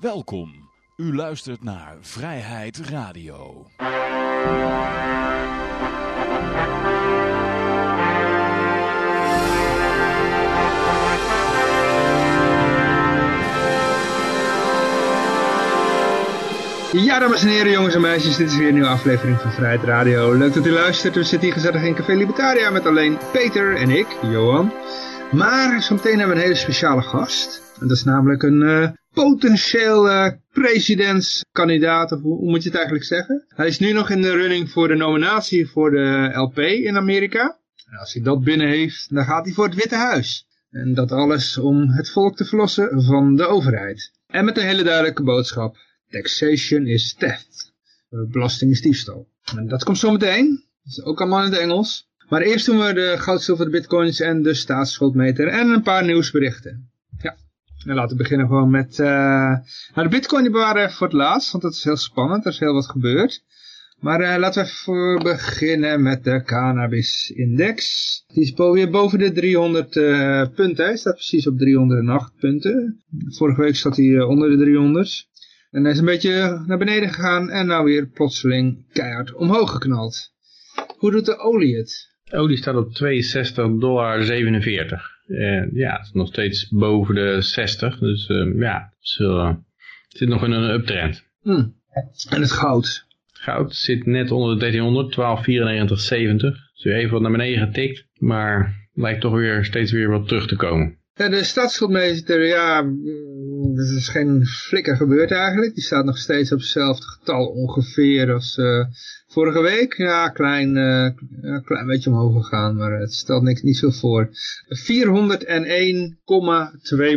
Welkom. U luistert naar Vrijheid Radio. Ja, dames en heren, jongens en meisjes, dit is weer een nieuwe aflevering van Vrijheid Radio. Leuk dat u luistert. We zitten hier gezellig in Café Libertaria met alleen Peter en ik, Johan. Maar zometeen hebben we een hele speciale gast. En dat is namelijk een uh, potentieel uh, presidentskandidaat, of hoe, moet je het eigenlijk zeggen? Hij is nu nog in de running voor de nominatie voor de LP in Amerika. En als hij dat binnen heeft, dan gaat hij voor het Witte Huis. En dat alles om het volk te verlossen van de overheid. En met een hele duidelijke boodschap. Taxation is theft. Belasting is diefstal. En dat komt zo meteen. Dat is ook allemaal in het Engels. Maar eerst doen we de goud, zilver, de bitcoins en de staatsschuldmeter en een paar nieuwsberichten. En laten we beginnen gewoon met... Uh, nou, de bitcoin die bewaren voor het laatst, want dat is heel spannend. Er is heel wat gebeurd. Maar uh, laten we even beginnen met de cannabis-index. Die is weer boven de 300 uh, punten. Hij staat precies op 308 punten. Vorige week zat hij onder de 300. En hij is een beetje naar beneden gegaan en nou weer plotseling keihard omhoog geknald. Hoe doet de olie het? De olie staat op 62,47 dollar. Uh, ja, het is nog steeds boven de 60. Dus uh, ja, het, uh, het zit nog in een uptrend. Hmm. En het goud? Goud zit net onder de 1300, 1294,70. Dus weer even wat naar beneden getikt. Maar lijkt toch weer steeds weer wat terug te komen. Ja, de stadsschuldmeester, ja, er is geen flikker gebeurd eigenlijk. Die staat nog steeds op hetzelfde getal ongeveer als uh, vorige week. Ja, klein, uh, klein beetje omhoog gegaan, maar het stelt niks, niet veel voor. 401,2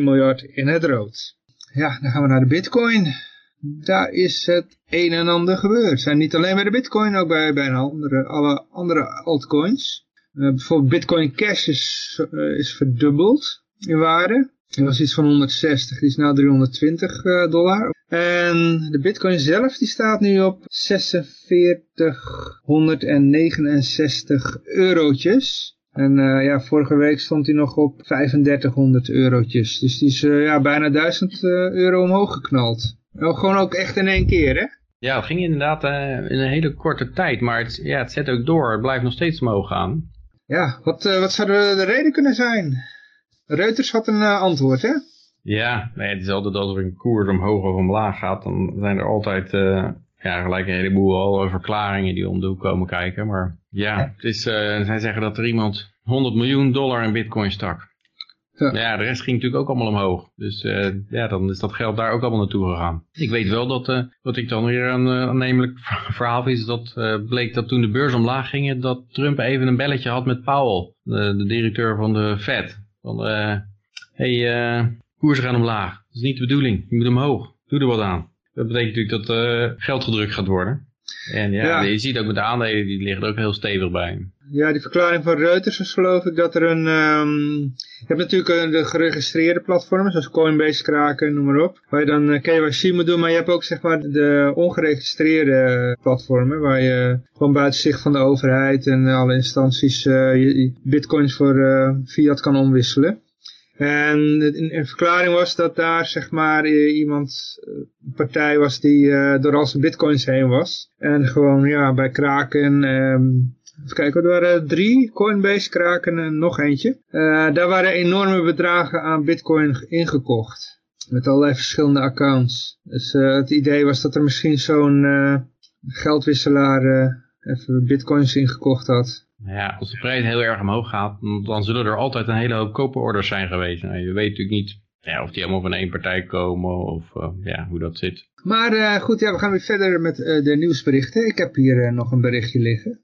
miljard in het rood. Ja, dan gaan we naar de bitcoin. Daar is het een en ander gebeurd. En niet alleen bij de bitcoin, ook bij bijna andere, alle andere altcoins. Uh, bijvoorbeeld bitcoin cash is, is verdubbeld in waarde. Dat was iets van 160, die is nu 320 uh, dollar. En de bitcoin zelf die staat nu op 4669 eurotjes. En uh, ja, vorige week stond hij nog op 3500 eurotjes. Dus die is uh, ja, bijna 1000 euro omhoog geknald. Nou, gewoon ook echt in één keer, hè? Ja, het ging inderdaad in een hele korte tijd. Maar het, ja, het zet ook door. Het blijft nog steeds omhoog gaan. Ja, wat, wat zou de reden kunnen zijn? Reuters had een uh, antwoord, hè? Ja, nee, het is altijd als er een koers omhoog of omlaag gaat, dan zijn er altijd uh, ja, gelijk een heleboel verklaringen die om de hoek komen kijken. Maar ja, het is, uh, zij zeggen dat er iemand 100 miljoen dollar in bitcoin stak. Ja. ja, de rest ging natuurlijk ook allemaal omhoog. Dus uh, ja, dan is dat geld daar ook allemaal naartoe gegaan. Ik weet wel dat, uh, wat ik dan weer een uh, aannemelijk verhaal is, dat bleek dat toen de beurs omlaag ging, dat Trump even een belletje had met Powell, de, de directeur van de Fed. Van, hey, uh, koersen gaan omlaag. Dat is niet de bedoeling. Je moet omhoog. Doe er wat aan. Dat betekent natuurlijk dat uh, geld gedrukt gaat worden. En ja, ja, je ziet ook met de aandelen, die liggen er ook heel stevig bij. Ja, die verklaring van Reuters was geloof ik dat er een... Um, je hebt natuurlijk de geregistreerde platformen, zoals Coinbase, Kraken, noem maar op. Waar je dan uh, KYC moet doen, maar je hebt ook zeg maar de ongeregistreerde platformen. Waar je gewoon buiten zicht van de overheid en alle instanties uh, je bitcoins voor fiat kan omwisselen. En een verklaring was dat daar zeg maar iemand, een partij was die door al zijn bitcoins heen was. En gewoon ja, bij Kraken, um, even kijken, er waren drie, Coinbase, Kraken en nog eentje. Uh, daar waren enorme bedragen aan bitcoin ingekocht. Met allerlei verschillende accounts. Dus uh, het idee was dat er misschien zo'n geldwisselaar even bitcoins ingekocht had. Ja, als de prijs heel erg omhoog gaat, dan zullen er altijd een hele hoop koperorders zijn geweest. Nou, je weet natuurlijk niet ja, of die allemaal van één partij komen of ja, hoe dat zit. Maar goed, ja, we gaan weer verder met de nieuwsberichten. Ik heb hier nog een berichtje liggen.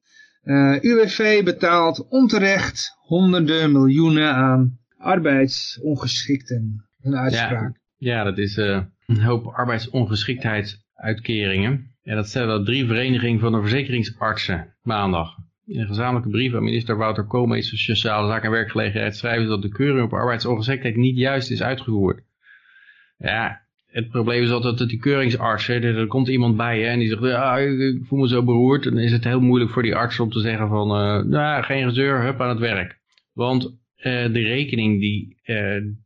UWV betaalt onterecht honderden miljoenen aan arbeidsongeschikten. Een uitspraak. Ja, dat is een hoop arbeidsongeschiktheidsuitkeringen. En dat stellen drie verenigingen van de verzekeringsartsen maandag. In een gezamenlijke brief aan minister Wouter Koolmees van Sociale Zaken en Werkgelegenheid schrijven ze dat de keuring op arbeidsongeschiktheid niet juist is uitgevoerd. Ja, het probleem is altijd dat die keuringsarts, hè, er komt iemand bij hè, en die zegt, ja, ik voel me zo beroerd. En dan is het heel moeilijk voor die arts om te zeggen van, uh, nou, geen gezeur, hup aan het werk. Want de rekening die,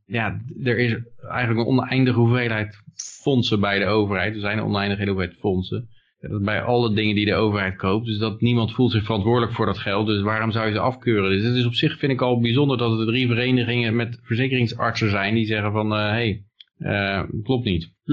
ja, er is eigenlijk een oneindige hoeveelheid fondsen bij de overheid. Er zijn een oneindige hoeveelheid fondsen. Bij alle dingen die de overheid koopt. Dus dat niemand voelt zich verantwoordelijk voor dat geld. Dus waarom zou je ze afkeuren? Dus het is op zich vind ik al bijzonder dat er drie verenigingen met verzekeringsartsen zijn. Die zeggen van, hé, hey, uh, klopt niet. Hm.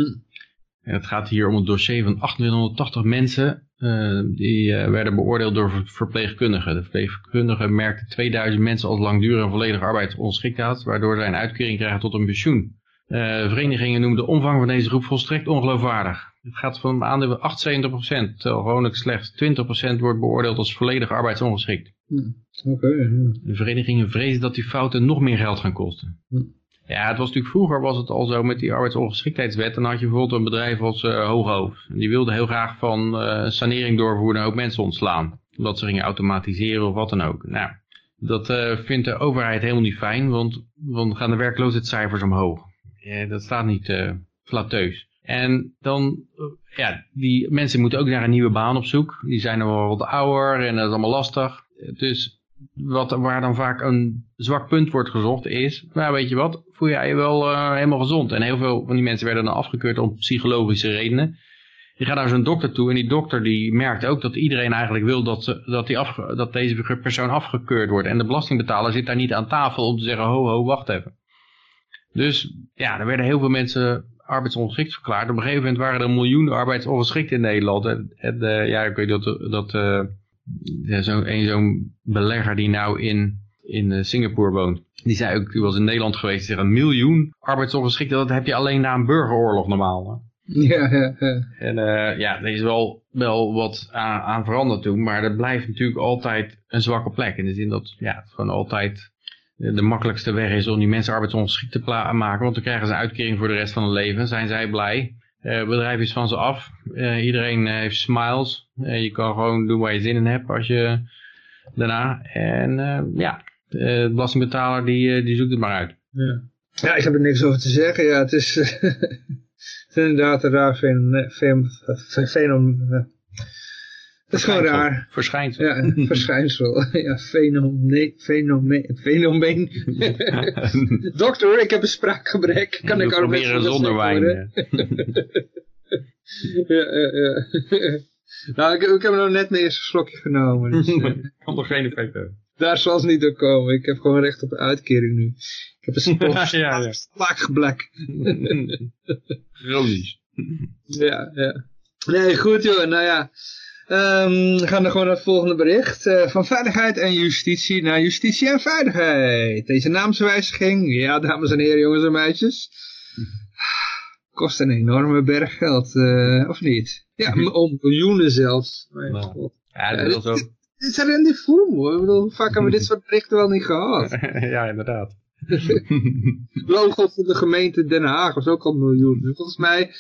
En het gaat hier om een dossier van 2880 mensen. Uh, die uh, werden beoordeeld door verpleegkundigen. De verpleegkundigen merkten 2000 mensen als langdurige volledige arbeidsongeschiktheid. Waardoor zij een uitkering krijgen tot een pensioen. verenigingen noemen de omvang van deze groep volstrekt ongeloofwaardig. Het gaat van aandelen 78%, terwijl gewoonlijk slechts 20% wordt beoordeeld als volledig arbeidsongeschikt. Hm. Oké. De verenigingen vrezen dat die fouten nog meer geld gaan kosten. Hm. Ja, het was natuurlijk vroeger was het al zo met die arbeidsongeschiktheidswet. Dan had je bijvoorbeeld een bedrijf als uh, Hooghoofd. En die wilde heel graag van uh, sanering doorvoeren en ook mensen ontslaan. Omdat ze gingen automatiseren of wat dan ook. Nou, dat uh, vindt de overheid helemaal niet fijn, want dan gaan de werkloosheidscijfers omhoog. Ja, dat staat niet flateus. En dan, ja, die mensen moeten ook naar een nieuwe baan op zoek. Die zijn wel wat ouder en dat is allemaal lastig. Dus wat, waar dan vaak een zwak punt wordt gezocht is, nou weet je wat, voel jij je wel uh, helemaal gezond. En heel veel van die mensen werden dan afgekeurd om psychologische redenen. Je gaat naar zo'n dokter toe en die dokter die merkt ook dat iedereen eigenlijk wil dat, ze, dat, die afge, dat deze persoon afgekeurd wordt. En de belastingbetaler zit daar niet aan tafel om te zeggen, ho ho, wacht even. Dus ja, er werden heel veel mensen arbeidsongeschikt verklaard. Op een gegeven moment waren er miljoenen arbeidsongeschikt in Nederland. En, uh, ja, ik weet dat, dat uh, zo'n zo'n belegger die nou in, in uh, Singapore woont. Die zei ook, die was in Nederland geweest, die een miljoen arbeidsongeschikten, dat heb je alleen na een burgeroorlog normaal. Hè? Ja, ja, ja. En uh, ja, er is wel, wel wat aan, aan veranderd toen, maar dat blijft natuurlijk altijd een zwakke plek. In de zin dat ja, het gewoon altijd de makkelijkste weg is om die mensen arbeidsongeschikt te maken. Want dan krijgen ze een uitkering voor de rest van hun leven. Zijn zij blij. Uh, het bedrijf is van ze af. Uh, iedereen uh, heeft smiles. je kan gewoon doen waar je zin in hebt als je daarna. En ja, de belastingbetaler die, die zoekt het maar uit. Ja. ja, ik heb er niks over te zeggen. Ja, het is, het is inderdaad een raar fenomeen. Dat is gewoon raar. Verschijnsel. Ja, verschijnsel. Ja, fenomeen. Fenomeen. fenomeen. Dokter, ik heb een spraakgebrek. Kan ik, ik proberen zonder wijn. ja, ja, ja. Nou, ik, ik heb nog net mijn eerste slokje genomen. Dus, uh, kan nog geen effect hebben. Daar zal het niet door komen. Ik heb gewoon recht op de uitkering nu. Ik heb een ja, ja. spraakgebrek. Chronisch. ja, ja. Nee, goed joh. Nou ja. Um, we gaan dan gewoon naar het volgende bericht. Uh, van veiligheid en justitie naar justitie en veiligheid. Deze naamswijziging, ja dames en heren, jongens en meisjes, kost een enorme berg geld, uh, of niet? Ja, om miljoenen zelfs. Nou, ja, dat is ook... Dit is een rendezvous hoor. Ik bedoel, vaak hebben we dit soort berichten wel niet gehad? ja, inderdaad. logo van de gemeente Den Haag was ook al miljoen. Volgens mij,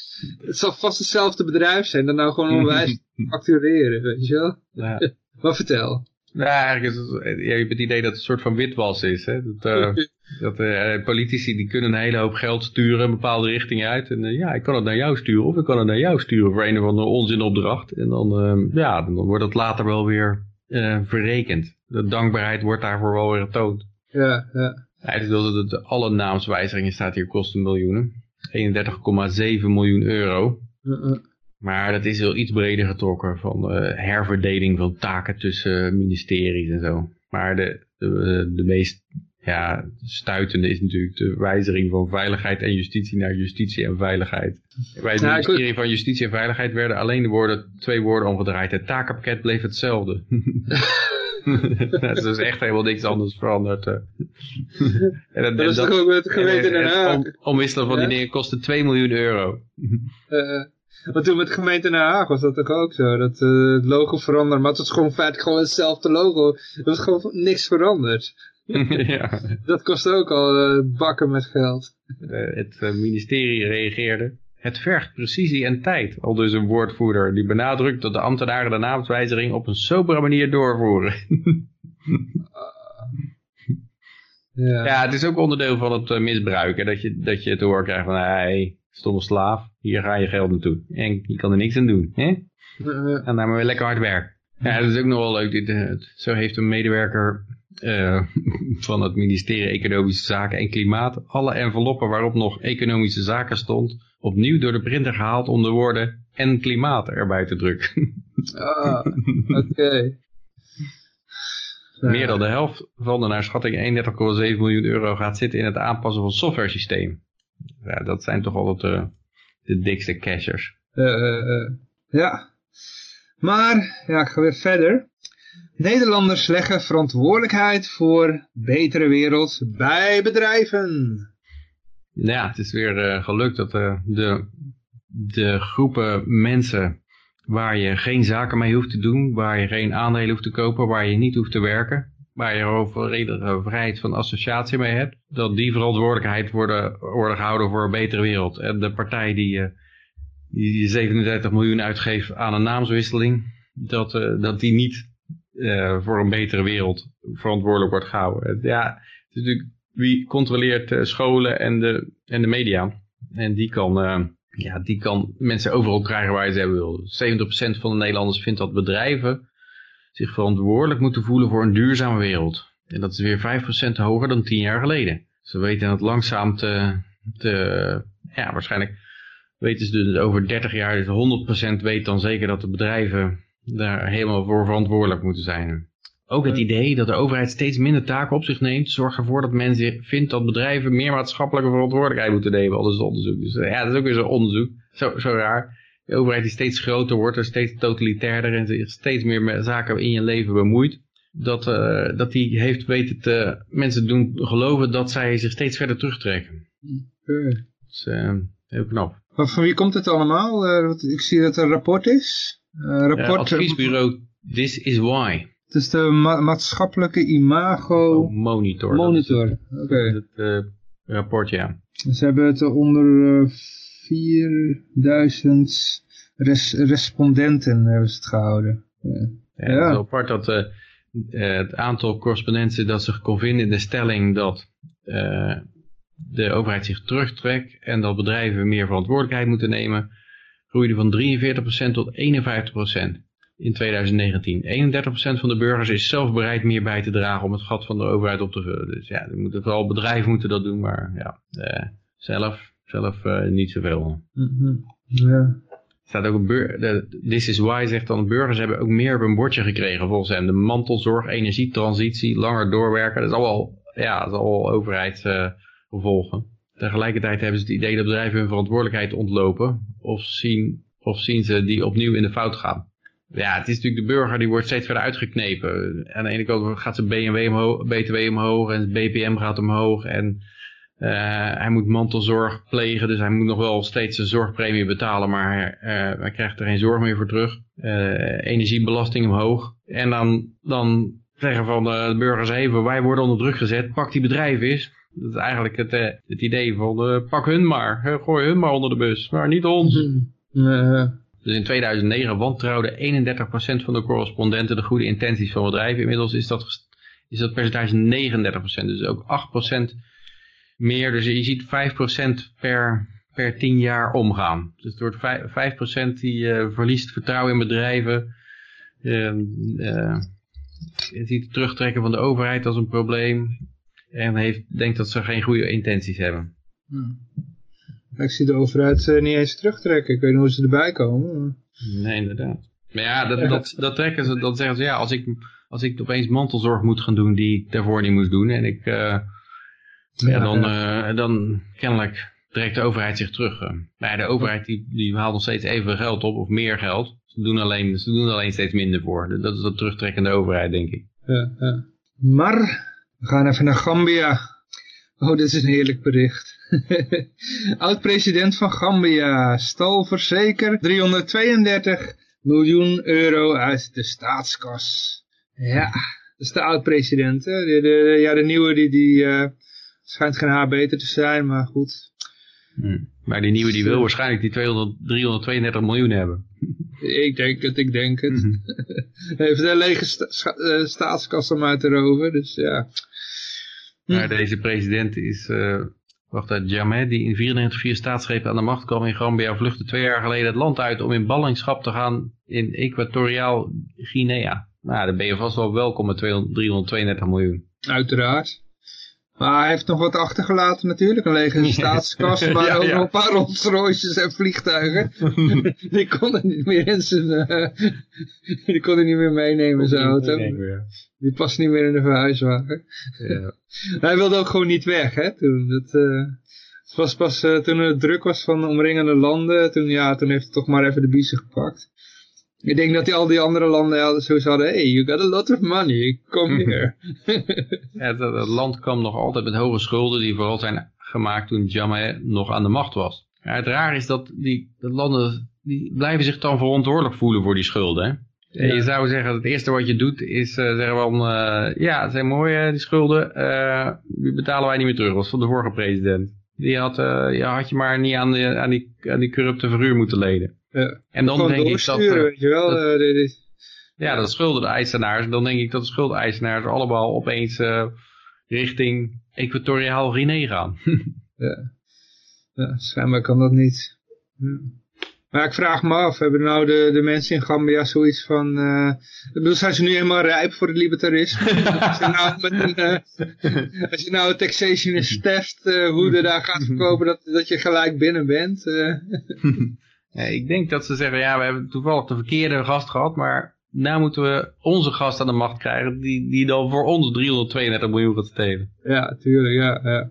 het zal vast hetzelfde bedrijf zijn, dan nou gewoon onwijs factureren, weet je wel? Ja. maar vertel. Ja, eigenlijk is het, je hebt het idee dat het een soort van witwas is. Hè? Dat, uh, dat uh, politici die kunnen een hele hoop geld sturen een bepaalde richting uit. En uh, ja, ik kan het naar jou sturen of ik kan het naar jou sturen voor een of andere onzinopdracht. En dan, ja, dan wordt het later wel weer verrekend. De dankbaarheid wordt daarvoor wel weer getoond. Ja, ja. Eigenlijk dat alle naamswijzigingen staat hier kosten miljoenen. 31,7 miljoen euro. Maar dat is wel iets breder getrokken van herverdeling van taken tussen ministeries en zo. Maar de, de, de meest ja, stuitende is natuurlijk de wijziging van veiligheid en justitie naar justitie en veiligheid. Bij het ministerie van Justitie en Veiligheid werden alleen de woorden, twee woorden omgedraaid. Het takenpakket bleef hetzelfde. dat is dus echt helemaal niks anders veranderd. en dat, dat is toch ook met de gemeente Den Haag? Om, omwisselen van die dingen kostte 2 miljoen euro. maar toen met de gemeente Den Haag was dat toch ook zo. Dat uh, het logo veranderde. Maar het was gewoon feitelijk gewoon hetzelfde logo. Er was gewoon niks veranderd. ja. Dat kostte ook al uh, bakken met geld. het ministerie reageerde. Het vergt precisie en tijd, al dus een woordvoerder die benadrukt dat de ambtenaren de naamswijziging op een sobere manier doorvoeren. ja. ja, het is ook onderdeel van het misbruiken, dat je, dat je het hoor krijgt van, hey, stomme slaaf, hier ga je geld naartoe. En je kan er niks aan doen, hè? En dan maar weer lekker hard werken. Ja, dat is ook nog wel leuk. Dit, zo heeft een medewerker uh, van het ministerie Economische Zaken en Klimaat alle enveloppen waarop nog Economische Zaken stond, opnieuw door de printer gehaald om de woorden en klimaat erbij te drukken. Ah, oké. Meer dan de helft van de naar schatting 31,7 miljoen euro gaat zitten in het aanpassen van software Ja, dat zijn toch altijd de, de dikste cashers. Uh, uh, ja, maar ja, ik ga weer verder. Nederlanders leggen verantwoordelijkheid voor betere wereld bij bedrijven. Ja, het is weer uh, gelukt dat uh, de, de groepen mensen waar je geen zaken mee hoeft te doen, waar je geen aandelen hoeft te kopen, waar je niet hoeft te werken, waar je overredelijke vrijheid van associatie mee hebt, dat die verantwoordelijkheid worden, worden gehouden voor een betere wereld. En de partij die, uh, die 37 miljoen uitgeeft aan een naamswisseling, dat, dat die niet voor een betere wereld verantwoordelijk wordt gehouden. Ja, het is natuurlijk wie controleert uh, scholen en de, en de media. En die kan, uh, ja, die kan mensen overal krijgen waar ze hebben wil. 70% van de Nederlanders vindt dat bedrijven zich verantwoordelijk moeten voelen voor een duurzame wereld. En dat is weer 5% hoger dan 10 jaar geleden. Ze weten het langzaam te, te ja, waarschijnlijk weten ze dus over 30 jaar, dus 100% weet dan zeker dat de bedrijven daar helemaal voor verantwoordelijk moeten zijn. Ook het idee dat de overheid steeds minder taken op zich neemt, zorgt ervoor dat men zich vindt dat bedrijven meer maatschappelijke verantwoordelijkheid moeten nemen. Al is het onderzoek. Dus eh, ja, dat is ook weer zo'n onderzoek. Zo, zo raar. De overheid die steeds groter wordt en steeds totalitairder en zich steeds meer met zaken in je leven bemoeit. Dat, uh, dat die heeft weten te mensen doen geloven dat zij zich steeds verder terugtrekken. Okay. Dat is uh, heel knap. Maar van wie komt het allemaal? Ik zie dat er een rapport is. Rapport, adviesbureau This is Why. Het is de ma maatschappelijke imago... Oh, monitor. Monitor, oké. Okay. Het uh, rapport, ja. Ze hebben het onder uh, 4000 res respondenten hebben ze het gehouden. Ja, ja, ja. Het is apart dat uh, het aantal correspondenten dat zich kon vinden in de stelling dat de overheid zich terugtrekt en dat bedrijven meer verantwoordelijkheid moeten nemen groeide van 43% tot 51% in 2019. 31% van de burgers is zelf bereid meer bij te dragen om het gat van de overheid op te vullen. Dus ja, moeten, vooral bedrijven moeten dat doen, maar ja, eh, zelf, zelf uh, niet zoveel. Mm -hmm. ja. staat ook een This is why zegt dan, burgers hebben ook meer op een bordje gekregen volgens hem. De mantelzorg, energietransitie, langer doorwerken, dat is allemaal, ja, dat is allemaal overheidsgevolgen. Uh, Tegelijkertijd hebben ze het idee dat bedrijven hun verantwoordelijkheid ontlopen of zien, of zien ze die opnieuw in de fout gaan. Ja, het is natuurlijk de burger die wordt steeds verder uitgeknepen. Aan de ene kant gaat zijn BMW BTW omhoog en BPM gaat omhoog en uh, hij moet mantelzorg plegen, dus hij moet nog wel steeds een zorgpremie betalen, maar uh, hij krijgt er geen zorg meer voor terug. Uh, energiebelasting omhoog. En dan, dan zeggen van de burgers even, wij worden onder druk gezet, pak die bedrijf eens. Dat is eigenlijk het, het idee van pak hun maar, gooi hun maar onder de bus, maar niet ons. Dus in 2009 wantrouwde 31% van de correspondenten de goede intenties van bedrijven. Inmiddels is dat, is dat percentage 39%, dus ook 8% meer. Dus je ziet 5% per, per 10 jaar omgaan. Dus het wordt 5%, 5% die verliest vertrouwen in bedrijven. je ziet het terugtrekken van de overheid als een probleem. En heeft, denkt dat ze geen goede intenties hebben. Hmm. Ik zie de overheid uh, niet eens terugtrekken. Ik weet niet hoe ze erbij komen. Nee, inderdaad. Maar ja, dat, dat, dat trekken ze, dat zeggen ze, ja, als ik, als ik opeens mantelzorg moet gaan doen die ik daarvoor niet moest doen. En ik, uh, ja, ja, dan. Uh, dan kennelijk trekt de overheid zich terug. Maar de overheid die, die haalt nog steeds even geld op, of meer geld. Ze doen alleen, ze doen alleen steeds minder voor. Dat is dat terugtrekkende overheid, denk ik. Ja, ja. Maar we gaan even naar Gambia. Oh, dit is een heerlijk bericht. Oud-president van Gambia stal verzekerd 332 miljoen euro uit de staatskas. Ja, dat is de oud-president. De, de, ja, de nieuwe die, die uh, schijnt geen haar beter te zijn, maar goed. Hmm. Maar die nieuwe die wil waarschijnlijk die 200, 332 miljoen hebben. Ik denk het, ik denk het. Mm -hmm. Heeft een lege sta uh, staatskas om uit te roven, dus ja. Maar deze president is, uh, wacht uit, Jammeh, die in 94 vier staatsgrepen aan de macht kwam in Gambia, vluchtte twee jaar geleden het land uit om in ballingschap te gaan in Equatoriaal Guinea. Nou, dan ben je vast wel welkom met 200, 332 miljoen. Uiteraard. Maar hij heeft nog wat achtergelaten natuurlijk. Een lege staatskas, maar Ja, ook ja. nog een paar Rolls Royces en vliegtuigen. die kon hij niet meer in zijn... eh, die kon hij niet meer meenemen in zijn auto. Die past niet meer in de verhuiswagen. Ja. Hij wilde ook gewoon niet weg, hè, toen. Dat, eh, het was pas eh, toen het druk was van de omringende landen, toen, ja, toen heeft hij toch maar even de biezen gepakt. Ik denk dat die, al die andere landen sowieso hadden, hey, you got a lot of money, come here. Het, het land kwam nog altijd met hoge schulden die vooral zijn gemaakt toen Jammeh nog aan de macht was. Ja, het raar is dat die dat landen die blijven zich dan verantwoordelijk voelen voor die schulden. Hè? Ja. Je zou zeggen, het eerste wat je doet is eh, zeggen van, eh, ja, het zijn mooi eh, die schulden, die betalen wij niet meer terug. Dat was van de vorige president. Die had, ja, had je maar niet aan, de, aan, die, aan die corrupte figuur moeten leden. Ja. En dan denk ik dat, eh, weet je wel. dat- eh, dit is- ja, dat schuldeneisenaars, dan denk ik dat de schuldeneisenaars allemaal opeens eh, richting Equatoriaal Guinea gaan. ja, schijnbaar kan dat niet. Ja. Maar ik vraag me af, hebben nou de, de mensen in Gambia zoiets van... eh, ik bedoel, zijn ze nu helemaal rijp voor het libertarisme? als, je nou met een, eh, als je nou een taxationist theft eh woede daar gaat verkopen, dat, dat je gelijk binnen bent. ik denk dat ze zeggen, ja, we hebben toevallig de verkeerde gast gehad, maar nou moeten we onze gast aan de macht krijgen, die, die dan voor ons 332 miljoen gaat stelen. ja, tuurlijk, ja. ja.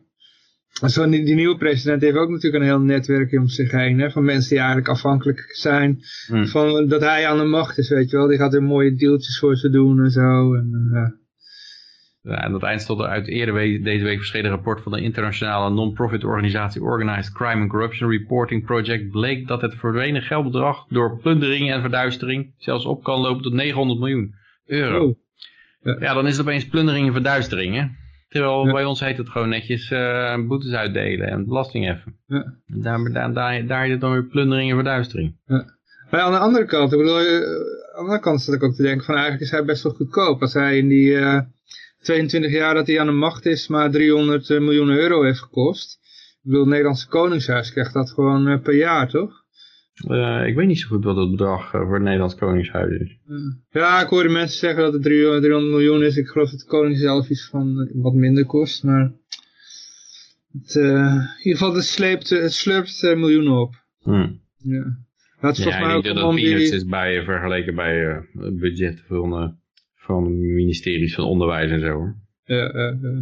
En Zo, die, die nieuwe president heeft ook natuurlijk een heel netwerk om zich heen, hè, van mensen die eigenlijk afhankelijk zijn Hm. van dat hij aan de macht is, weet je wel. Die gaat er mooie deeltjes voor ze doen en zo. En, eh, ja. Ja, en dat eind stond er uit eerder deze week verschenen rapport van de internationale non-profit organisatie Organized Crime and Corruption Reporting Project bleek dat het verdwenen geldbedrag door plundering en verduistering zelfs op kan lopen tot 900 miljoen euro. Oh, Ja, dan is het opeens plundering en verduistering, hè? Terwijl Ja. bij ons heet het gewoon netjes eh, boetes uitdelen en belasting heffen. Ja. En daar, daar, daar, daar heet het dan weer plundering en verduistering. Maar aan de andere kant, ik bedoel, eh, aan de andere kant zat ik ook te denken van eigenlijk is hij best wel goedkoop. Als hij in die eh, 22 jaar dat hij aan de macht is maar 300 miljoen euro heeft gekost. Ik bedoel, het Nederlandse Koningshuis krijgt dat gewoon eh, per jaar, toch? Eh, ik weet niet zo goed wat het bedrag eh, voor het Nederlands Koningshuis is. Ja, ik hoorde mensen zeggen dat het 300 miljoen is. Ik geloof dat de koning zelf iets van eh, wat minder kost, maar... Het, eh, in ieder geval, het, sleept, het slurpt eh, miljoenen op. Hm. Ja. Dat is volgens Ja, mij ook denk een dat het die... is bij, eh, vergeleken bij eh, het budget van, eh, van ministeries van onderwijs en zo. hoor. Ja, eh, eh.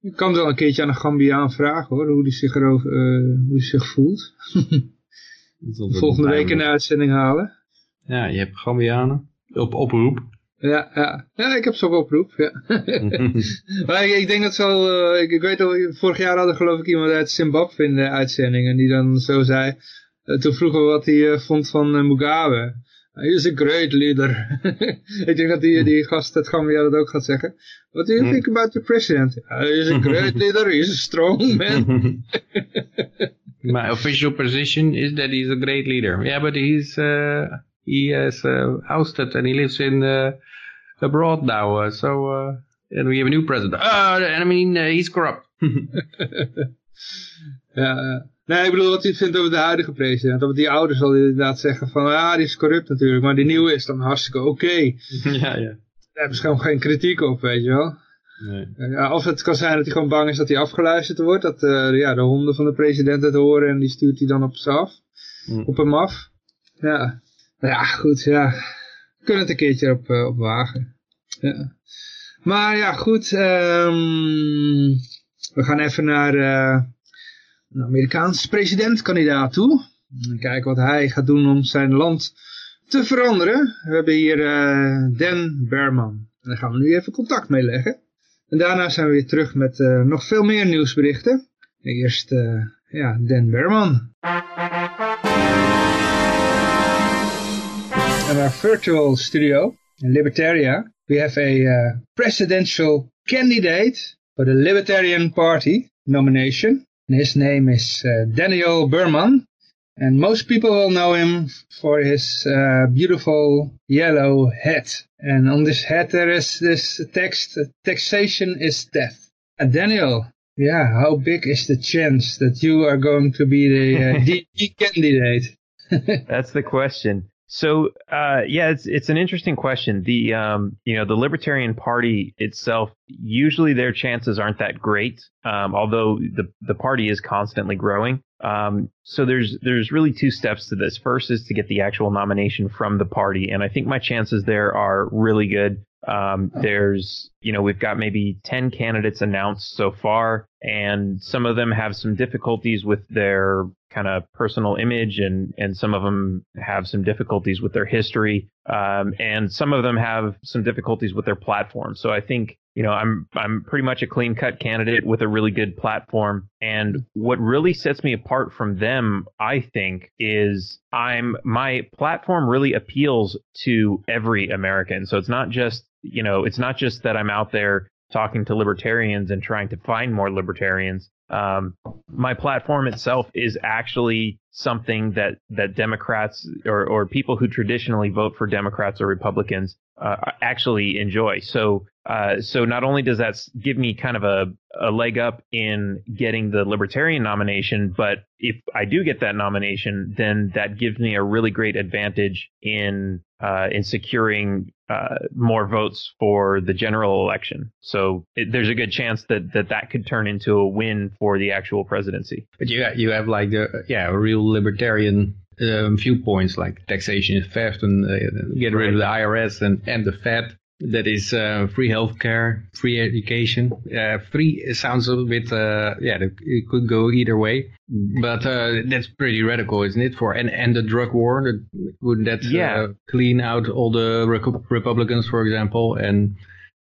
Je kan het wel een keertje aan een Gambiaan vragen hoor, hoe die zich, erover, eh, hoe die zich voelt. Volgende een week de uitzending halen. Ja, je hebt Gambianen op oproep. Ja, ja. ja, ik heb ze op oproep. Ja. maar ik, ik denk dat ze al, eh, ik, ik weet al, vorig jaar hadden geloof ik iemand uit Zimbabwe in de uitzending en die dan zo zei, eh, toen vroegen we wat hij vond van Mugabe. He is a great leader. ik denk dat die, die gast uit Gambia dat ook gaat zeggen. What do you think about the president? He is a great leader, he is a strong man. My official position is that he's a great leader. Yeah, but he's uh, he is uh, ousted and he lives in uh, abroad now. Uh, so uh, and we have a new president. Uh, I mean, uh, he's corrupt. Ja. Nee, ik bedoel wat hij vindt over de huidige president. Of die oude zal inderdaad zeggen van, ja, die is corrupt natuurlijk. Maar die nieuwe is dan hartstikke oké. ja, ja. Daar hebben ze gewoon geen kritiek op, weet je wel. Nee. Ja, of het kan zijn dat hij gewoon bang is dat hij afgeluisterd wordt. Dat eh, ja, de honden van de president het horen en die stuurt hij dan op ze af. Hm. Op hem af. Ja, Nou ja goed, ja. We kunnen het een keertje op, eh, op wagen. Ja. Maar ja, goed. ehm, we gaan even naar eh, een Amerikaanse presidentkandidaat toe. En kijken wat hij gaat doen om zijn land te veranderen. We hebben hier eh, Dan Berman. En daar gaan we nu even contact mee leggen. En daarna zijn we weer terug met eh, nog veel meer nieuwsberichten. Eerst, eh, ja, Dan Berman. In our virtual studio in Libertaria, we have a presidential candidate for the Libertarian Party nomination. And his name is uh, Daniel Behrman. And most people will know him for his uh, beautiful yellow hat. And on this hat there is this text, taxation is death. And Daniel, yeah, how big is the chance that you are going to be the uh, DP candidate? That's the question. So uh, yeah, it's it's an interesting question. The um, you know the Libertarian Party itself usually their chances aren't that great, um, although the the party is constantly growing. Um, so there's there's really two steps to this. First is to get the actual nomination from the party, and I think my chances there are really good. Um, there's, you know, we've got maybe 10 candidates announced so far, and some of them have some difficulties with their kind of personal image, and, and some of them have some difficulties with their history, um, and some of them have some difficulties with their platform. So I think you know, I'm I'm pretty much a clean cut candidate with a really good platform. And what really sets me apart from them, I think, is I'm my platform really appeals to every American. So it's not just you know, it's not just that I'm out there talking to libertarians and trying to find more libertarians. Um, my platform itself is actually something that that Democrats or or people who traditionally vote for Democrats or Republicans uh, actually enjoy. So uh, so not only does that give me kind of a, a leg up in getting the libertarian nomination, but if I do get that nomination, then that gives me a really great advantage in uh, in securing uh, more votes for the general election. So it, there's a good chance that, that that could turn into a win for the actual presidency. But you you have like the yeah real libertarian um, viewpoints like taxation is theft and uh, get rid of the IRS and and the Fed that is uh, free healthcare, free education. Uh, free sounds a bit, uh, yeah, it could go either way, but uh, that's pretty radical, isn't it? For and and the drug war, wouldn't that uh, yeah. clean out all the Republicans, for example, and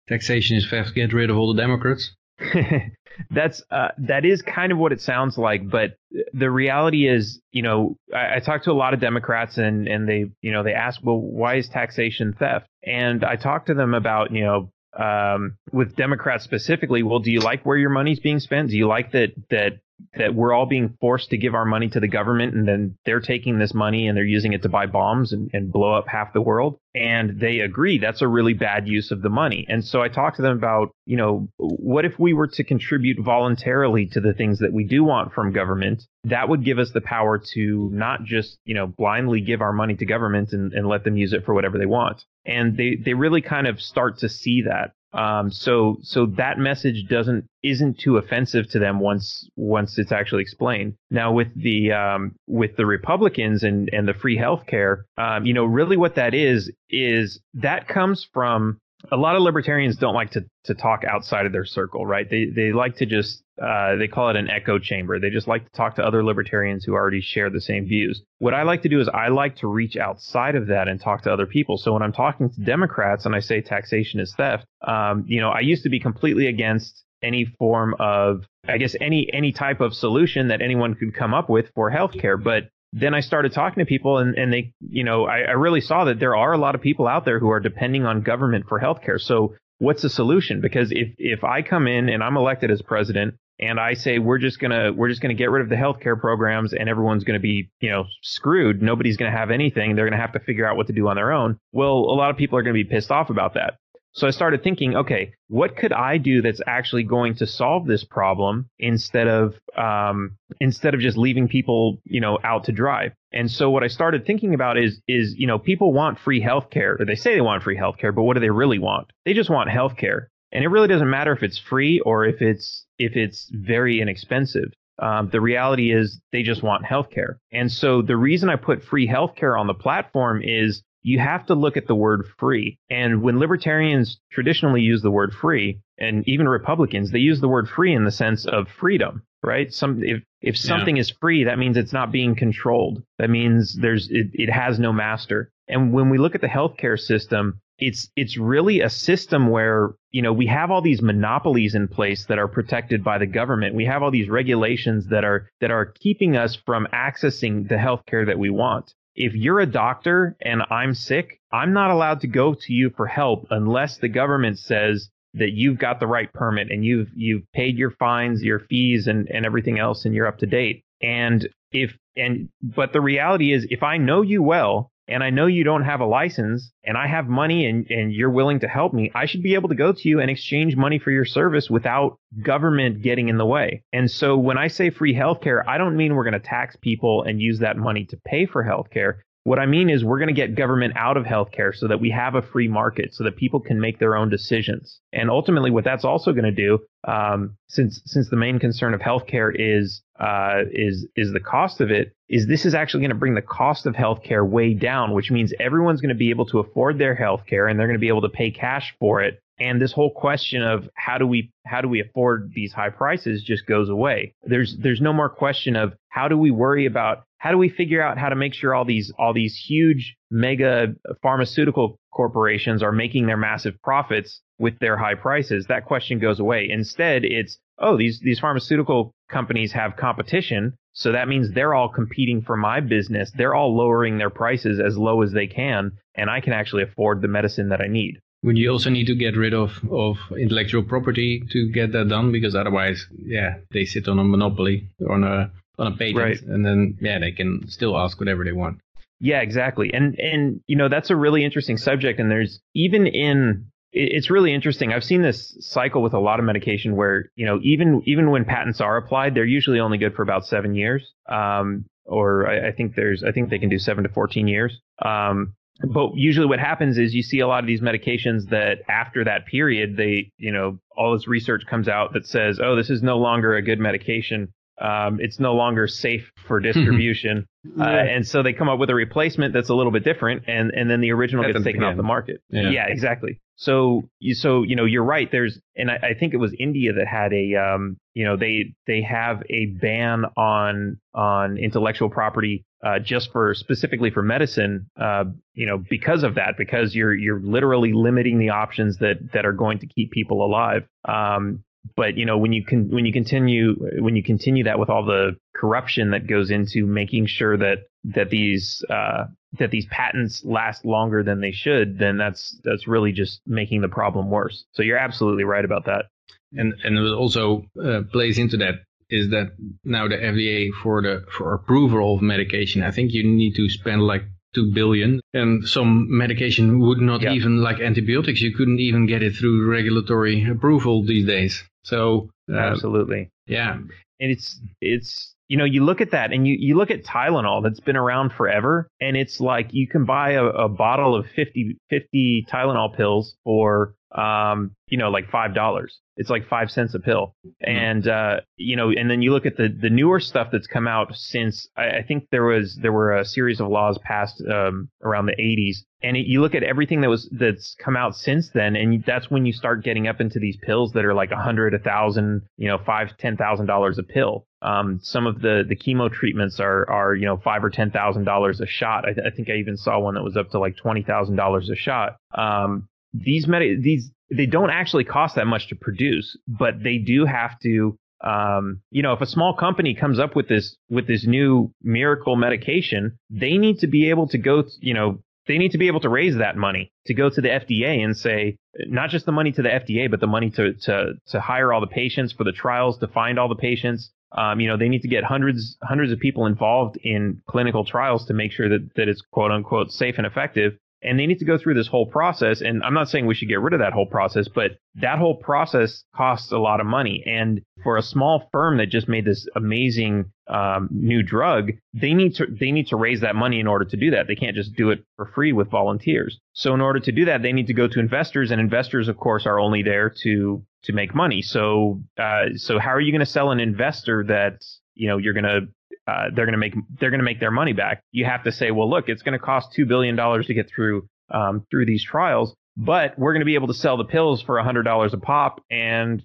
taxation is theft, get rid of all the Democrats? that's uh, that is kind of what it sounds like, but the reality is, you know, I, I talked to a lot of Democrats and and they, you know, they ask, well, why is taxation theft? And I talked to them about, you know, um, with Democrats specifically, well, do you like where your money's being spent? Do you like that that that we're all being forced to give our money to the government and then they're taking this money and they're using it to buy bombs and, and blow up half the world. And they agree that's a really bad use of the money. And so I talked to them about, you know, what if we were to contribute voluntarily to the things that we do want from government? That would give us the power to not just, you know, blindly give our money to government and, and let them use it for whatever they want. And they, they really kind of start to see that. Um, so so that message doesn't isn't too offensive to them once once it's actually explained. Now with the um, with the Republicans and and the free healthcare, um, you know, really what that is is that comes from a lot of libertarians don't like to to talk outside of their circle, right? They they like to just uh, they call it an echo chamber. They just like to talk to other libertarians who already share the same views. What I like to do is I like to reach outside of that and talk to other people. So when I'm talking to Democrats and I say taxation is theft, um, you know, I used to be completely against any form of, I guess, any any type of solution that anyone could come up with for healthcare. But then I started talking to people and, and they, you know, I, I really saw that there are a lot of people out there who are depending on government for healthcare. So what's the solution? Because if, if I come in and I'm elected as president and I say we're just gonna we're just gonna get rid of the healthcare programs and everyone's gonna be you know screwed. Nobody's gonna have anything. They're gonna have to figure out what to do on their own. Well, a lot of people are gonna be pissed off about that. So I started thinking, okay, what could I do that's actually going to solve this problem instead of um, instead of just leaving people, you know, out to dry? And so what I started thinking about is is you know people want free healthcare, or they say they want free healthcare, but what do they really want? They just want healthcare, and it really doesn't matter if it's free or if it's if it's very inexpensive. Um, the reality is they just want healthcare. And so the reason I put free healthcare on the platform is you have to look at the word free. And when libertarians traditionally use the word free, and even Republicans, they use the word free in the sense of freedom, right? Some if if something yeah. is free, that means it's not being controlled. That means there's it, it has no master. And when we look at the healthcare system, it's it's really a system where you know we have all these monopolies in place that are protected by the government. We have all these regulations that are that are keeping us from accessing the healthcare that we want. If you're a doctor and I'm sick, I'm not allowed to go to you for help unless the government says that you've got the right permit and you've you've paid your fines, your fees and, and everything else and you're up to date. And if and but the reality is if I know you well and I know you don't have a license and I have money and, and you're willing to help me, I should be able to go to you and exchange money for your service without government getting in the way. And so when I say free healthcare, I don't mean we're going to tax people and use that money to pay for healthcare. What I mean is we're going to get government out of healthcare so that we have a free market so that people can make their own decisions. And ultimately what that's also going to do, um, since, since the main concern of healthcare is, uh, is, is the cost of it, is this is actually going to bring the cost of healthcare way down, which means everyone's going to be able to afford their healthcare and they're going to be able to pay cash for it and this whole question of how do we how do we afford these high prices just goes away there's there's no more question of how do we worry about how do we figure out how to make sure all these all these huge mega pharmaceutical corporations are making their massive profits with their high prices? That question goes away. Instead it's oh these these pharmaceutical companies have competition so that means they're all competing for my business. They're all lowering their prices as low as they can and i can actually afford the medicine that i need. Would you also need to get rid of, of intellectual property to get that done? Because otherwise, yeah, they sit on a monopoly, on a on a patent, right. and then yeah, they can still ask whatever they want. Yeah, exactly. And and you know that's a really interesting subject. And there's even in it's really interesting. I've seen this cycle with a lot of medication where you know even even when patents are applied, they're usually only good for about seven years. Um, or I, I think there's I think they can do seven to fourteen years. Um, but usually what happens is you see a lot of these medications that after that period they you know all this research comes out that says oh this is no longer a good medication um, it's no longer safe for distribution uh, and so they come up with a replacement that's a little bit different and and then the original gets taken off the market yeah. yeah exactly so, so you know, you're right. There's, and I, I, think it was India that had a, um, you know, they they have a ban on on intellectual property uh, just for specifically for medicine. Uh, you know, because of that, because you're you're literally limiting the options that that are going to keep people alive. Um, but you know when you can when you continue when you continue that with all the corruption that goes into making sure that that these uh, that these patents last longer than they should, then that's that's really just making the problem worse. So you're absolutely right about that. And and it also uh, plays into that is that now the FDA for the for approval of medication, I think you need to spend like two billion and some medication would not yeah. even like antibiotics you couldn't even get it through regulatory approval these days so uh, absolutely. yeah. And it's it's you know, you look at that and you, you look at Tylenol that's been around forever and it's like you can buy a, a bottle of 50, 50 Tylenol pills for, um, you know, like $5. It's like five cents a pill. Mm-hmm. And, uh, you know, and then you look at the, the newer stuff that's come out since I, I think there was, there were a series of laws passed, um, around the 80s and it, you look at everything that was that's come out since then and that's when you start getting up into these pills that are like a hundred a thousand you know five ten thousand dollars a pill um, some of the the chemo treatments are are you know five or ten thousand dollars a shot. I, th- I, think I even saw one that was up to like twenty thousand dollars a shot. Um, these med- these they don't actually cost that much to produce, but they do have to. Um, you know, if a small company comes up with this with this new miracle medication, they need to be able to go. You know, they need to be able to raise that money to go to the FDA and say not just the money to the FDA, but the money to to to hire all the patients for the trials, to find all the patients, um, you know, they need to get hundreds hundreds of people involved in clinical trials to make sure that that it's quote unquote safe and effective. And they need to go through this whole process. And I'm not saying we should get rid of that whole process, but that whole process costs a lot of money. And for a small firm that just made this amazing um, new drug, they need to they need to raise that money in order to do that. They can't just do it for free with volunteers. So in order to do that, they need to go to investors, and investors, of course, are only there to to make money. So, uh, so how are you going to sell an investor that you know you're going to uh, they're going to make they're going to make their money back? You have to say, well, look, it's going to cost two billion dollars to get through um, through these trials, but we're going to be able to sell the pills for a hundred dollars a pop, and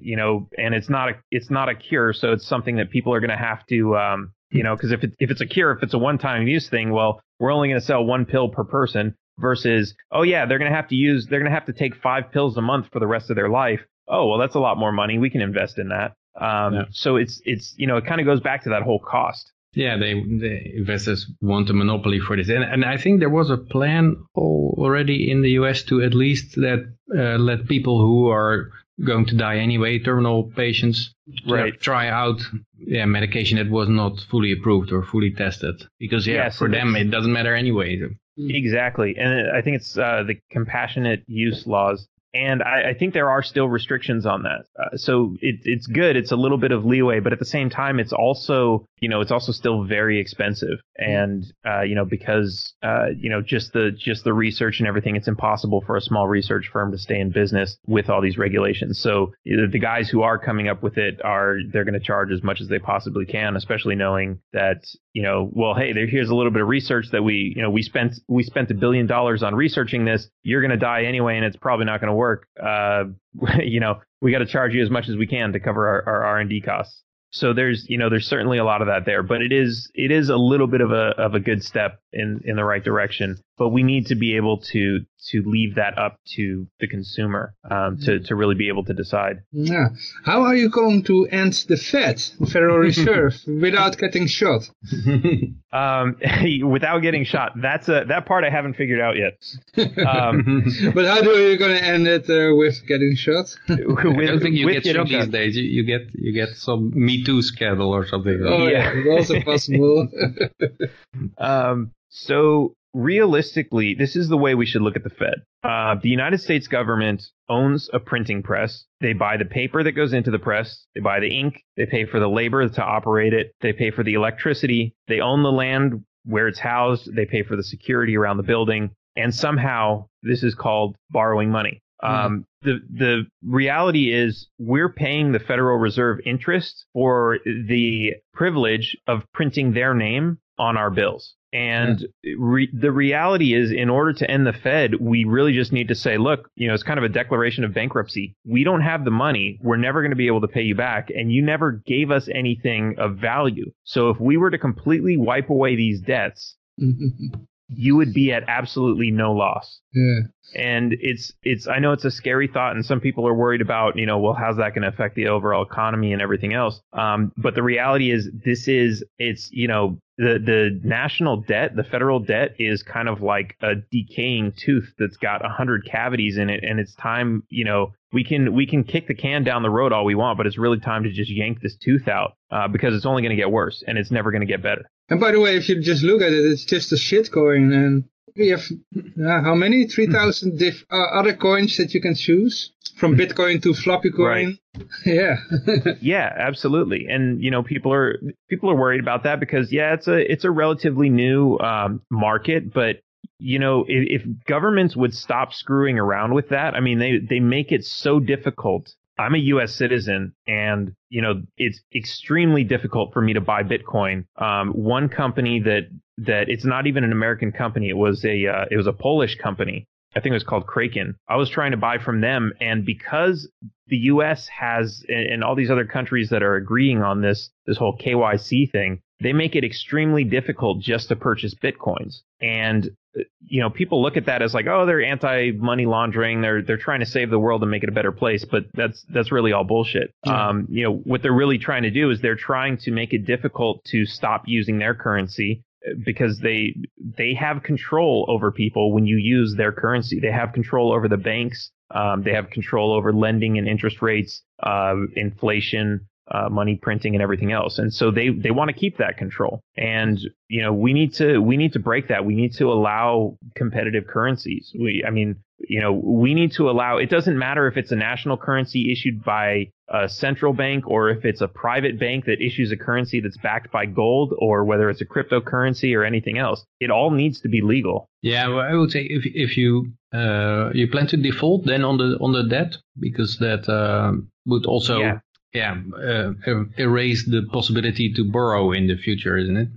you know, and it's not a it's not a cure, so it's something that people are going to have to. Um, you know, because if it, if it's a cure, if it's a one-time use thing, well, we're only going to sell one pill per person versus, oh yeah, they're going to have to use, they're going to have to take five pills a month for the rest of their life oh well that's a lot more money we can invest in that um, yeah. so it's it's you know it kind of goes back to that whole cost. Yeah they the investors want a monopoly for this. And, and i think there was a plan already in the us to at least let uh, let people who are going to die anyway terminal patients right. try out yeah medication that was not fully approved or fully tested. Because yeah, yeah so for them it doesn't matter anyway. Exactly. And i think it's uh, the compassionate use laws and I, I, think there are still restrictions on that. Uh, so it, it's good. It's a little bit of leeway, but at the same time, it's also you know it's also still very expensive, and uh, you know because uh, you know just the just the research and everything, it's impossible for a small research firm to stay in business with all these regulations. So the guys who are coming up with it are they're going to charge as much as they possibly can, especially knowing that you know well hey there, here's a little bit of research that we you know we spent we spent a billion dollars on researching this. You're going to die anyway, and it's probably not going to work. Uh, you know, we got to charge you as much as we can to cover our, R and D costs. So there's you know there's certainly a lot of that there, but it is it is a little bit of a of a good step in in the right direction. But we need to be able to to leave that up to the consumer um, to to really be able to decide. Yeah. How are you going to end the Fed, the Federal Reserve, without getting shot? um, without getting shot. That's a that part I haven't figured out yet. Um, but how do you going to end it uh, with getting shot? with, I don't think you get shot these days. You, you, get you get some Me Too scandal or something. Oh yeah, yeah also possible. um, so realistically, this is the way we should look at the Fed. Uh, the United States government owns a printing press. They buy the paper that goes into the press. They buy the ink. They pay for the labor to operate it. They pay for the electricity. They own the land where it's housed. They pay for the security around the building. And somehow this is called borrowing money. Mm-hmm. Um, the the reality is we're paying the Federal Reserve interest for the privilege of printing their name on our bills. And re- the reality is, in order to end the Fed, we really just need to say, look, you know, it's kind of a declaration of bankruptcy. We don't have the money. We're never going to be able to pay you back. And you never gave us anything of value. So if we were to completely wipe away these debts, you would be at absolutely no loss. Yeah. And it's it's I know it's a scary thought, and some people are worried about you know well how's that going to affect the overall economy and everything else. Um, but the reality is this is it's you know the the national debt, the federal debt is kind of like a decaying tooth that's got a hundred cavities in it, and it's time you know we can we can kick the can down the road all we want, but it's really time to just yank this tooth out uh, because it's only going to get worse and it's never going to get better. And by the way, if you just look at it, it's just a shitcoin, and we have uh, how many? Three thousand uh, other coins that you can choose from Bitcoin to floppy coin. Right. yeah. yeah, absolutely. And you know, people are people are worried about that because yeah, it's a it's a relatively new um, market, but you know, if, if governments would stop screwing around with that, I mean, they they make it so difficult I'm a U.S. citizen, and you know it's extremely difficult for me to buy Bitcoin. Um, one company that that it's not even an American company; it was a uh, it was a Polish company. I think it was called Kraken. I was trying to buy from them, and because the U.S. has and, and all these other countries that are agreeing on this this whole KYC thing, they make it extremely difficult just to purchase bitcoins. And you know, people look at that as like, oh, they're anti-money laundering. They're they're trying to save the world and make it a better place. But that's that's really all bullshit. Yeah. Um, you know, what they're really trying to do is they're trying to make it difficult to stop using their currency uh, because they they have control over people when you use their currency. They have control over the banks. Um, they have control over lending and interest rates, uh, inflation, uh, money printing and everything else. And so they, they want to keep that control. And, you know, we need to, we need to break that. We need to allow competitive currencies. We, I mean, you know, we need to allow, it doesn't matter if it's a national currency issued by a central bank or if it's a private bank that issues a currency that's backed by gold or whether it's a cryptocurrency or anything else. It all needs to be legal. Yeah, well, I would say if, if you, uh, you plan to default then on the, on the debt because that, uh, would also yeah yeah, uh, erase the possibility to borrow in the future, isn't it?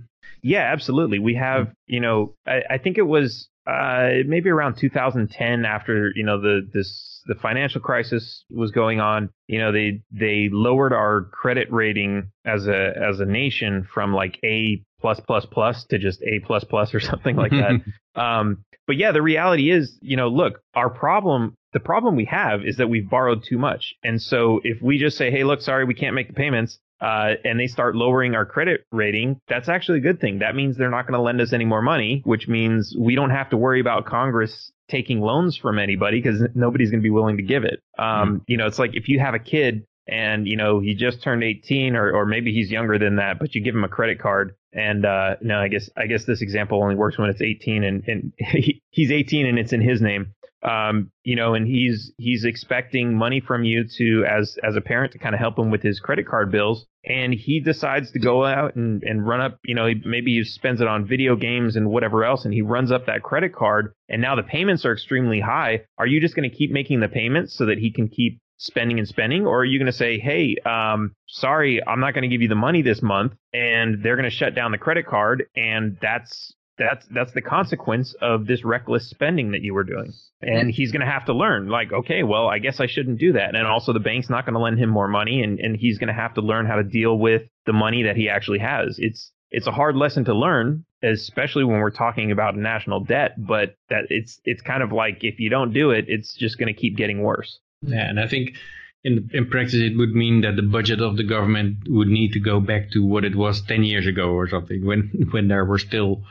Yeah, absolutely. We have, you know, I, I think it was uh, maybe around 2010 after you know the this the financial crisis was going on. You know, they they lowered our credit rating as a as a nation from like A plus plus plus to just A plus plus or something like that. um, but yeah, the reality is, you know, look, our problem the problem we have is that we've borrowed too much. And so if we just say, hey, look, sorry, we can't make the payments, uh, and they start lowering our credit rating, that's actually a good thing. That means they're not going to lend us any more money, which means we don't have to worry about Congress taking loans from anybody because nobody's going to be willing to give it. Um, mm-hmm. You know, it's like if you have a kid and you know he just turned 18 or, or maybe he's younger than that but you give him a credit card and uh no i guess i guess this example only works when it's 18 and, and he, he's 18 and it's in his name um, you know, and he's he's expecting money from you to as as a parent to kind of help him with his credit card bills, and he decides to go out and and run up, you know, maybe he spends it on video games and whatever else, and he runs up that credit card, and now the payments are extremely high. Are you just going to keep making the payments so that he can keep spending and spending, or are you going to say, hey, um, sorry, I'm not going to give you the money this month, and they're going to shut down the credit card, and that's that's that's the consequence of this reckless spending that you were doing. And mm-hmm. he's going to have to learn, like, okay, well, I guess I shouldn't do that. And also, the bank's not going to lend him more money, and and he's going to have to learn how to deal with the money that he actually has. It's it's a hard lesson to learn, especially when we're talking about national debt. But that it's it's kind of like if you don't do it, it's just going to keep getting worse. Yeah, and I think in in practice it would mean that the budget of the government would need to go back to what it was 10 years ago or something when when there were still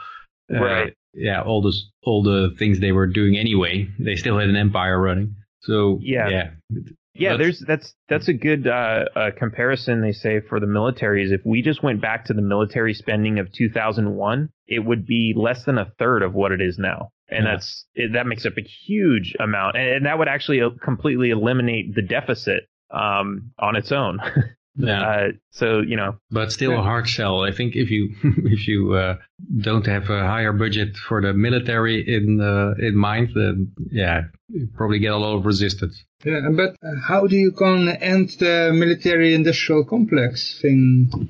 right yeah all the all the things they were doing anyway they still had an empire running so yeah yeah yeah, there's that's that's a good uh, uh, comparison. They say for the military is if we just went back to the military spending of 2001, it would be less than a third of what it is now, and yeah. that's it, that makes up a huge amount, and, and that would actually uh, completely eliminate the deficit um, on its own. Yeah. Uh, so you know, but still a hard sell. I think if you if you uh, don't have a higher budget for the military in uh, in mind, then yeah, you probably get a lot of resistance. Yeah, but how do you can end the military-industrial complex thing?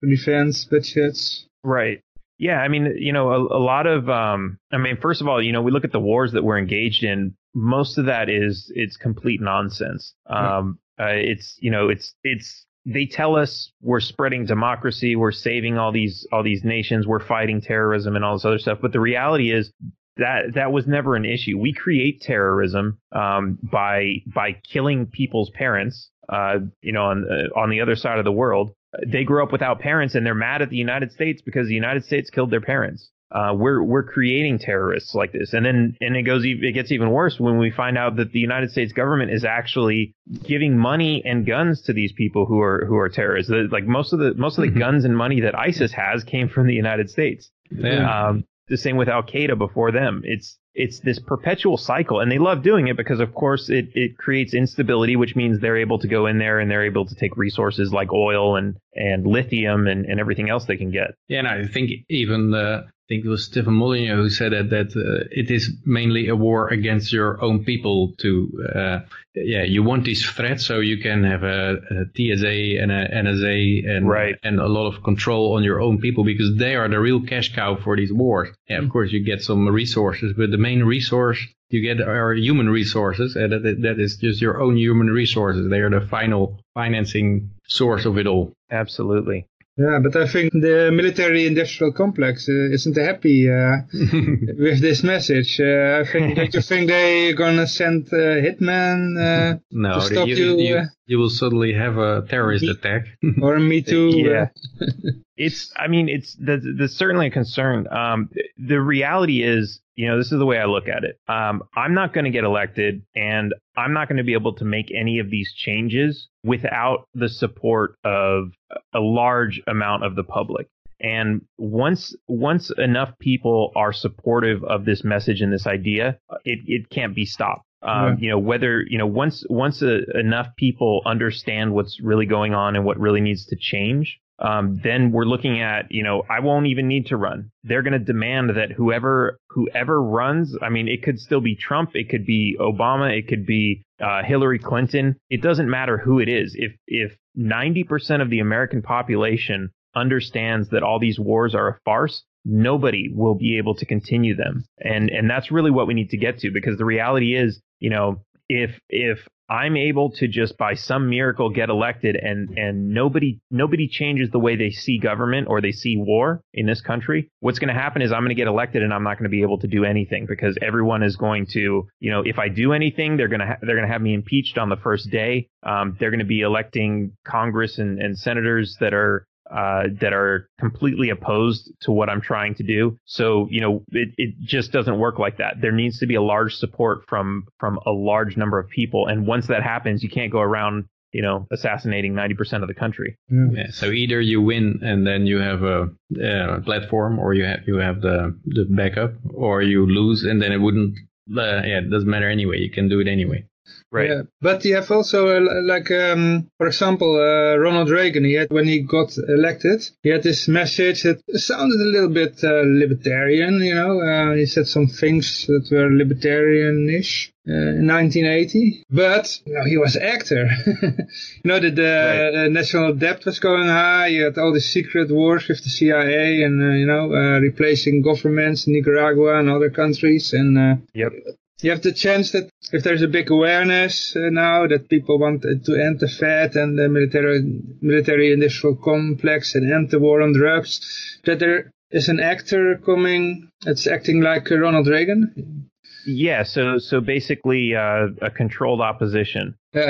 Defense budgets. Right. Yeah, I mean, you know, a, a lot of, um, I mean, first of all, you know, we look at the wars that we're engaged in. Most of that is it's complete nonsense. Um, uh, it's you know, it's it's they tell us we're spreading democracy, we're saving all these all these nations, we're fighting terrorism and all this other stuff. But the reality is that that was never an issue. We create terrorism um, by by killing people's parents. Uh, you know, on uh, on the other side of the world, they grew up without parents and they're mad at the United States because the United States killed their parents uh, we're we're creating terrorists like this, and then and it goes it gets even worse when we find out that the United States government is actually giving money and guns to these people who are who are terrorists. The, like most of the most of the mm-hmm. guns and money that ISIS has came from the United States. Yeah. Um, the same with Al Qaeda before them. It's it's this perpetual cycle, and they love doing it because, of course, it it creates instability, which means they're able to go in there and they're able to take resources like oil and and lithium and, and everything else they can get. Yeah, and I think even uh, think it was Stefan Molyneux who said that that uh, it is mainly a war against your own people. To uh, yeah, you want these threats so you can have a, a TSA and a NSA and right. and a lot of control on your own people because they are the real cash cow for these wars. Yeah, of course you get some resources, but the main resource you get are human resources, and that that is just your own human resources. They are the final financing source of it all. Absolutely. Yeah, but I think the military-industrial complex uh, isn't happy uh, with this message. Uh, I think, do you think they're gonna send uh, hitmen uh, no, to stop you, you? you, uh, you will suddenly have a terrorist me, attack. or Me Too. yeah. it's, I mean, it's, there's, certainly a concern. Um, the reality is, you know, this is the way I look at it. Um, I'm not going to get elected and I'm not going to be able to make any of these changes without the support of a large amount of the public. And once once enough people are supportive of this message and this idea, it, it can't be stopped. Um. You know whether you know once once a, enough people understand what's really going on and what really needs to change, um, then we're looking at, you know, I won't even need to run. They're going to demand that whoever whoever runs, I mean, it could still be Trump, it could be Obama, it could be uh, Hillary Clinton. It doesn't matter who it is. If if 90% of the American population understands that all these wars are a farce, nobody will be able to continue them. And and that's really what we need to get to because the reality is, you know, if if I'm able to just by some miracle get elected and and nobody nobody changes the way they see government or they see war in this country, what's going to happen is I'm going to get elected and I'm not going to be able to do anything because everyone is going to, you know, if I do anything, they're going to ha- they're going to have me impeached on the first day. Um, they're going to be electing Congress and, and senators that are uh, that are completely opposed to what I'm trying to do. So, you know, it, it just doesn't work like that. There needs to be a large support from from a large number of people. And once that happens, you can't go around you know, assassinating 90% of the country. Yeah. So either you win and then you have a, a platform or you have, you have the, the backup or you lose and then it wouldn't uh, yeah, it doesn't matter anyway. You can do it anyway. Right. Yeah, but you have also uh, like, um, for example, uh, Ronald Reagan. He had when he got elected, he had this message that sounded a little bit uh, libertarian. You know, uh, he said some things that were libertarianish. Uh, in 1980, but you know, he was actor. you know that the Right. uh, national debt was going high. You had all the secret wars with the CIA, and uh, you know, uh, replacing governments in Nicaragua and other countries, and uh, Yep. You have the chance that if there's a big awareness uh, now that people want to end the Fed and the military military industrial complex and end the war on drugs, that there is an actor coming that's acting like uh, Ronald Reagan. Yeah. So so basically, uh, a controlled opposition. Uh,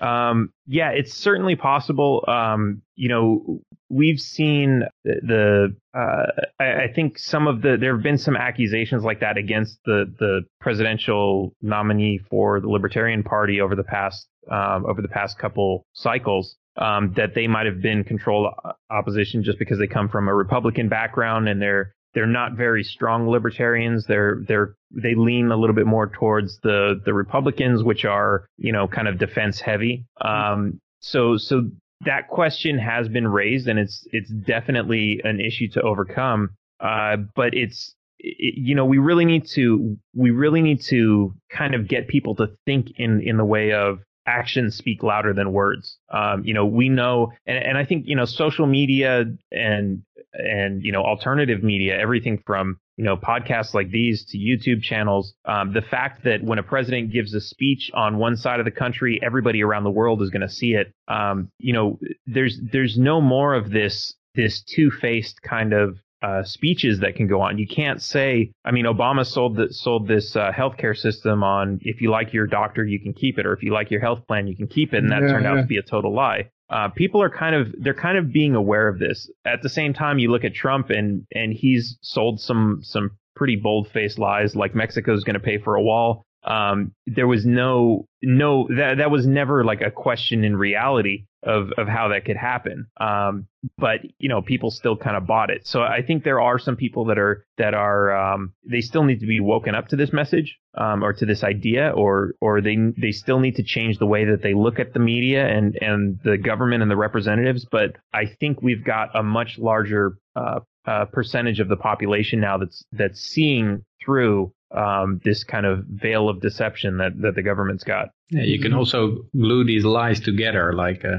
Um, yeah, it's certainly possible. Um, you know, we've seen the, the uh, I, I think some of the, there have been some accusations like that against the, the presidential nominee for the Libertarian Party over the past, um, over the past couple cycles. Um, that they might have been controlled opposition just because they come from a Republican background and they're they're not very strong libertarians. They're they're they lean a little bit more towards the the Republicans, which are you know kind of defense heavy. Um, so so that question has been raised, and it's it's definitely an issue to overcome. Uh, but it's it, you know we really need to we really need to kind of get people to think in in the way of actions speak louder than words. Um, you know, we know, and, and I think, you know, social media and, and, you know, alternative media, everything from, you know, podcasts like these to YouTube channels. Um, the fact that when a president gives a speech on one side of the country, everybody around the world is going to see it. Um, you know, there's, there's no more of this, this two-faced kind of uh, speeches that can go on. You can't say, I mean, Obama sold the, sold this uh, healthcare system on if you like your doctor, you can keep it, or if you like your health plan, you can keep it, and that Yeah, turned out to be a total lie. Uh, people are kind of they're kind of being aware of this. At the same time, you look at Trump and and he's sold some some pretty bold faced lies, like Mexico's going to pay for a wall. Um, there was no no that that was never like a question in reality of of how that could happen. Um, but you know, people still kind of bought it. So I think there are some people that are that are um, they still need to be woken up to this message um, or to this idea, or or they they still need to change the way that they look at the media and and the government and the representatives. But I think we've got a much larger uh, uh, percentage of the population now that's that's seeing through um, this kind of veil of deception that that the government's got. Yeah, you can also glue these lies together. Like, uh,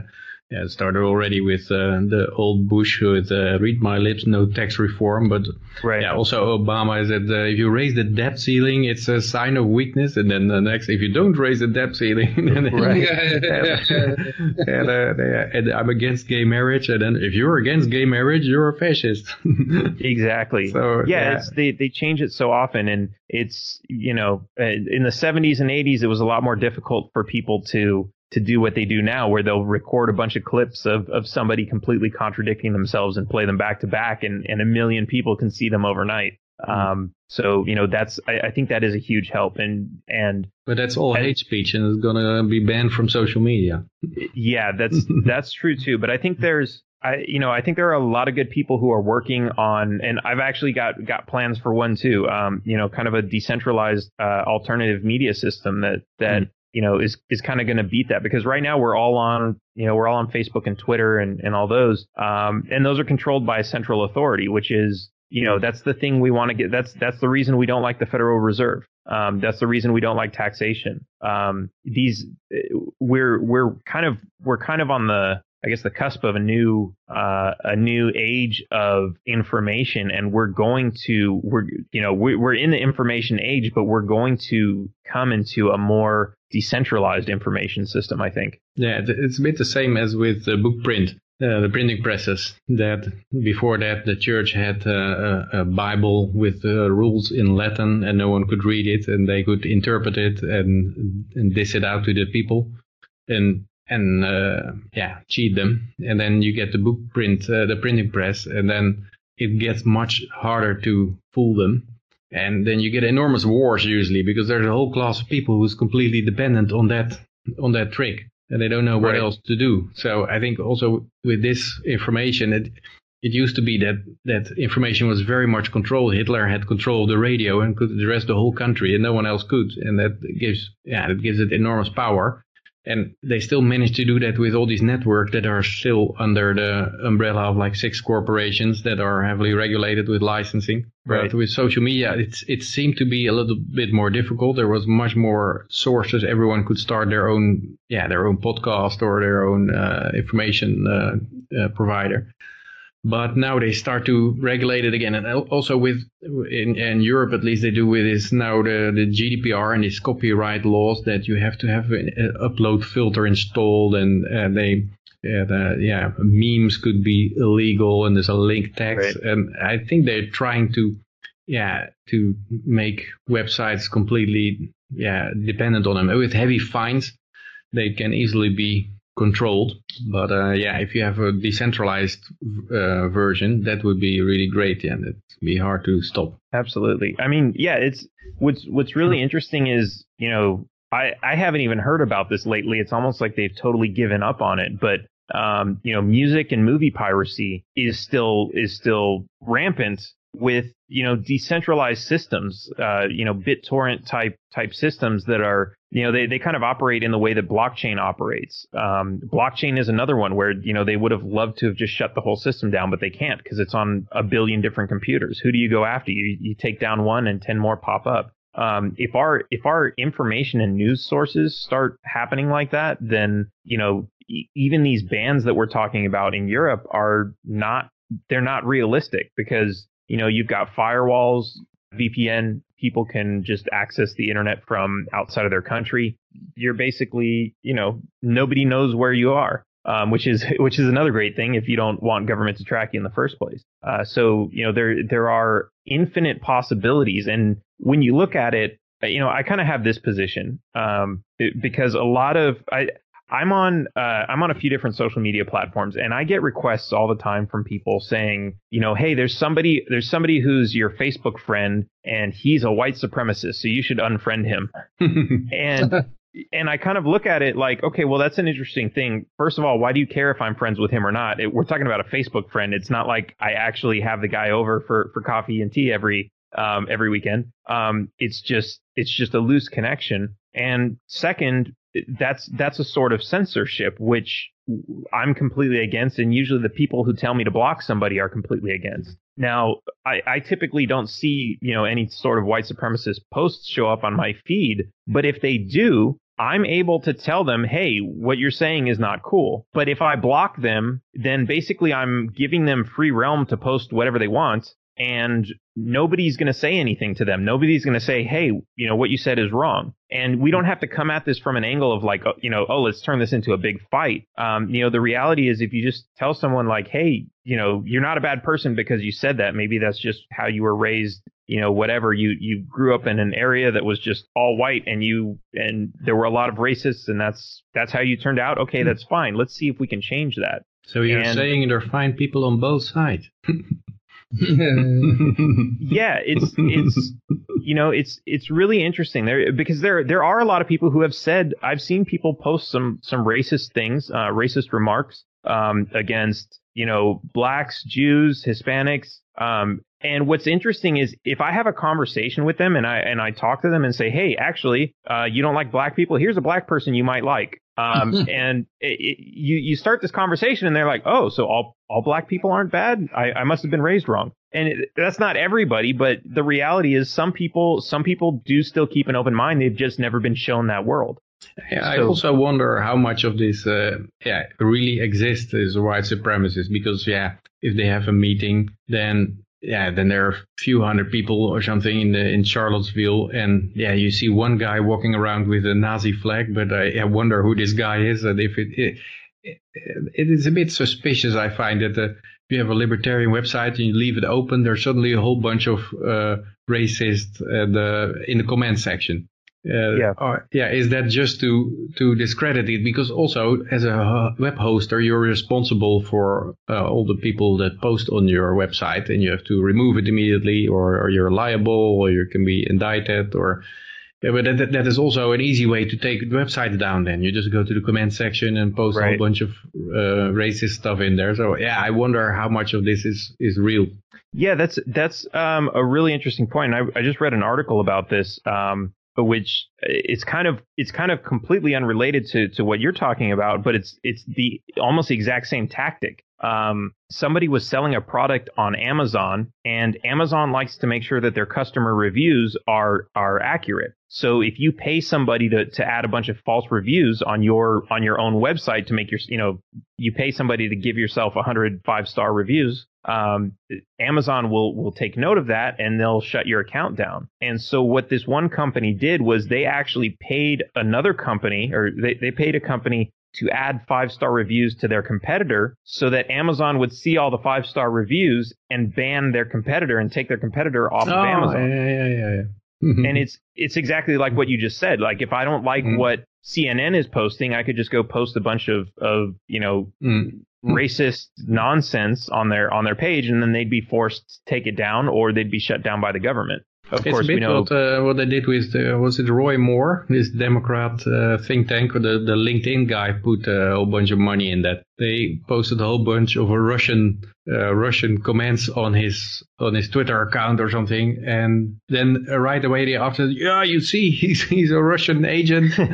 yeah, it started already with uh, the old Bush with uh, "Read my lips, no tax reform." But Right. yeah, also Obama said uh, if you raise the debt ceiling, it's a sign of weakness. And then the next, if you don't raise the debt ceiling, then Right. yeah, yeah. and, uh, and I'm against gay marriage. And then if you're against gay marriage, you're a fascist. Exactly. So, yeah, yeah. It's, they they change it so often, and it's you know uh, in the 70s and 80s it was a lot more difficult for people to to do what they do now, where they'll record a bunch of clips of of somebody completely contradicting themselves and play them back to back, and and a million people can see them overnight. Mm-hmm. Um, so you know that's I, I think that is a huge help, and and but that's all hate speech and it's gonna be banned from social media. yeah, that's that's true too. But I think there's I you know I think there are a lot of good people who are working on, and I've actually got got plans for one too. Um, you know, kind of a decentralized uh, alternative media system that that. Mm. You know, is is kind of going to beat that because right now we're all on, you know, we're all on Facebook and Twitter and, and all those, um, and those are controlled by a central authority, which is, you know, that's the thing we want to get. That's that's the reason we don't like the Federal Reserve. Um, that's the reason we don't like taxation. Um, these we're we're kind of we're kind of on the I guess the cusp of a new uh, a new age of information, and we're going to we're you know we, we're in the information age, but we're going to come into a more decentralized information system. I think. Yeah, it's a bit the same as with uh, book print, uh, the printing presses. That before that, the church had uh, a, a Bible with uh, rules in Latin, and no one could read it, and they could interpret it and and dish it out to the people, and and uh, yeah, cheat them. And then you get the book print, uh, the printing press, and then it gets much harder to fool them. And then you get enormous wars usually because there's a whole class of people who's completely dependent on that on that trick and they don't know what Right. else to do. So I think also with this information, it it used to be that that information was very much controlled. Hitler had control of the radio and could address the whole country, and no one else could. And that gives yeah, that gives it enormous power. And they still manage to do that with all these networks that are still under the umbrella of like six corporations that are heavily regulated with licensing. Right. But with social media, it's it seemed to be a little bit more difficult. There was much more sources. Everyone could start their own, yeah, their own podcast or their own uh, information uh, uh, provider. But now they start to regulate it again, and also with in, in Europe at least they do with this now the, the GDPR and these copyright laws that you have to have an upload filter installed, and uh, they yeah, the, yeah, memes could be illegal, and there's a link tax, Right. and I think they're trying to yeah to make websites completely yeah dependent on them with heavy fines. They can easily be controlled. But uh, yeah, if you have a decentralized uh, version, that would be really great. Yeah, it'd be hard to stop. Absolutely. I mean, yeah, it's what's what's really interesting is, you know, I I haven't even heard about this lately. It's almost like they've totally given up on it, but um, you know, music and movie piracy is still is still rampant with, you know, decentralized systems, uh, you know, BitTorrent type type systems that are, you know, they, they kind of operate in the way that blockchain operates. Um, blockchain is another one where, you know, they would have loved to have just shut the whole system down, but they can't because it's on a billion different computers. Who do you go after? You, you take down one and 10 more pop up. Um, if our if our information and news sources start happening like that, then you know e- even these bans that we're talking about in Europe are not they're not realistic because you know you've got firewalls, VPN. People can just access the internet from outside of their country. You're basically you know nobody knows where you are. Um, which is which is another great thing if you don't want government to track you in the first place. Uh, so you know there there are infinite possibilities, and when you look at it, uh, you know I kind of have this position um, because a lot of I I'm on uh, I'm on a few different social media platforms, and I get requests all the time from people saying, you know, hey, there's somebody there's somebody who's your Facebook friend, and he's a white supremacist, so you should unfriend him and and I kind of look at it like, okay, well, that's an interesting thing. First of all, why do you care if I'm friends with him or not? It, we're talking about a Facebook friend. It's not like I actually have the guy over for for coffee and tea every um, every weekend. Um, it's just it's just a loose connection. And second, that's that's a sort of censorship which I'm completely against, and usually the people who tell me to block somebody are completely against. Now, I, I typically don't see, you know, any sort of white supremacist posts show up on my feed, but if they do, I'm able to tell them, hey, what you're saying is not cool. But if I block them, then basically I'm giving them free realm to post whatever they want. And nobody's going to say anything to them. Nobody's going to say, hey, you know, what you said is wrong. And we don't have to come at this from an angle of like, oh, you know, oh, let's turn this into a big fight. Um, you know, the reality is if you just tell someone like, hey, you know, you're not a bad person because you said that. Maybe that's just how you were raised you know whatever you you grew up in an area that was just all white and you and there were a lot of racists and that's that's how you turned out okay that's fine let's see if we can change that so you're And- saying there are fine people on both sides. yeah it's it's you know it's it's really interesting there because there there are a lot of people who have said i've seen people post some some racist things uh racist remarks um against you know blacks jews hispanics um and what's interesting is if I have a conversation with them and I and I talk to them and say, "Hey, actually, uh, you don't like black people. Here's a black person you might like." Um, and it, it, you you start this conversation and they're like, "Oh, so all all black people aren't bad? I, I must have been raised wrong." And it, that's not everybody, but the reality is some people some people do still keep an open mind. They've just never been shown that world. Yeah, I also wonder how much of this, uh, yeah, really exists as white supremacists because, yeah, if they have a meeting, then yeah, then there are a few hundred people or something in the in Charlottesville, and yeah, you see one guy walking around with a Nazi flag, but I, I wonder who this guy is, and if it, it it is a bit suspicious. I find that uh, if you have a libertarian website and you leave it open, there's suddenly a whole bunch of uh, uh, the, in the comment section. Uh, Yeah. or- yeah. Is that just to to discredit it? Because also as a web hoster, you're responsible for uh, all the people that post on your website, and you have to remove it immediately, or, or you're liable, or you can be indicted, or Yeah, but that, that is also an easy way to take websites down then. You just go to the comment section and post a whole bunch of uh, racist stuff in there. So yeah, I wonder how much of this is, is real. Yeah, that's that's um, a really interesting point. I, I just read an article about this, um, which eh, it's kind of it's kind of completely unrelated to to what you're talking about, but it's it's the almost the exact same tactic. Um, somebody was selling a product on Amazon, and Amazon likes to make sure that their customer reviews are are accurate. So if you pay somebody to, to add a bunch of false reviews on your on your own website to make your you know you pay somebody to give yourself 100 five star reviews um, Amazon will will take note of that and they'll shut your account down. And so what this one company did was they actually paid another company or they, they paid a company to add five star reviews to their competitor so that Amazon would see all the five star reviews and ban their competitor and take their competitor off of Amazon. yeah, yeah, yeah, yeah. Mhm. And it's it's exactly like what you just said. Like if I don't like Mhm. what CNN is posting, I could just go post a bunch of of you know Mm. Mm. racist nonsense on their on their page, and then they'd be forced to take it down, or they'd be shut down by the government. Of it's course, a bit we know. what, uh, what they did with, uh, was it Roy Moore, this Democrat uh, think tank, or the, the LinkedIn guy put a whole bunch of money in that. They posted a whole bunch of Russian uh, Russian comments on his on his Twitter account or something, and then uh, right away they after, yeah, you see, he's he's a Russian agent, and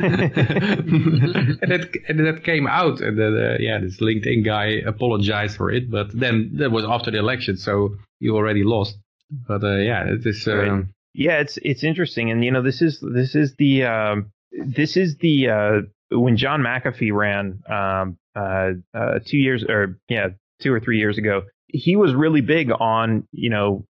that and that came out, and then uh, yeah, this LinkedIn guy apologized for it, but then that was after the election, so you already lost. But uh, yeah, it is. Um, yeah, it's it's interesting, and you know this is this is the um, this is the uh, when John McAfee ran um, uh, uh, two years or yeah two or three years ago, he was really big on you know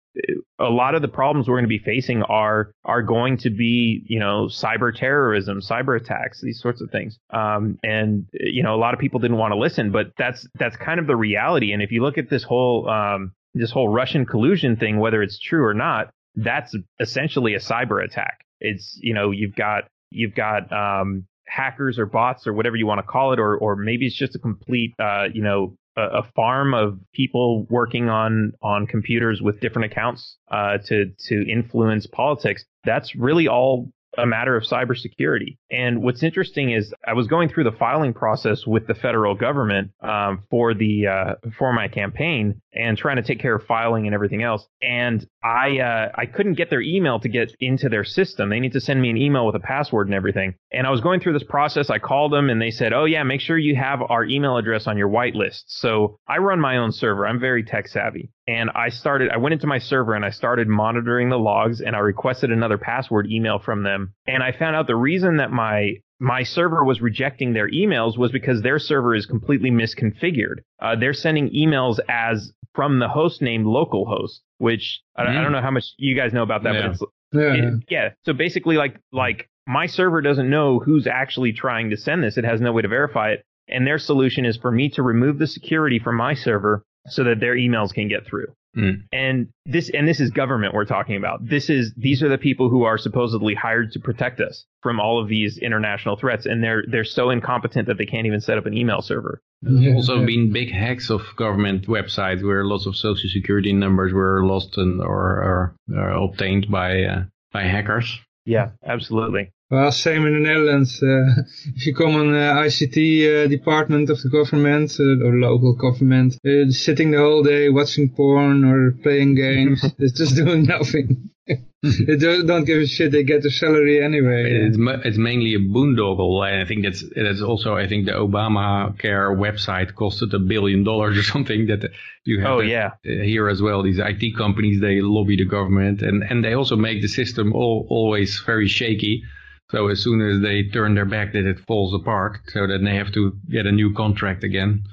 a lot of the problems we're going to be facing are are going to be you know cyber terrorism, cyber attacks, these sorts of things. Um, and you know a lot of people didn't want to listen, but that's that's kind of the reality. And if you look at this whole um, this whole Russian collusion thing, whether it's true or not, that's essentially a cyber attack. It's you know you've got you've got um, hackers or bots or whatever you want to call it, or or maybe it's just a complete uh, you know a, a farm of people working on on computers with different accounts uh, to to influence politics. That's really all a matter of cybersecurity. And what's interesting is I was going through the filing process with the federal government um, for the uh, for my campaign and trying to take care of filing and everything else. And I uh, I couldn't get their email to get into their system. They need to send me an email with a password and everything. And I was going through this process. I called them and they said, "Oh yeah, make sure you have our email address on your whitelist." So I run my own server. I'm very tech savvy. And I started, I went into my server and I started monitoring the logs and I requested another password email from them. And I found out the reason that my my server was rejecting their emails was because their server is completely misconfigured. Uh, they're sending emails as from the host name localhost, which I, I don't know how much you guys know about that, Yeah. but it's Yeah. it- yeah. So basically, like like my server doesn't know who's actually trying to send this. It has no way to verify it. And their solution is for me to remove the security from my server so that their emails can get through. Mm. And this and this is government we're talking about. This is these are the people who are supposedly hired to protect us from all of these international threats, and they're they're so incompetent that they can't even set up an email server. Yeah, also yeah. been big hacks of government websites where lots of social security numbers were lost and or, or, or obtained by uh, by hackers. Yeah, absolutely. Well, same in the Netherlands. Uh, if you come on uh, ICT uh, department of the government uh, or local government, uh, sitting the whole day watching porn or playing games, it's just doing nothing. they don't, don't give a shit. They get their salary anyway. It's, it's mainly a boondoggle, and I think that's that's also I think the Obamacare website costed a billion dollars or something. That you have Oh that, yeah, uh, here as well. These IT companies they lobby the government, and and they also make the system all, always very shaky. So as soon as they turn their back, that it falls apart. So then they have to get a new contract again.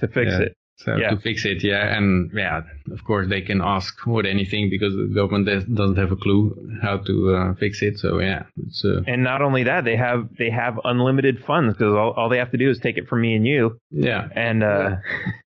to fix Yeah. it. So Yeah. to fix it, yeah, and yeah, of course they can ask what anything because the government does- doesn't have a clue how to uh, fix it. So yeah, it's uh, And not only that, they have they have unlimited funds because all, all they have to do is take it from me and you, yeah. and uh,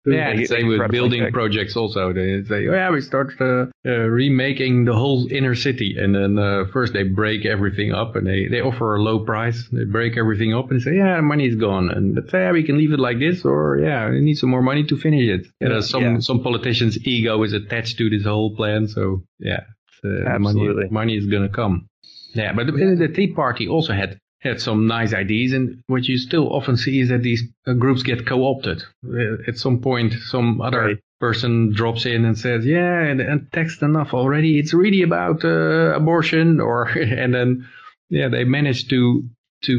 Yeah, They- they with building projects also. They say, oh, yeah, we start uh, uh, remaking the whole inner city. And then uh, first they break everything up and they, they offer a low price. They break everything up and say, yeah, the money is gone. And yeah, we can leave it like this or yeah, we need some more money to finish it. And uh, some, Yeah. some politician's ego is attached to this whole plan. So yeah, uh, money, money is going to come. Yeah, but the, the Tea Party also had had some nice ideas, and what you still often see is that these uh, groups get co-opted. Uh, at some point, some other Right. person drops in and says, "Yeah, and, and taxed enough already. It's really about uh, abortion," or and then yeah, they manage to to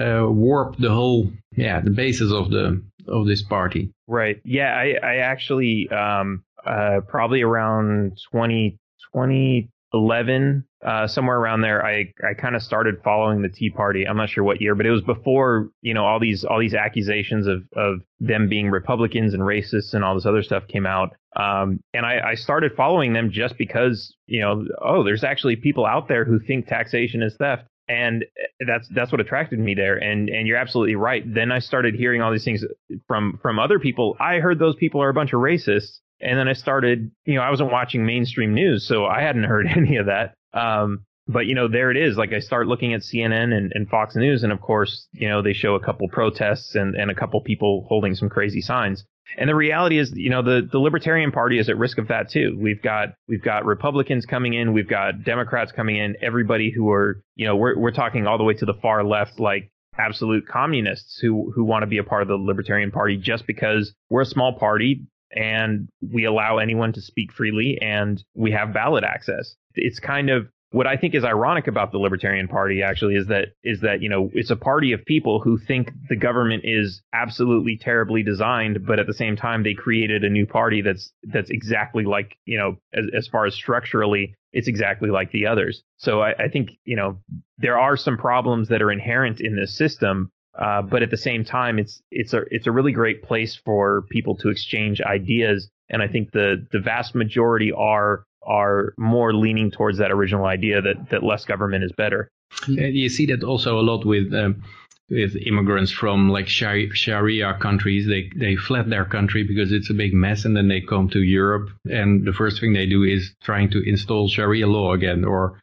uh, warp the whole yeah the basis of the of this party. Right. Yeah, I, I actually um uh probably around 20, 2011, uh somewhere around there I I kind of started following the Tea Party. I'm not sure what year, but it was before, you know, all these all these accusations of of them being Republicans and racists and all this other stuff came out. Um and I I started following them just because, you know, oh, there's actually people out there who think taxation is theft. And that's that's what attracted me there. And and you're absolutely right. Then i started hearing all these things from from other people. I heard those people are a bunch of racists. And then i started you know i wasn't watching mainstream news so i hadn't heard any of that um but you know there it is like i start looking at cnn and, and fox news and of course you know they show a couple protests and and a couple people holding some crazy signs and the reality is, you know, the, the Libertarian Party is at risk of that too. We've got we've got Republicans coming in, we've got Democrats coming in, everybody who are, you know, we're we're talking all the way to the far left, like absolute communists who who want to be a part of the Libertarian Party just because we're a small party and we allow anyone to speak freely and we have ballot access. It's kind of what I think is ironic about the Libertarian Party actually is that is that you know it's a party of people who think the government is absolutely terribly designed, but at the same time they created a new party that's that's exactly like you know as, as far as structurally it's exactly like the others. So I, I think you know there are some problems that are inherent in this system, uh, but at the same time it's it's a it's a really great place for people to exchange ideas, and I think the the vast majority are are more leaning towards that original idea that that less government is better. You see that also a lot with um, with immigrants from like Shari- Sharia countries. They they fled their country because it's a big mess, and then they come to Europe, and the first thing they do is trying to install Sharia law again. Or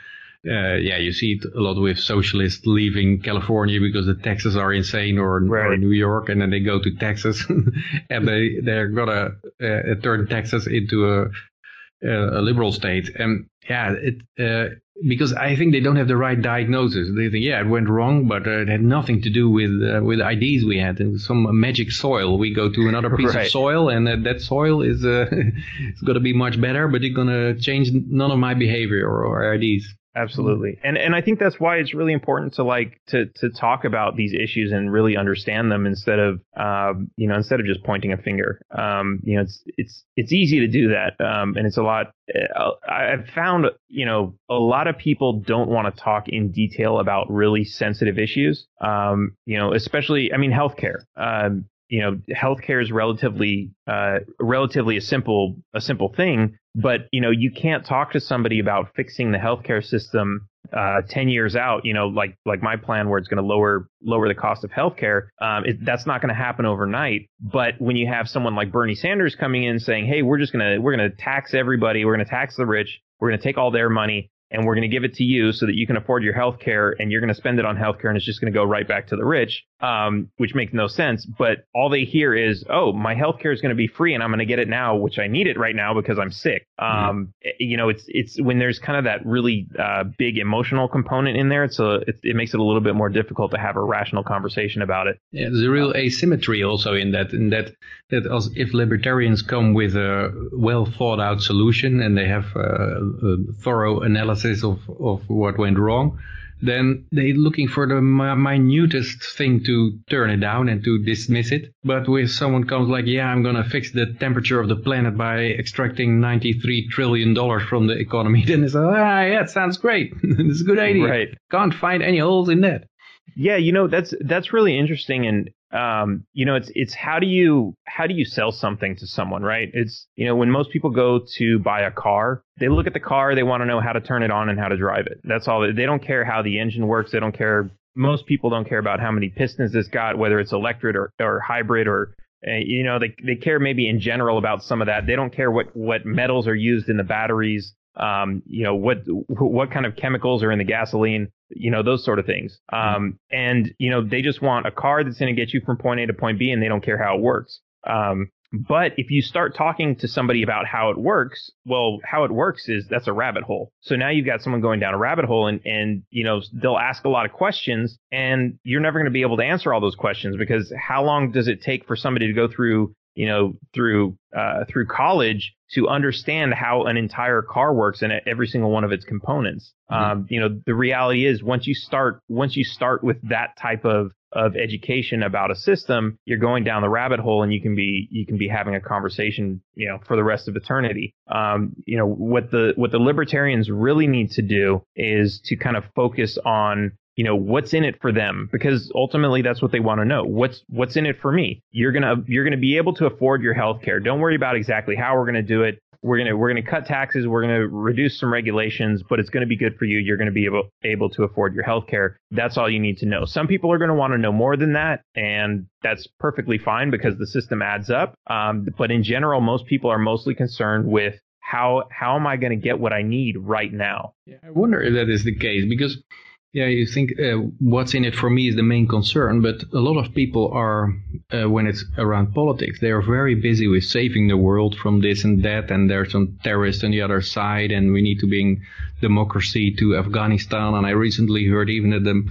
uh, yeah, you see it a lot with socialists leaving California because the taxes are insane, or, or New York, and then they go to Texas, and they they're gonna uh, turn Texas into a uh, a liberal state. And yeah, it uh, because I think they don't have the right diagnosis. They think, yeah, it went wrong, but uh, it had nothing to do with uh, with ideas we had. It was some magic soil. We go to another piece Right. of soil, and uh, that soil is uh, it's going to be much better, but it's going to change none of my behavior or, or ideas. Absolutely. And and I think that's why it's really important to like to to talk about these issues and really understand them instead of um you know instead of just pointing a finger. Um you know it's it's it's easy to do that. Um and it's a lot uh, I've found you know a lot of people don't want to talk in detail about really sensitive issues. Um you know especially I mean healthcare. You know healthcare is relatively uh relatively a simple a simple thing but you know you can't talk to somebody about fixing the healthcare system uh, 10 years out you know like like my plan where it's going to lower lower the cost of healthcare. Um, it, that's not going to happen overnight but when you have someone like Bernie Sanders coming in saying hey we're just going to we're going to tax everybody we're going to tax the rich we're going to take all their money and we're going to give it to you so that you can afford your health care and you're going to spend it on health care and it's just going to go right back to the rich, um, which makes no sense. But all they hear is, oh, my healthcare is going to be free and I'm going to get it now, which I need it right now because I'm sick. Um, You know, it's it's when there's kind of that really uh, big emotional component in there, it's a, it, it makes it a little bit more difficult to have a rational conversation about it. Yeah, there's a real asymmetry also in that, in that that as if libertarians come with a well thought out solution and they have uh, a thorough analysis of of what went wrong, then they're looking for the minutest thing to turn it down and to dismiss it. But when someone comes like, yeah, I'm gonna fix the temperature of the planet by extracting 93 trillion dollars from the economy, then it's like, ah, yeah, it sounds great. it's a good idea. Right. Can't find any holes in that. Yeah, you know that's that's really interesting, and um, you know it's it's how do you how do you sell something to someone, right? It's you know when most people go to buy a car, they look at the car, they want to know how to turn it on and how to drive it. That's all. They don't care how the engine works. They don't care. Most people don't care about how many pistons it's got, whether it's electric or, or hybrid or uh, you know they they care maybe in general about some of that. They don't care what what metals are used in the batteries. Um, you know what what kind of chemicals are in the gasoline you know those sort of things. Um and you know they just want a car that's going to get you from point a to point b and they don't care how it works. Um But if you start talking to somebody about how it works, well, how it works is that's a rabbit hole. So now you've got someone going down a rabbit hole and, and, you know, they'll ask a lot of questions and you're never going to be able to answer all those questions because how long does it take for somebody to go through you know, through uh, through college to understand how an entire car works and every single one of its components. Mm-hmm. Um, you know, the reality is once you start once you start with that type of of education about a system, you're going down the rabbit hole and you can be you can be having a conversation, you know, for the rest of eternity. Um, you know, what the what the libertarians really need to do is to kind of focus on you know what's in it for them? Because ultimately that's what they want to know. What's what's in it for me? You're gonna you're gonna be able to afford your health care don't worry about exactly how we're gonna do it. We're gonna we're gonna cut taxes. We're gonna reduce some regulations but it's gonna be good for you. You're gonna be able able to afford your health care that's all you need to know. Some people are gonna want to know more than that and that's perfectly fine because the system adds up. Um, but in general most people are mostly concerned with how how am i going to get what i need right now? Yeah, i wonder if that is the case because yeah, you think uh, what's in it for me is the main concern, but a lot of people are, uh, when it's around politics, they are very busy with saving the world from this and that, and there's some terrorists on the other side, and we need to bring democracy to Afghanistan. And I recently heard even that the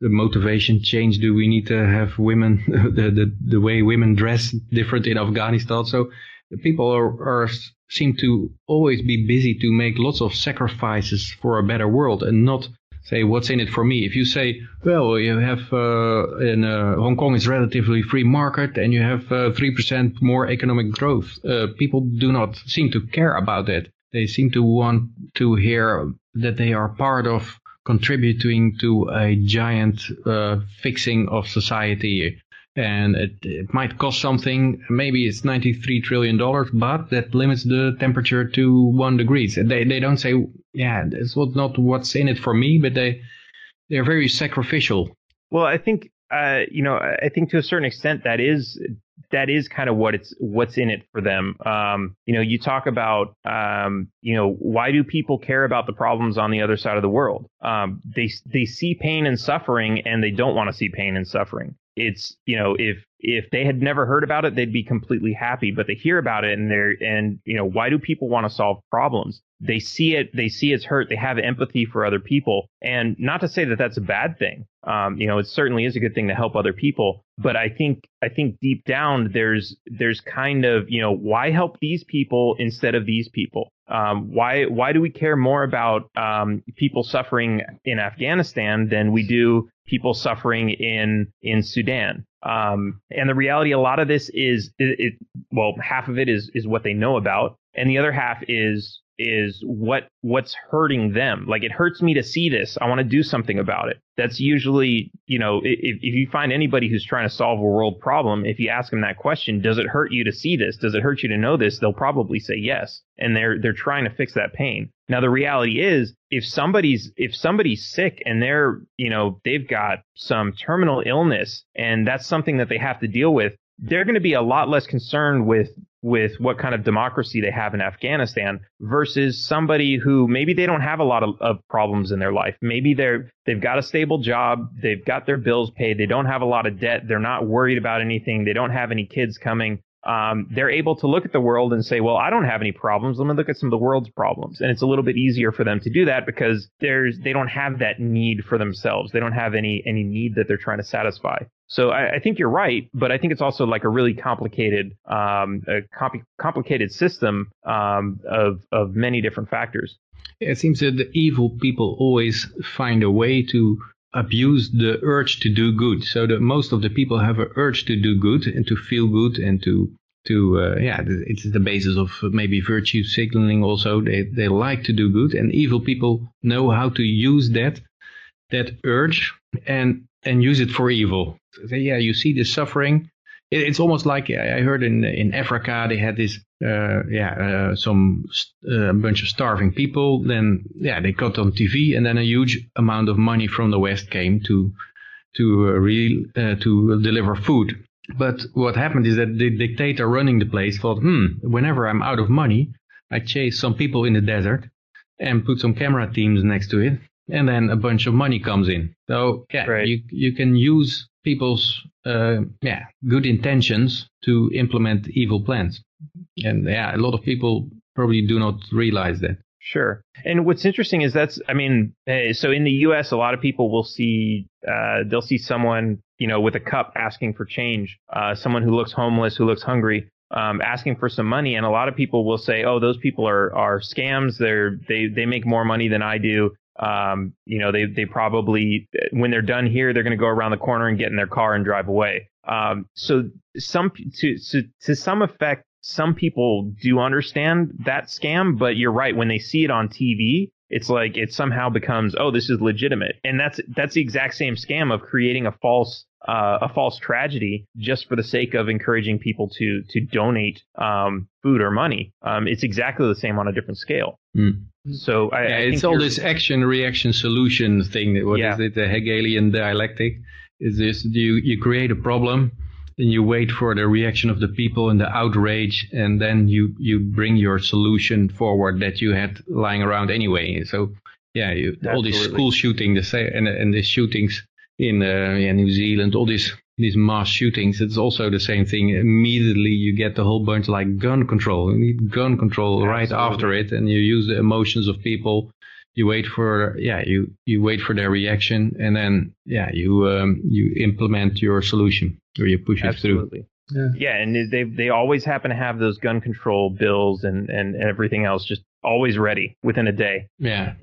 the motivation change. Do we need to have women the the, the way women dress different in Afghanistan? So the people are, are seem to always be busy to make lots of sacrifices for a better world and not say what's in it for me. If you say, well, you have uh, in uh, Hong Kong is relatively free market and you have uh, three percent more economic growth, uh, people do not seem to care about that. They seem to want to hear that they are part of contributing to a giant uh, fixing of society and it, it, might cost something. Maybe it's 93 trillion dollars, but that limits the temperature to one degrees. They they don't say, yeah, that's not what's in it for me, but they they're very sacrificial. Well, I think uh, you know, I think to a certain extent that is that is kind of what it's what's in it for them. Um, you know, you talk about um, you know why do people care about the problems on the other side of the world? Um, they they see pain and suffering, and they don't want to see pain and suffering it's you know if if they had never heard about it they'd be completely happy but they hear about it and they're and you know why do people want to solve problems? They see it they see it's hurt they have empathy for other people and not to say that that's a bad thing um, you know it certainly is a good thing to help other people but i think i think deep down there's there's kind of you know why help these people instead of these people um, why why do we care more about um, people suffering in Afghanistan than we do people suffering in in Sudan? Um, and the reality, a lot of this is, it, it, well, half of it is is what they know about, and the other half is is what what's hurting them. Like it hurts me to see this. I want to do something about it. That's usually, you know, if, if you find anybody who's trying to solve a world problem, if you ask them that question, does it hurt you to see this? Does it hurt you to know this? They'll probably say yes. And they're they're trying to fix that pain. Now the reality is if somebody's if somebody's sick and they're, you know, they've got some terminal illness and that's something that they have to deal with, they're going to be a lot less concerned with with what kind of democracy they have in Afghanistan versus somebody who maybe they don't have a lot of, of, problems in their life. Maybe they're they've got a stable job, they've got their bills paid, they don't have a lot of debt, they're not worried about anything, they don't have any kids coming. Um, they're able to look at the world and say, well, I don't have any problems. Let me look at some of the world's problems. And it's a little bit easier for them to do that because there's, they don't have that need for themselves. They don't have any, any need that they're trying to satisfy. So I, I, think you're right, but I think it's also like a really complicated, um, a comp- complicated system um, of of many different factors. It seems that the evil people always find a way to abuse the urge to do good. So that most of the people have an urge to do good and to feel good and to to uh, yeah, it's the basis of maybe virtue signaling. Also, they they like to do good, and evil people know how to use that that urge and and use it for evil. Yeah, you see the suffering. It, it's almost like I heard in in Africa they had this uh, yeah uh, some uh, bunch of starving people. Then yeah they got on TV and then a huge amount of money from the West came to to uh, real uh, to deliver food. But what happened is that the dictator running the place thought, hmm, whenever I'm out of money, I chase some people in the desert and put some camera teams next to it and then a bunch of money comes in. So yeah, Right. you you can use people's uh, yeah good intentions to implement evil plans, and yeah, a lot of people probably do not realize that. Sure. And what's interesting is that's, I mean, so in the U.S., a lot of people will see, uh, they'll see someone, you know, with a cup asking for change, uh, someone who looks homeless, who looks hungry, um, asking for some money. And a lot of people will say, oh, those people are, are scams. They're, they, they make more money than I do. Um, you know, they, they probably, when they're done here, they're going to go around the corner and get in their car and drive away. Um, so some, to, to, to some effect, some people do understand that scam, but you're right. When they see it on TV, it's like it somehow becomes, oh, this is legitimate, and that's that's the exact same scam of creating a false uh, a false tragedy just for the sake of encouraging people to to donate um, food or money. Um, it's exactly the same on a different scale. Hmm. So I, Yeah, I it's all this action reaction solution thing. What is Yeah. it? The Hegelian dialectic is this: you you create a problem, And you wait for the reaction of the people and the outrage, and then you you bring your solution forward that you had lying around anyway. So yeah, you, all these school shooting, the and and the shootings in uh, yeah, New Zealand, all these these mass shootings. It's also the same thing. Immediately you get the whole bunch like gun control. You need gun control right Absolutely. after it, and you use the emotions of people you wait for yeah you you wait for their reaction and then yeah you um, you implement your solution or you push it through Absolutely. Yeah. and they they always happen to have those gun control bills and and everything else just always ready within a day. yeah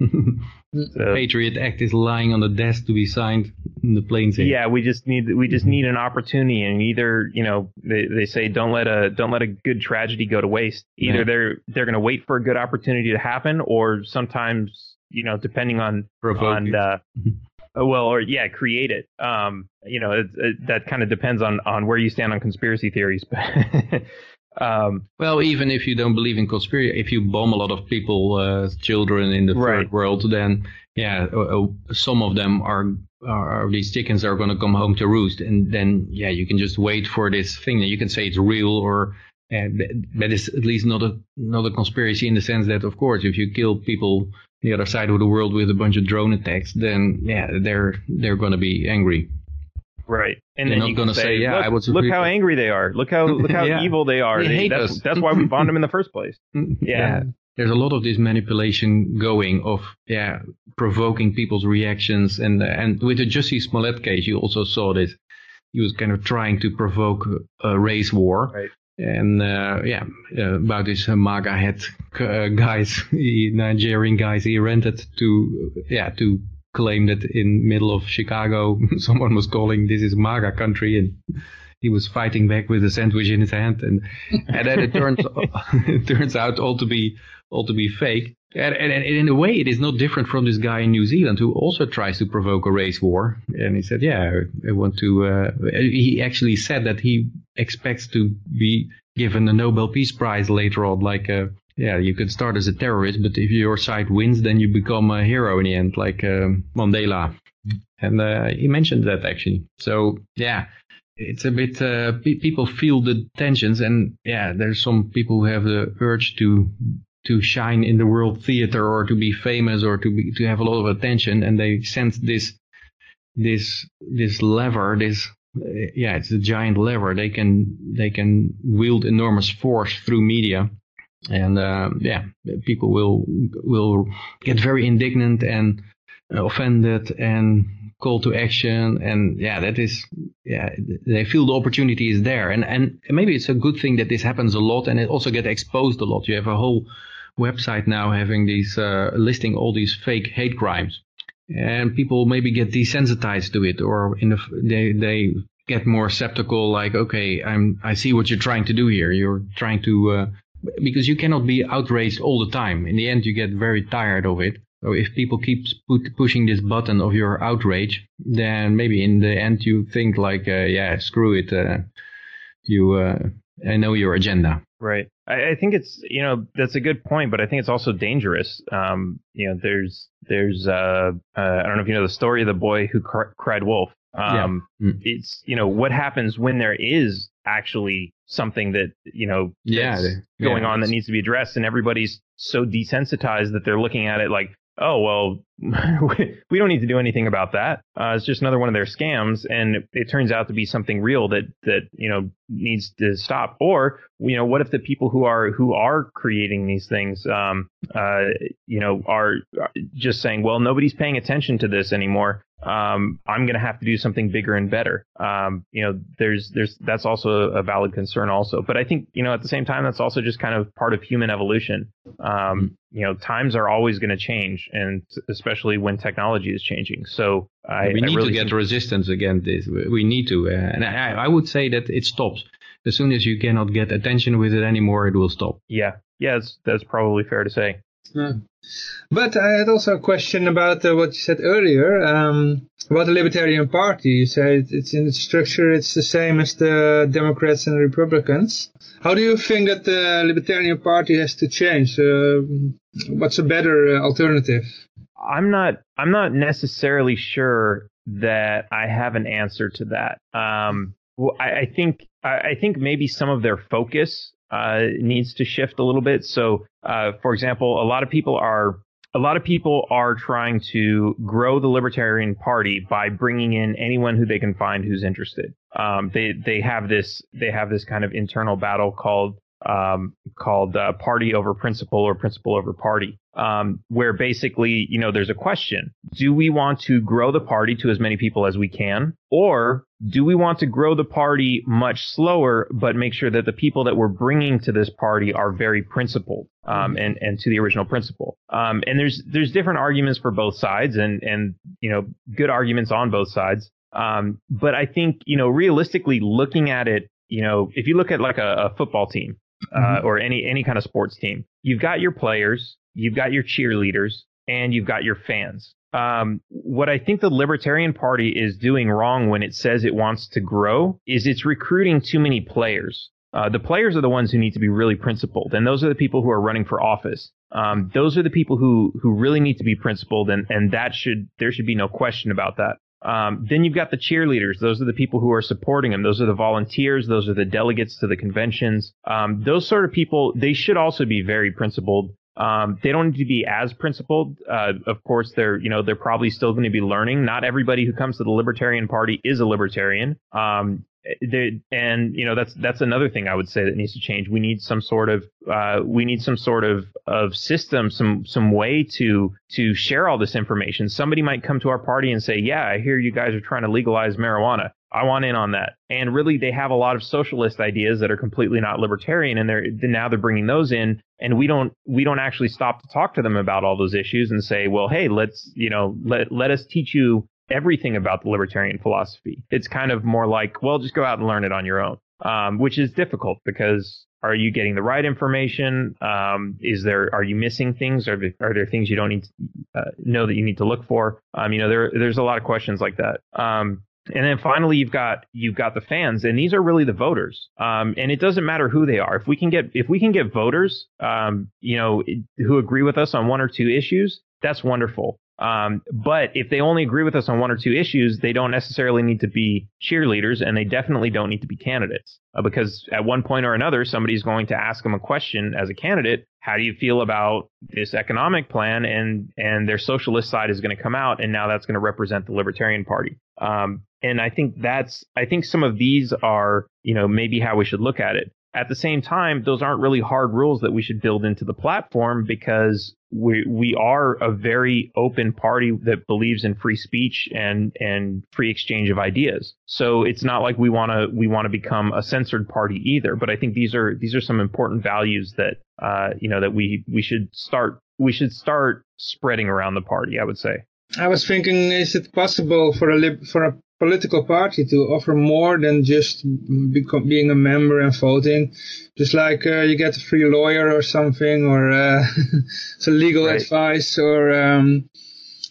So, patriot act is lying on the desk to be signed in the plain thing yeah, we just need we just need an opportunity, and either you know they, they say don't let a don't let a good tragedy go to waste. Either Yeah. they're they're going to wait for a good opportunity to happen, or sometimes you know depending on Provoke on it. uh, uh, well or yeah create it. Um, you know it, it, that kind of depends on on where you stand on conspiracy theories, but. Um, well even if you don't believe in conspiracy if you bomb a lot of people uh, children in the Right. third world then yeah uh, uh, some of them are are these chickens are going to come home to roost. And then yeah you can just wait for this thing. You can say it's real or uh, that, that is at least not a not a conspiracy in the sense that of course if you kill people the other side of the world with a bunch of drone attacks then yeah they're they're going to be angry Right. And They're then you can gonna say, "Yeah, look, I was look how angry they are. Look how look how Yeah. evil they are. They They- hate that's, us." that's why we bombed them in the first place. Yeah. There's a lot of this manipulation going of yeah provoking people's reactions and and with the Jussie Smollett case you also saw this. He was kind of trying to provoke a race war. Right. And uh, yeah, uh, about this uh, MAGA head uh, guys, Nigerian guys, he rented to yeah to claim that in middle of Chicago someone was calling this is MAGA country and he was fighting back with a sandwich in his hand and and then it turns it turns out all to be all to be fake. And, and, and in a way, it is not different from this guy in New Zealand who also tries to provoke a race war. And he said, "Yeah, I want to." Uh, he actually said that he expects to be given the Nobel Peace Prize later on. Like, uh, yeah, you can start as a terrorist, but if your side wins, then you become a hero in the end, like um, Mandela. And uh, he mentioned that actually. So yeah, it's a bit uh, pe- people feel the tensions, and yeah, there's some people who have the urge to to shine in the world theater or to be famous or to be to have a lot of attention, and they sense this this this lever, this yeah, it's a giant lever. They can they can wield enormous force through media, and uh, yeah, people will will get very indignant and offended and call to action. And yeah that is yeah they feel the opportunity is there. And and maybe it's a good thing that this happens a lot and it also gets exposed a lot. You have a whole website now having these uh, listing all these fake hate crimes. And people maybe get desensitized to it or in the they they get more skeptical like okay i'm i see what you're trying to do here. You're trying to uh, because you cannot be outraged all the time in the end you get very tired of it so if people keep put, pushing this button of your outrage, then maybe in the end you think like, uh, yeah, screw it. Uh, you, uh, I know your agenda. Right. I, I think it's you know that's a good point, but I think it's also dangerous. Um, you know, there's there's uh, uh I don't know if you know the story of the boy who cr- cried wolf. Um, Yeah. Mm. it's you know what happens when there is actually something that you know Yeah, going yeah, on that needs to be addressed, and everybody's so desensitized that they're looking at it like oh well, we don't need to do anything about that. Uh, it's just another one of their scams, and it turns out to be something real that that you know needs to stop. Or you know, what if the people who are who are creating these things, um, uh, you know, are just saying, well, nobody's paying attention to this anymore. Um, I'm going to have to do something bigger and better. Um, you know, there's there's that's also a valid concern also. But I think you know at the same time that's also just kind of part of human evolution. Um, you know, times are always going to change, and especially when technology is changing. So I, we need I really to get think- resistance against this. We need to, uh, and I, I would say that it stops as soon as you cannot get attention with it anymore. It will stop. Yeah, yeah, that's that's probably fair to say. Yeah. But I had also a question about uh, what you said earlier um, about the Libertarian Party. You said it's in the structure, it's the same as the Democrats and Republicans. How do you think that the Libertarian Party has to change? Uh, what's a better uh, alternative? I'm not I'm not necessarily sure that I have an answer to that. Um, I, I think I, I think maybe some of their focus uh, needs to shift a little bit. So, uh, for example, a lot of people are a lot of people are trying to grow the Libertarian Party by bringing in anyone who they can find who's interested. Um, they they have this they have this kind of internal battle called um, called uh, party over principle or principle over party, um, where basically, you know, there's a question. Do we want to grow the party to as many people as we can? Or do we want to grow the party much slower, but make sure that the people that we're bringing to this party are very principled, um, and, and to the original principle? Um, and there's, there's different arguments for both sides and, and, you know, good arguments on both sides. Um, but I think, you know, realistically looking at it, you know, if you look at like a, a football team, uh, or any any kind of sports team. You've got your players, you've got your cheerleaders, and you've got your fans. Um, what I think the Libertarian Party is doing wrong when it says it wants to grow is it's recruiting too many players. Uh, the players are the ones who need to be really principled, and those are the people who are running for office. Um, those are the people who who really need to be principled, and and that should there should be no question about that. Um, then you've got the cheerleaders. Those are the people who are supporting them. Those are the volunteers. Those are the delegates to the conventions. Um, those sort of people, they should also be very principled. Um, they don't need to be as principled. Uh, of course, they're, you know, they're probably still going to be learning. Not everybody who comes to the Libertarian Party is a libertarian. Um, and you know that's that's another thing I would say that needs to change. We need some sort of uh, we need some sort of of system, some some way to to share all this information. Somebody might come to our party and say, "Yeah, I hear you guys are trying to legalize marijuana. I want in on that." And really, they have a lot of socialist ideas that are completely not libertarian, and they're now they're bringing those in, and we don't we don't actually stop to talk to them about all those issues and say, "Well, hey, let's you know let let us teach you everything about the libertarian philosophy. It's kind of more like, well, just go out and learn it on your own, um, which is difficult because are you getting the right information? Um, is there are you missing things? Are there, are there things you don't need to uh, know that you need to look for? Um, you know, there there's a lot of questions like that. Um, and then finally, you've got you've got the fans, and these are really the voters. Um, and it doesn't matter who they are. If we can get if we can get voters, um, you know, who agree with us on one or two issues, that's wonderful. Um, but if they only agree with us on one or two issues, they don't necessarily need to be cheerleaders, and they definitely don't need to be candidates. Uh, because at one point or another, somebody's going to ask them a question as a candidate. How do you feel about this economic plan? And and their socialist side is going to come out, and now that's going to represent the Libertarian Party. Um, and I think that's I think some of these are you know maybe how we should look at it. At the same time, those aren't really hard rules that we should build into the platform because we we are a very open party that believes in free speech and and free exchange of ideas. So it's not like we want to we want to become a censored party either. But I think these are these are some important values that uh, you know that we we should start we should start spreading around the party. I would say. I was thinking, is it possible for a lib- for a political party to offer more than just become, being a member and voting? Just like uh, you get a free lawyer or something, or uh, some legal Right. advice, or um,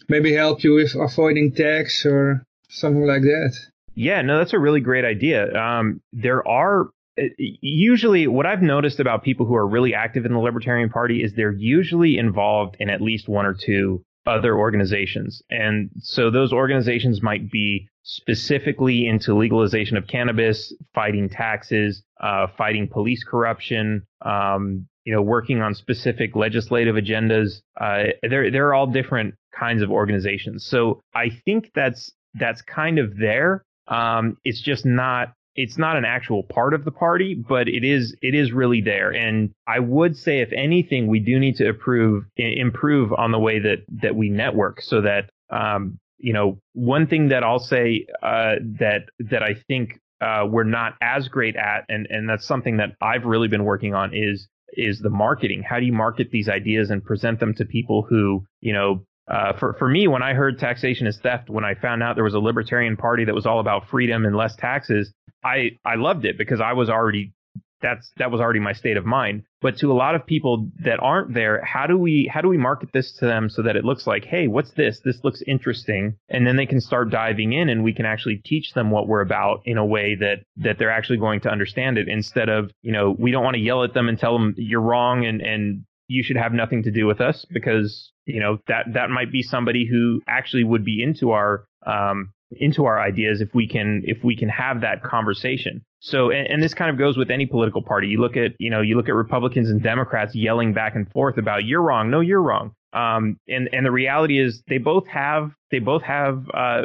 maybe help you with avoiding tax or something like that. Yeah, no, that's a really great idea. Um, there are uh, usually what I've noticed about people who are really active in the Libertarian Party is they're usually involved in at least one or two other organizations. And so those organizations might be specifically into legalization of cannabis, fighting taxes, uh, fighting police corruption, um, you know, working on specific legislative agendas. Uh, they're they're all different kinds of organizations. So I think that's that's kind of there. Um, it's just not it's not an actual part of the party, but it is it is really there. And I would say, if anything, we do need to improve improve on the way that that we network, so that um, you know one thing that I'll say uh, that that I think uh, we're not as great at, and and that's something that I've really been working on is is the marketing. How do you market these ideas and present them to people who you know uh, for for me, when I heard taxation is theft, when I found out there was a libertarian party that was all about freedom and less taxes, I I loved it because I was already that's that was already my state of mind. But to a lot of people that aren't there, how do we how do we market this to them so that it looks like, hey, what's this? This looks interesting, and then they can start diving in, and we can actually teach them what we're about in a way that that they're actually going to understand it. Instead of you know, we don't want to yell at them and tell them you're wrong and and you should have nothing to do with us because you know that that might be somebody who actually would be into our um, into our ideas if we can if we can have that conversation. So and, and, this kind of goes with any political party. You look at you know you look at Republicans and Democrats yelling back and forth about you're wrong, no you're wrong. Um, and and the reality is they both have they both have uh,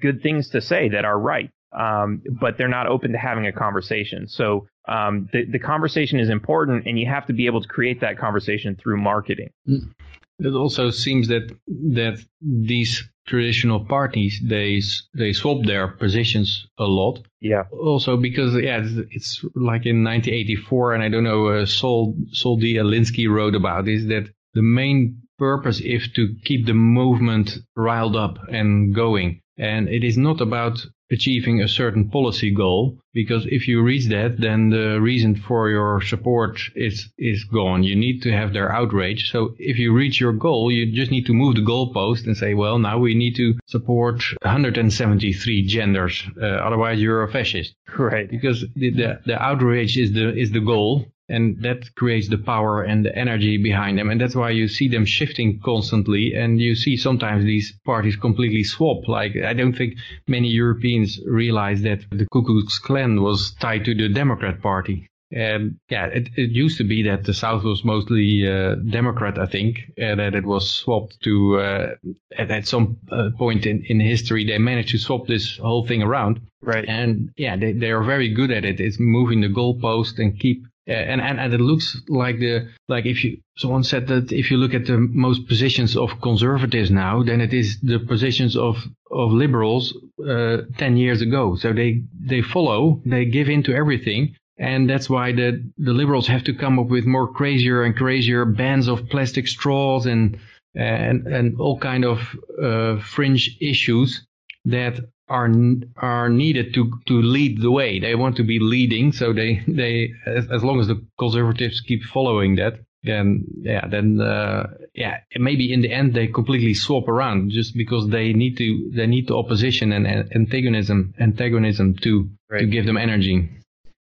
good things to say that are right. Um, but they're not open to having a conversation. So um, the the conversation is important, and you have to be able to create that conversation through marketing. Mm. It also seems that that these traditional parties they they swap their positions a lot. Yeah. Also because yeah, it's, it's like in 1984, and I don't know, uh, Saul Saul D. Alinsky wrote about this that the main purpose is to keep the movement riled up and going, and it is not about achieving a certain policy goal because if you reach that then the reason for your support is is gone. You need to have their outrage. So if you reach your goal you just need to move the goalpost and say well now we need to support 173 genders uh, otherwise you're a fascist. Right because the, the the outrage is the is the goal and that creates the power and the energy behind them and that's why you see them shifting constantly and you see sometimes these parties completely swap like i don't think many europeans realize that the ku klux klan was tied to the democrat party and yeah, it, it used to be that the South was mostly uh, Democrat, I think, and that it was swapped to, uh, at, at, some uh, point in, in history, they managed to swap this whole thing around. Right. And yeah, they, they are very good at it. It's moving the goalpost and keep and, and and it looks like the like if you someone said that if you look at the most positions of conservatives now, then it is the positions of of liberals uh, ten years ago. So they they follow, they give in to everything, and that's why the the liberals have to come up with more crazier and crazier bans of plastic straws and and and all kind of uh, fringe issues that are are needed to to lead the way. They want to be leading, so they they as, as long as the conservatives keep following that, then yeah, then uh, yeah, maybe in the end they completely swap around just because they need to they need the opposition and, and antagonism antagonism to right. to give them energy.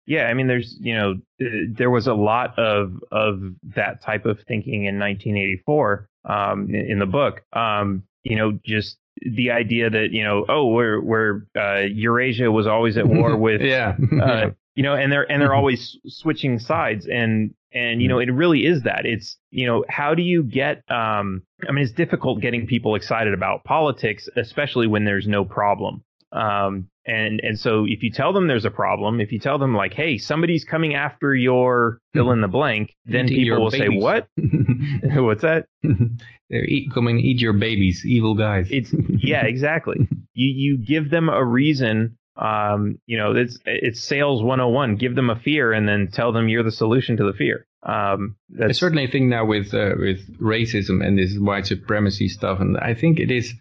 Yeah, I mean, there's you know there was a lot of of that type of thinking in 1984 um, in the book. Um, you know, just the idea that you know, oh, we're we're uh, Eurasia was always at war with, yeah, uh, you know, and they're and they're always switching sides, and and you know, it really is that. It's you know, how do you get? Um, I mean, it's difficult getting people excited about politics, especially when there's no problem. Um, and and so if you tell them there's a problem, if you tell them like, hey, somebody's coming after your fill in the blank, then eat people will babies. say, what? What's that? They're eat, coming eat your babies, evil guys. It's yeah, exactly. you you give them a reason. Um, you know, it's it's sales 101. Give them a fear, and then tell them you're the solution to the fear. Um, that's I certainly think now with uh, with racism and this white supremacy stuff, and I think it is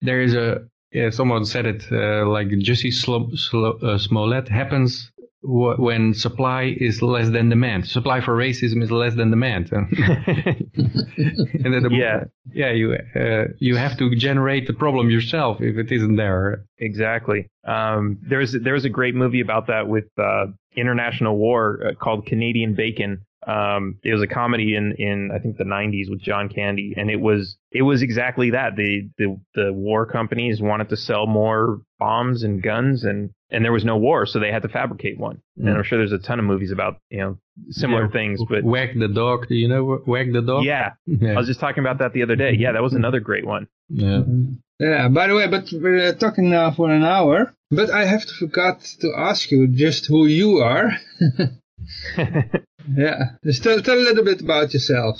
there is a yeah, someone said it uh, like Jussie Slo- Slo- uh, Smollett happens w- when supply is less than demand. Supply for racism is less than demand. and the, yeah, yeah, you uh, you have to generate the problem yourself if it isn't there. Exactly. Um, there's there's a great movie about that with uh, international war uh, called Canadian Bacon. Um, it was a comedy in in I think the '90s with John Candy, and it was it was exactly that. The the the war companies wanted to sell more bombs and guns, and and there was no war, so they had to fabricate one. Mm. And I'm sure there's a ton of movies about you know similar yeah. things. But Wag the dog, do you know Wag the dog? Yeah. yeah, I was just talking about that the other day. Yeah, that was another great one. Yeah. Yeah. By the way, but we're talking now for an hour. But I have to forgot to ask you just who you are. yeah, just tell, tell a little bit about yourself.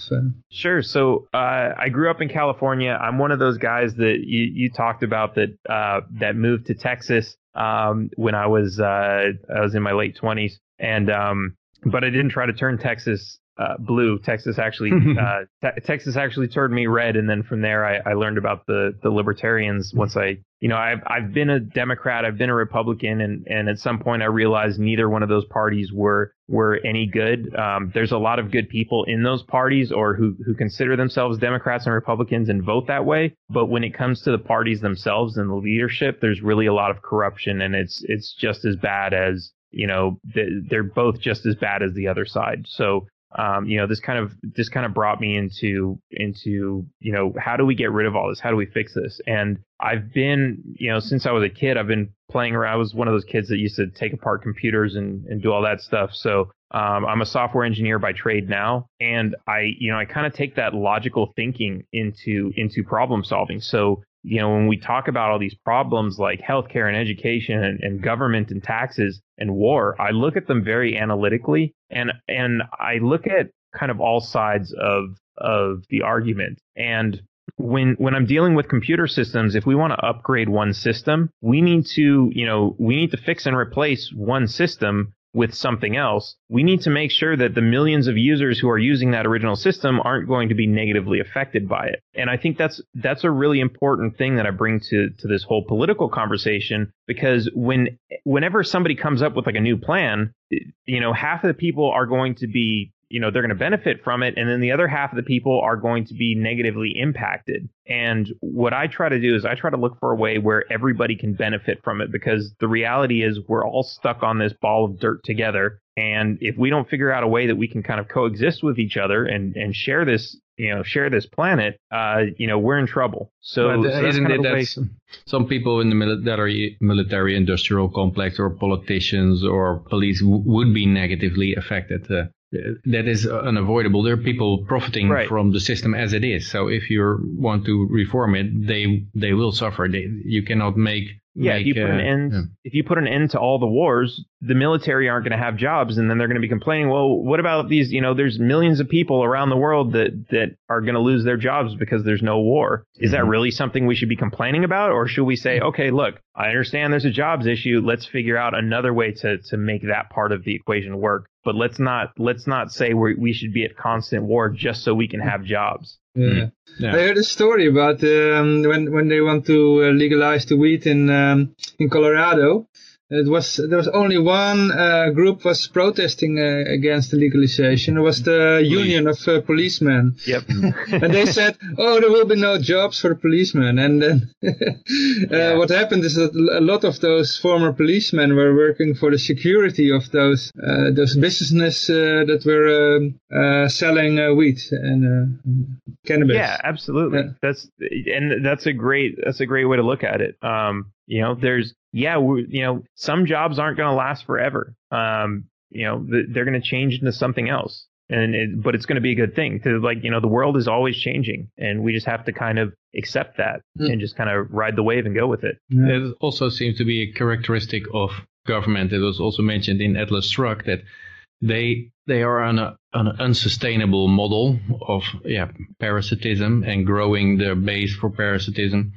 Sure. So uh, I grew up in California. I'm one of those guys that you, you talked about that uh, that moved to Texas um, when I was uh, I was in my late 20s, and um, but I didn't try to turn Texas uh, blue. Texas actually, uh, te- Texas actually turned me red, and then from there, I, I learned about the the libertarians. Once I, you know, I've I've been a Democrat, I've been a Republican, and and at some point, I realized neither one of those parties were were any good. Um, there's a lot of good people in those parties, or who who consider themselves Democrats and Republicans and vote that way. But when it comes to the parties themselves and the leadership, there's really a lot of corruption, and it's it's just as bad as you know they're both just as bad as the other side. So um, you know, this kind of this kind of brought me into into you know how do we get rid of all this? How do we fix this? And I've been you know since I was a kid, I've been playing around. I was one of those kids that used to take apart computers and and do all that stuff. So um, I'm a software engineer by trade now, and I you know I kind of take that logical thinking into into problem solving. So you know, when we talk about all these problems like healthcare and education and, and, government and taxes and war, I look at them very analytically and and I look at kind of all sides of of the argument. And when when I'm dealing with computer systems, if we want to upgrade one system, we need to, you know, we need to fix and replace one system with something else, we need to make sure that the millions of users who are using that original system aren't going to be negatively affected by it. And I think that's that's a really important thing that I bring to to this whole political conversation because when whenever somebody comes up with like a new plan, you know, half of the people are going to be you know they're going to benefit from it and then the other half of the people are going to be negatively impacted. And what i try to do is i try to look for a way where everybody can benefit from it because the reality is we're all stuck on this ball of dirt together. And if we don't figure out a way that we can kind of coexist with each other and and share this you know share this planet uh you know we're in trouble. So, but, uh, so isn't it that some people in the military military industrial complex or politicians or police would be negatively affected uh, that is unavoidable. There are people profiting right. from the system as it is. So if you want to reform it, they they will suffer. They, you cannot make yeah, make, if you put an end, yeah. if you put an end to all the wars, the military aren't going to have jobs, and then they're going to be complaining. Well, what about these? You know, there's millions of people around the world that that are going to lose their jobs because there's no war. Is mm-hmm. that really something we should be complaining about, or should we say, okay, look, I understand there's a jobs issue. Let's figure out another way to to make that part of the equation work. But let's not let's not say we we should be at constant war just so we can have jobs. Yeah. yeah. I heard a story about um, when when they want to uh, legalize the weed in um, in Colorado. It was there was only one uh, group was protesting uh, against the legalization. It was the union of uh, policemen. Yep. and they said, "Oh, there will be no jobs for policemen." And then uh, yeah. what happened is that a lot of those former policemen were working for the security of those uh, those businesses uh, that were um, selling weed and cannabis. Yeah, absolutely. Yeah. That's and that's a great that's a great way to look at it. Um, you know, there's yeah, you know, some jobs aren't going to last forever. Um, you know, they're going to change into something else. And it, but it's going to be a good thing to like, you know, the world is always changing and we just have to kind of accept that mm. and just kind of ride the wave and go with it. Yeah. It also seems to be a characteristic of government. It was also mentioned in Atlas Shrugged that they they are on, a, an unsustainable model of yeah parasitism and growing their base for parasitism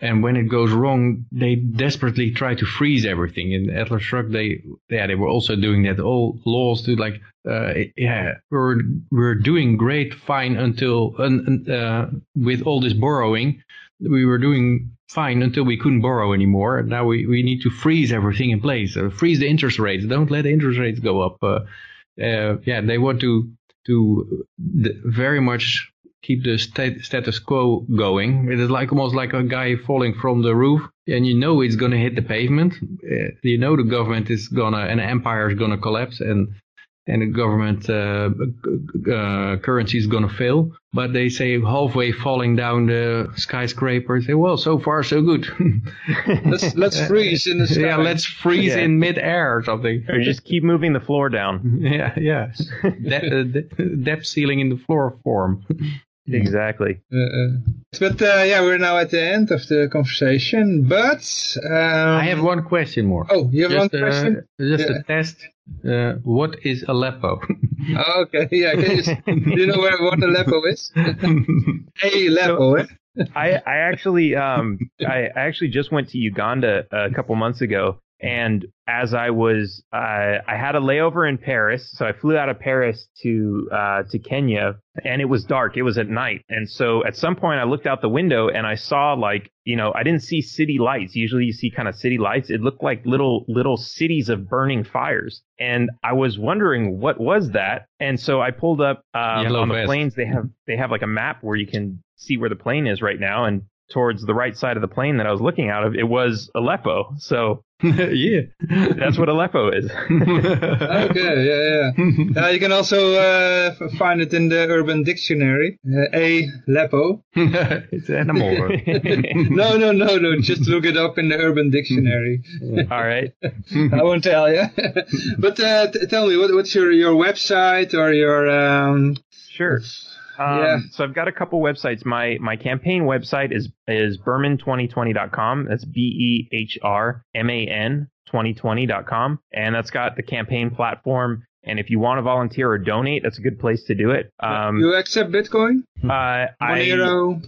and when it goes wrong, they desperately try to freeze everything. In Atlas Shrugged, they yeah they were also doing that. All laws to like uh, yeah we're we're doing great fine until uh, with all this borrowing, we were doing fine until we couldn't borrow anymore. Now we, we need to freeze everything in place. Uh, freeze the interest rates. Don't let the interest rates go up. Uh, uh, yeah, they want to to very much keep the stat status quo going. It is like almost like a guy falling from the roof and you know it's going to hit the pavement. Uh, you know the government is going to, an empire is going to collapse and and the government uh, uh, currency is going to fail. But they say halfway falling down the skyscraper, say, well, so far so good. let's let's freeze in the sky. Yeah, let's freeze Yeah. in midair or something. Or just keep moving the floor down. yeah, yeah. De- uh, de- depth ceiling in the floor form. Exactly. Uh, uh, but uh, yeah, we're now at the end of the conversation. But um, I have one question more. Oh, you have just, one question? Uh, just Yeah. a test. Uh, what is Aleppo? okay, yeah. Can you, do you know where what Aleppo is? Aleppo, eh? I, I actually um I, I actually just went to Uganda a couple months ago and as I was uh, I had a layover in Paris so I flew out of Paris to uh, to Kenya and it was dark it was at night. And so at some point I looked out the window and I saw like you know I didn't see city lights. Usually you see kind of city lights. It looked like little little cities of burning fires. And I was wondering what was that? And so I pulled up um, on the vest. planes. They have they have like a map where you can see where the plane is right now. And towards the right side of the plane that I was looking out of it was Aleppo. So yeah. that's what Aleppo is Okay, yeah, yeah. Uh, you can also uh, find it in the Urban Dictionary. Uh, Aleppo. it's animal. no, no, no, no. Just look it up in the Urban Dictionary. all right I won't tell you. but uh, t- tell me, what, what's your, your website or your... Um, Sure. Um, Yeah. So I've got a couple websites. My my campaign website is is behrman2020.com. That's B E H R M A N 2020.com, and that's got the campaign platform. And if you want to volunteer or donate, that's a good place to do it. Um, you accept Bitcoin? uh, I, Monero?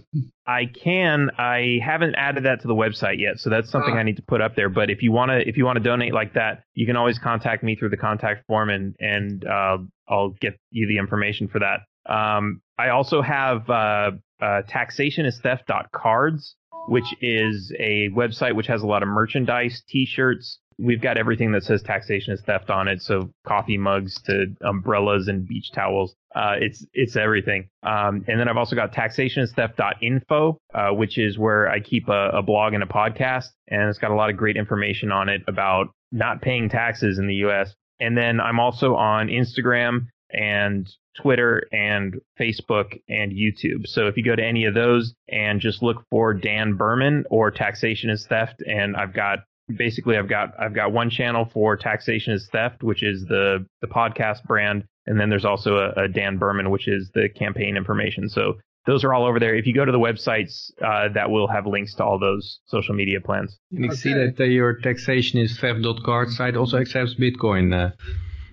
I can. I haven't added that to the website yet, so that's something Ah. I need to put up there. But if you want to, if you want to donate like that, you can always contact me through the contact form, and and uh, I'll get you the information for that. Um, I also have uh, uh, taxationistheft.cards, which is a website which has a lot of merchandise, T-shirts. We've got everything that says taxation is theft on it, so coffee mugs to umbrellas and beach towels. Uh, it's it's everything. Um, and then I've also got taxationistheft.info, uh, which is where I keep a, a blog and a podcast, and it's got a lot of great information on it about not paying taxes in the U.S. And then I'm also on Instagram and Twitter and Facebook and YouTube. So if you go to any of those and just look for Dan Behrman or Taxation is Theft, and I've got basically I've got I've got one channel for Taxation is Theft, which is the the podcast brand, and then there's also a, a Dan Behrman, which is the campaign information. So those are all over there. If you go to the websites, uh, that will have links to all those social media plans. And you see that uh, your taxation is theft.card site also accepts Bitcoin. Uh,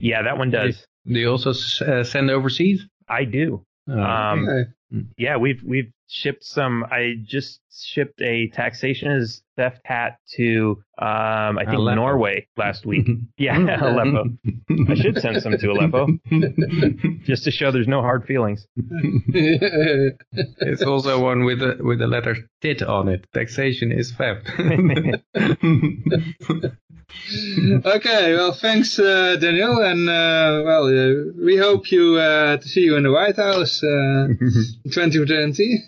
Yeah, that one does. Do you also s- uh, send overseas? I do. Uh, Um, Okay. Yeah, we've we've shipped some. I just shipped a taxation is theft hat to um, I think Aleppo. Norway last week. yeah, Aleppo. I should send some to Aleppo just to show there's no hard feelings. it's also one with the with the letter tit on it. Taxation is theft. okay, well, thanks, uh, Daniel, and uh, well, uh, we hope you uh, to see you in the White House uh, 2020.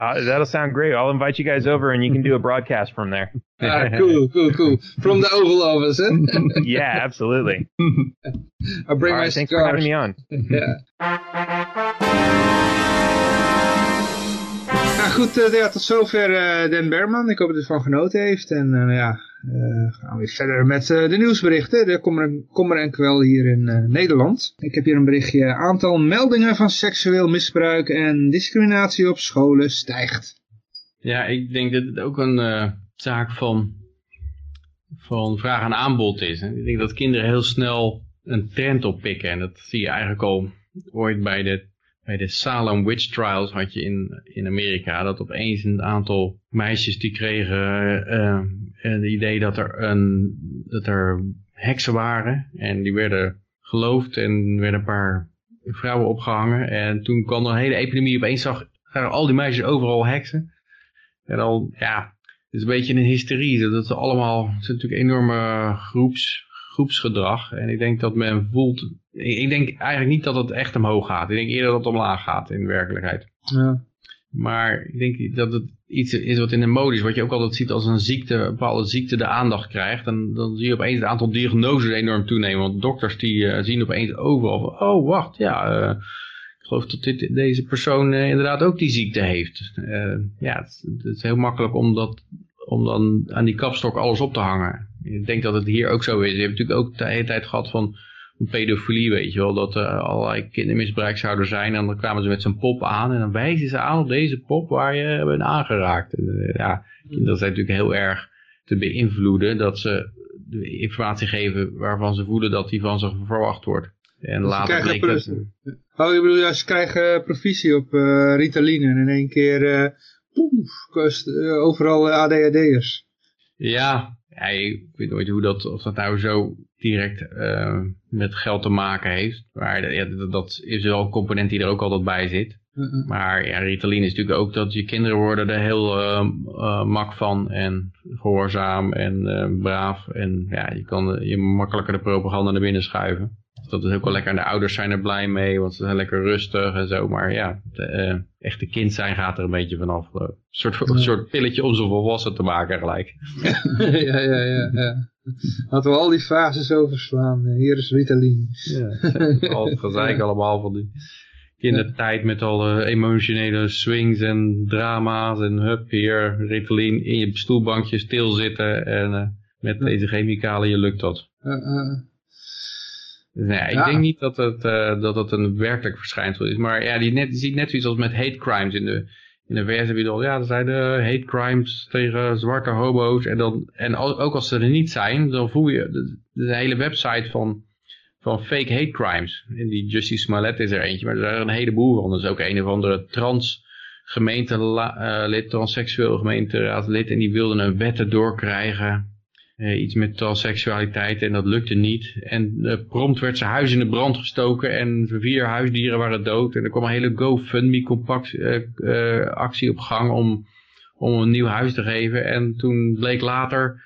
Uh, that'll sound great. I'll invite you guys over and you can do a broadcast from there. ah, cool, cool, cool. From the Oval Office, hè? Yeah, absolutely. I'll bring All my right, thanks for having me on. Ja. Nou goed, eh, ja, tot zover eh Den Behrman. Ik hoop dat u ervan genoten heeft. En eh, ja, eh, gaan we weer verder met eh, de nieuwsberichten. Er kommer en, kwel hier in eh, Nederland. Ik heb hier een berichtje. Aantal meldingen van seksueel misbruik en discriminatie op scholen stijgt. ja, ik denk dat het ook een zaak van, van vraag en aanbod is. Ik denk dat kinderen heel snel een trend oppikken. En dat zie je eigenlijk al ooit bij de, bij de Salem Witch Trials had je in, in Amerika. Dat opeens een aantal meisjes die kregen eh, het idee dat er, een, dat er heksen waren. En die werden geloofd en werden een paar vrouwen opgehangen. En toen kwam er een hele epidemie. Opeens zag, zagen al die meisjes overal heksen. En dan, ja, het is een beetje een hysterie. Dat is allemaal, het is natuurlijk enorme groeps, groepsgedrag. En ik denk dat men voelt, ik, ik denk eigenlijk niet dat het echt omhoog gaat. Ik denk eerder dat het omlaag gaat in werkelijkheid. Ja. Maar ik denk dat het iets is wat in de mode is, wat je ook altijd ziet als een ziekte, een bepaalde ziekte de aandacht krijgt, dan, dan zie je opeens het aantal diagnoses enorm toenemen. Want dokters die uh, zien opeens overal van, oh wacht, ja, uh, ik geloof dat dit, deze persoon uh, inderdaad ook die ziekte heeft. ja, het, het, is heel makkelijk om, dat, om dan aan die kapstok alles op te hangen. Ik denk dat het hier ook zo is. Je hebt natuurlijk ook de hele tijd gehad van pedofilie, weet je wel. Dat er allerlei kindermisbruik zouden zijn. En dan kwamen ze met zo'n pop aan. En dan wijzen ze aan op deze pop waar je bent aangeraakt. En, ja, kinderen zijn natuurlijk heel erg te beïnvloeden. Dat ze de informatie geven waarvan ze voelen dat die van ze verwacht wordt. En dus later dat... Oh, je bedoelt, ja, ze krijgen provisie op uh, Ritalin en in één keer, uh, poef, kost, uh, overal ADHD'ers. Ja, ja, ik weet nooit hoe dat, of dat nou zo direct uh, met geld te maken heeft. Maar ja, dat is wel een component die er ook altijd bij zit. Maar ja, Ritalin is natuurlijk ook dat je kinderen worden er heel uh, uh, mak van en gehoorzaam en braaf. En ja, je kan je makkelijker de propaganda naar binnen schuiven dat is ook wel lekker. En de ouders zijn er blij mee, want ze zijn lekker rustig en zo. Maar ja, de, echte kind zijn gaat er een beetje vanaf. Een soort, een soort pilletje om ze volwassen te maken gelijk. ja, ja, ja. ja. Laten we al die fases overslaan. Hier is Ritalin. ja, al gezeik allemaal van die kindertijd met alle emotionele swings en drama's. En hup, hier Ritalin in je stoelbankje stilzitten. En uh, met deze chemicaliën lukt dat. Uh, Nee, ik denk niet dat het, uh, dat het een werkelijk verschijnsel is. Maar ja, die net, je ziet net zoiets als met hate crimes in de, in de je al, ja, er zijn de hate crimes tegen zwarte hobo's. En, dan, en ook als ze er niet zijn, dan voel je, de, de hele website van, van fake hate crimes. En die Justice Smollett is er eentje, maar er zijn er een heleboel van. Er is ook een of andere trans gemeentelid, uh, transseksueel gemeenteraadslid. En die wilden een wet doorkrijgen uh, iets met transseksualiteit en dat lukte niet. En uh, prompt werd zijn huis in de brand gestoken en vier huisdieren waren dood. En er kwam een hele GoFundMe actie op gang om, om een nieuw huis te geven. En toen bleek later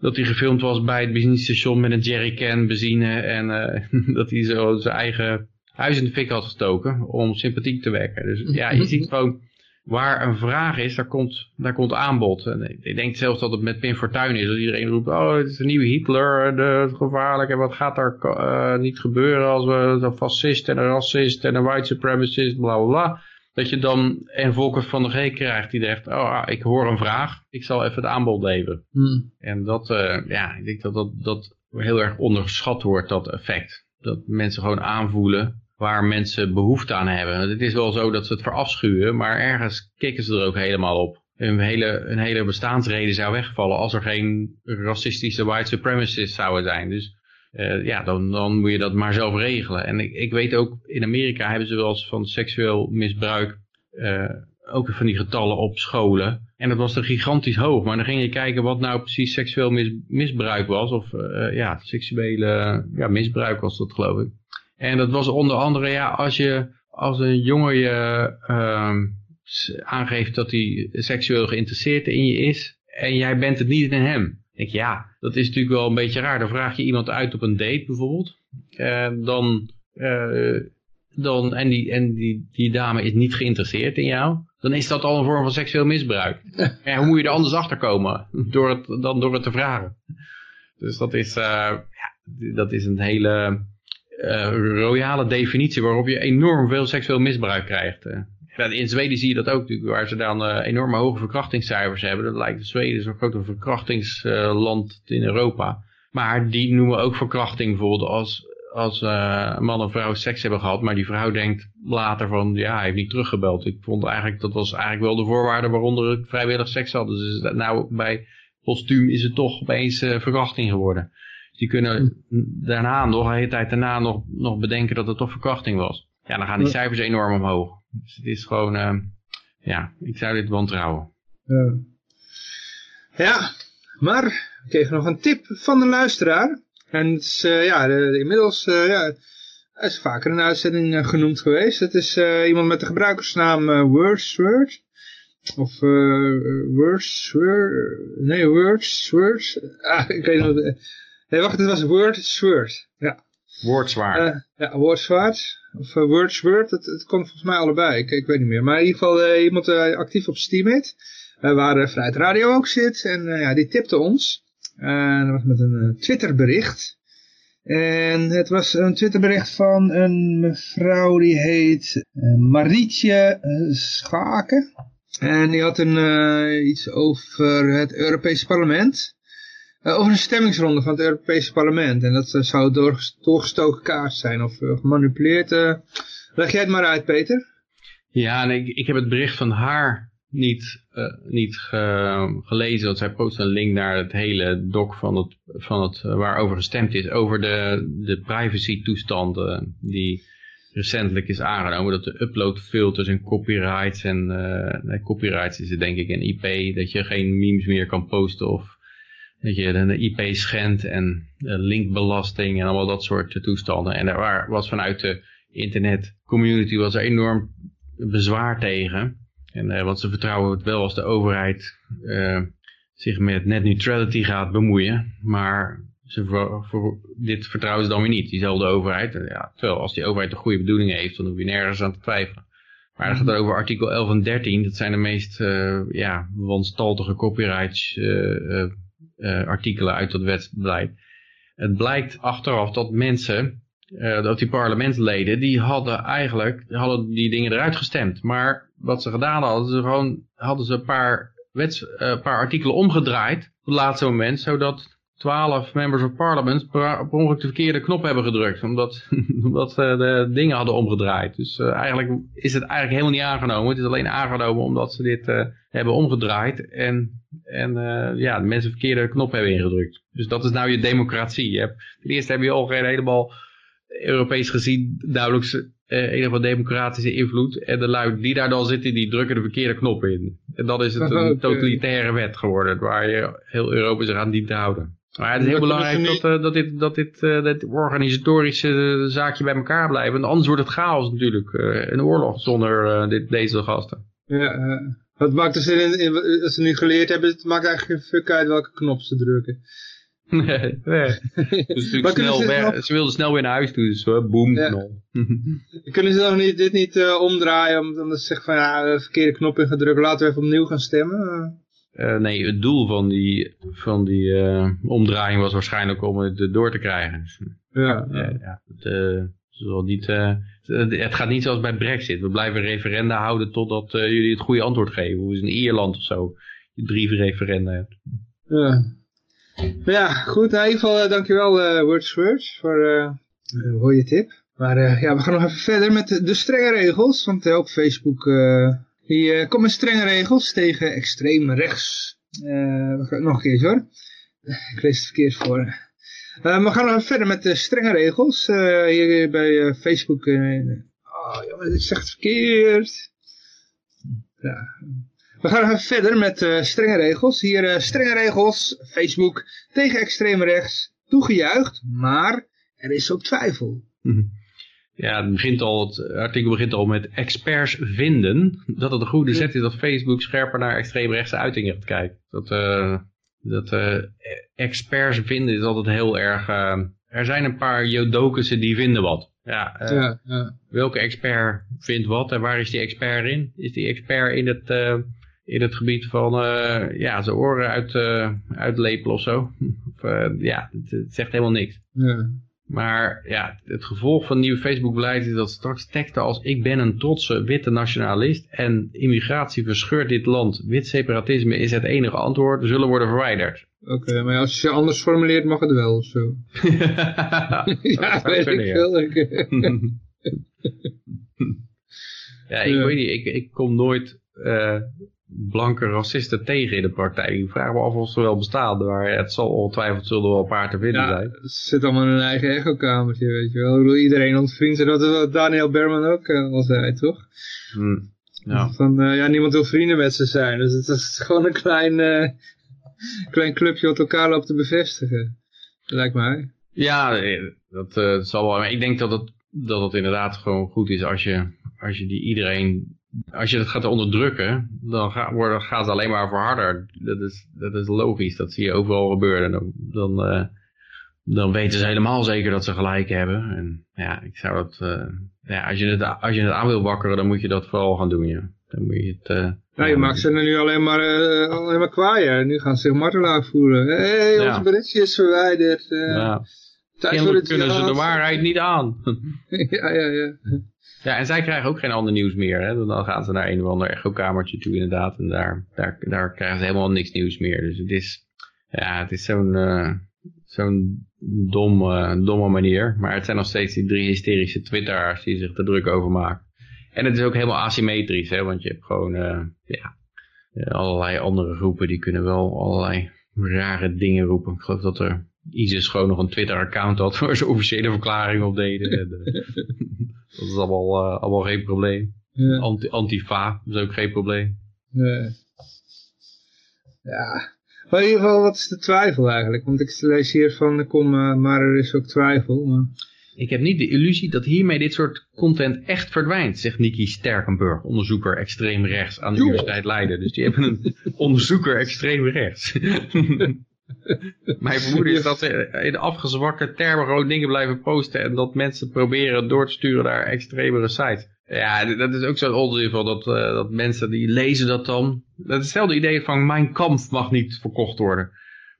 dat hij gefilmd was bij het benzinestation met een jerrycan benzine. En dat hij zo zijn eigen huis in de fik had gestoken om sympathiek te wekken. Dus ja, je ziet gewoon waar een vraag is, daar komt, daar komt aanbod. En ik denk zelfs dat het met Pim Fortuyn is. Dat iedereen roept, oh, het is een nieuwe Hitler, dat is gevaarlijk. En wat gaat er uh, niet gebeuren als we een fascist en een racist en een white supremacist, bla bla bla. Dat je dan een Volker van de G krijgt die zegt, oh, ah, ik hoor een vraag, ik zal even het aanbod leveren. Hmm. En dat, uh, ja, ik denk dat, dat dat heel erg onderschat wordt, dat effect. Dat mensen gewoon aanvoelen waar mensen behoefte aan hebben. Het is wel zo dat ze het verafschuwen, maar ergens kikken ze er ook helemaal op. Een hele, een hele bestaansreden zou wegvallen als er geen racistische white supremacists zouden zijn. Dus uh, ja, dan, dan moet je dat maar zelf regelen. En ik, ik weet ook, in Amerika hebben ze wel eens van seksueel misbruik uh, ook van die getallen op scholen. En dat was er gigantisch hoog. Maar dan ging je kijken wat nou precies seksueel mis, misbruik was. Of uh, ja, seksuele ja, misbruik was dat geloof ik. En dat was onder andere, ja, als je als een jongen je uh, aangeeft dat hij seksueel geïnteresseerd in je is en jij bent het niet in hem. denk je, ja, dat is natuurlijk wel een beetje raar. Dan vraag je iemand uit op een date bijvoorbeeld. En dan, uh, dan, en die, en die, die dame is niet geïnteresseerd in jou. Dan is dat al een vorm van seksueel misbruik. en hoe moet je er anders achter komen? Door het, dan door het te vragen. Dus dat is, uh, ja, dat is een hele uh, royale definitie waarop je enorm veel seksueel misbruik krijgt. Uh. in Zweden zie je dat ook natuurlijk, waar ze dan uh, enorme hoge verkrachtingscijfers hebben. Dat lijkt Zweden zo'n grote verkrachtingsland in Europa. Maar die noemen ook verkrachting bijvoorbeeld als, als man en vrouw seks hebben gehad. Maar die vrouw denkt later van, ja, hij heeft niet teruggebeld. Ik vond eigenlijk, dat was eigenlijk wel de voorwaarde waaronder ik vrijwillig seks had. Dus nou, bij postuum is het toch opeens verkrachting geworden. Die kunnen daarna nog, een hele tijd daarna nog, nog bedenken dat het toch verkrachting was. Ja, dan gaan die cijfers enorm omhoog. Dus het is gewoon, uh, ja, ik zou dit wantrouwen. Uh. Ja, maar ik kreeg nog een tip van de luisteraar. En het is, uh, ja, de, inmiddels, uh, ja, is vaker de uitzending genoemd geweest. Het is iemand met de gebruikersnaam Wordsworth. Of Wordsworth, nee, Wordsworth. Ah, ik weet niet Nee, wacht, het was Wordsworth. Ja. Woordzwaard. Uh, ja, Woordzwaard. Of uh, Wordsworth, het, het komt volgens mij allebei. Ik, ik weet niet meer. Maar in ieder geval uh, iemand actief op Steam heet. waar Vrijheid Radio ook zit. En ja, die tipte ons. dat was met een Twitterbericht. En het was een Twitterbericht van een mevrouw die heet Marietje Schaken. En die had een, iets over het Europese parlement. Uh, over een stemmingsronde van het Europese parlement. En dat uh, zou door, doorgestoken kaart zijn of uh, gemanipuleerd. leg jij het maar uit, Peter. Ja, ik, heb het bericht van haar niet, niet ge, gelezen. Want zij post een link naar het hele doc van het, van het, waarover gestemd is. Over de, de privacy toestanden die recentelijk is aangenomen. Dat de uploadfilters en copyrights en nee, copyrights is het denk ik en IP. Dat je geen memes meer kan posten of dat je de IP schendt en linkbelasting en allemaal dat soort toestanden. En daar was vanuit de internet community was er enorm bezwaar tegen. En, uh, want ze vertrouwen het wel als de overheid uh, zich met net neutrality gaat bemoeien. Maar ze voor, voor, dit vertrouwen ze dan weer niet, diezelfde overheid. Ja, terwijl als die overheid de goede bedoelingen heeft, dan hoef je nergens aan te twijfelen. Maar het gaat mhm. over artikel 11 en 13. Dat zijn de meest uh, ja, wanstaltige copyrights artikelen uit dat wetsbeleid. Het blijkt achteraf dat mensen, uh, dat die parlementsleden, die hadden eigenlijk hadden die dingen eruit gestemd. Maar wat ze gedaan hadden, ze gewoon, hadden ze een paar, wets, uh, paar artikelen omgedraaid op het laatste moment, zodat twaalf members of parliament per ongeluk de verkeerde knop hebben gedrukt. Omdat, omdat ze de dingen hadden omgedraaid. Dus uh, eigenlijk is het eigenlijk helemaal niet aangenomen. Het is alleen aangenomen omdat ze dit uh, hebben omgedraaid. En, en uh, ja, de mensen de verkeerde knop hebben ingedrukt. Dus dat is nou je democratie. Je hebt, ten eerste heb je al geen helemaal Europees gezien duidelijk een of andere democratische invloed. En de lui die daar dan zitten, die drukken de verkeerde knop in. En dan is het een totalitaire wet geworden, waar je heel Europa zich aan dient te houden. Maar het is heel belangrijk dat, uh, dat dit, dat dit, uh, dit organisatorische zaakje bij elkaar blijft. Want anders wordt het chaos natuurlijk. Uh, een oorlog zonder dit, deze gasten. Ja, wat maakt er in, in, als ze nu geleerd hebben, het maakt eigenlijk geen fuck uit welke knop ze drukken. Nee, nee. Dus snel ze, weg, ze wilden snel weer naar huis toe, dus boom, ja. knol. Kunnen ze dan niet, dit niet uh, omdraaien, omdat ze zeggen van ja, verkeerde knop in gedrukt, laten we even opnieuw gaan stemmen? Uh, nee, het doel van die, van die uh, omdraaiing was waarschijnlijk om het door te krijgen. Dus, ja. Uh, ja het, niet, het gaat niet zoals bij Brexit. We blijven referenda houden totdat jullie het goede antwoord geven. Hoe is in Ierland of zo. Je drie referenda hebt. Ja. Ja, goed. In ieder geval dankjewel uh, Words Words voor een mooie tip. Maar ja, we gaan nog even verder met de, de strenge regels. Want ook Facebook die komt met strenge regels tegen extreem rechts. Uh, nog een keer hoor. Ik lees het verkeerd voor. Uh, we gaan verder met de strenge regels. hier bij Facebook. oh jongen, dit is echt verkeerd. Ja. We gaan even verder met strenge regels. Hier strenge regels. Facebook tegen extreem rechts. Toegejuicht. Maar er is ook twijfel. Mm ja, het, begint al, het artikel begint al met experts vinden dat het een goede zet is dat Facebook scherper naar extreemrechtse uitingen gaat kijken. Dat, uh, dat uh, experts vinden is altijd heel erg... Uh, er zijn een paar jodokussen die vinden wat. Ja, ja, ja, Welke expert vindt wat en waar is die expert in? Is die expert in het, in het gebied van ja, zijn oren uit, uitlepelen of zo? Of, ja, het, het, zegt helemaal niks. Ja. Maar ja, het gevolg van het nieuwe Facebook-beleid is dat straks teksten als ik ben een trotse witte nationalist en immigratie verscheurt dit land, wit separatisme is het enige antwoord, zullen worden verwijderd. Oké, maar als je anders formuleert mag het wel of zo. ja, weet ik veel. ja, ik weet niet, ik, ik kom nooit uh, blanke racisten tegen in de praktijk. Ik vraag me af of ze wel bestaan, maar het zal ongetwijfeld zullen wel een paar te vinden zijn. Ze zit allemaal in hun eigen echo-kamertje, weet je wel. Ik bedoel, iedereen ontvriend ze, dat is wat Daniel Berman ook uh, al zei, toch? Hmm. Ja. Van, uh, ja, niemand wil vrienden met ze zijn. Dus het is gewoon een klein, uh, klein clubje wat elkaar loopt te bevestigen. Lijkt mij. Ja, dat, dat zal wel. Maar ik denk dat het, dat het inderdaad gewoon goed is als je, als je die iedereen als je het gaat onderdrukken, dan gaat, worden, gaat het alleen maar verharder. Dat is, dat is logisch, dat zie je overal gebeuren. Dan, dan, uh, dan weten ze helemaal zeker dat ze gelijk hebben. En ja, ik zou dat, uh, ja, als, je het, als je het aan wil wakkeren, dan moet je dat vooral gaan doen, ja. Dan moet je het, uh, Nou, je maakt ze er nu alleen maar, alleen maar kwaaien. Nu gaan ze zich martelaar voelen. Hé, hey, onze ja. berichtje is verwijderd. Ja. Kunnen ze de waarheid niet aan. ja, ja, ja. Ja, en zij krijgen ook geen ander nieuws meer. Hè? Dan gaan ze naar een of ander echokamertje toe inderdaad. En daar, daar, daar krijgen ze helemaal niks nieuws meer. Dus het is, ja, het is zo'n uh, zo'n dom, uh, domme manier. Maar het zijn nog steeds die drie hysterische twitteraars die zich er druk over maken. En het is ook helemaal asymmetrisch. Hè? Want je hebt gewoon uh, ja, allerlei andere groepen die kunnen wel allerlei rare dingen roepen. Ik geloof dat er ISIS gewoon nog een Twitter-account had waar ze officiële verklaringen op deden. dat is allemaal, uh, allemaal geen probleem. Ja. Anti Antifa is ook geen probleem. Nee. Ja. Maar in ieder geval, wat is de twijfel eigenlijk? Want ik lees hier van, kom, uh, maar er is ook twijfel. Maar... Ik heb niet de illusie dat hiermee dit soort content echt verdwijnt, zegt Nicky Sterkenburg, onderzoeker extreem rechts aan de Universiteit Leiden. Dus die hebben een onderzoeker extreem rechts. Mijn vermoeden is dat ze in afgezwakte termen gewoon dingen blijven posten en dat mensen proberen door te sturen naar extremere sites. Ja, dat is ook zo'n onzin van dat, uh, dat mensen die lezen dat dan. Dat hetzelfde idee van mijn kamp mag niet verkocht worden.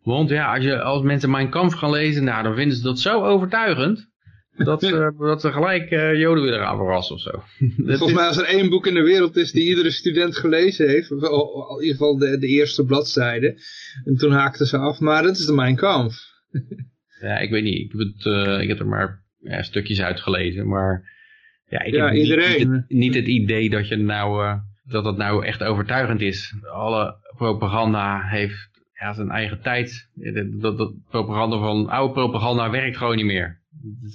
Want ja, als, je, als mensen mijn kamp gaan lezen, nou dan vinden ze dat zo overtuigend. Dat, uh, dat ze gelijk uh, Joden willen gaan verrassen of zo. Volgens mij als er één boek in de wereld is die iedere student gelezen heeft, of in ieder geval de, de eerste bladzijde, en toen haakten ze af, maar dat is de Mein Kampf. ja, ik weet niet, ik heb, het, uh, ik heb er maar ja, stukjes uitgelezen, maar ja, ik ja, heb iedereen. Niet, het, niet het idee dat je nou, dat het nou echt overtuigend is. Alle propaganda heeft ja, zijn eigen tijd. Dat, dat propaganda van oude propaganda werkt gewoon niet meer.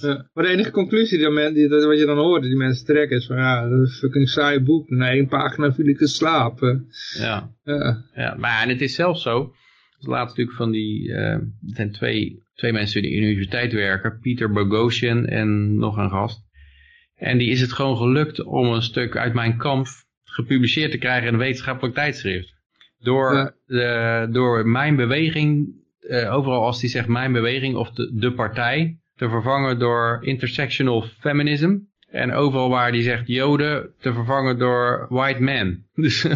Ja, maar de enige conclusie die, men, die, dat, wat je dan hoorde, die mensen trekken, is van ja, dat is een fucking saai boek. Na één pagina viel ik te slapen. Ja. ja. ja maar en het is zelfs zo, laatst natuurlijk van die, uh, er zijn twee, twee mensen die in de universiteit werken, Pieter Bogosian en nog een gast. En die is het gewoon gelukt om een stuk uit mijn kamp gepubliceerd te krijgen in een wetenschappelijk tijdschrift. Door, ja. de, door mijn beweging, uh, overal als die zegt mijn beweging of de, de partij, te vervangen door intersectional feminism. En overal waar die zegt joden te vervangen door white men. Dus,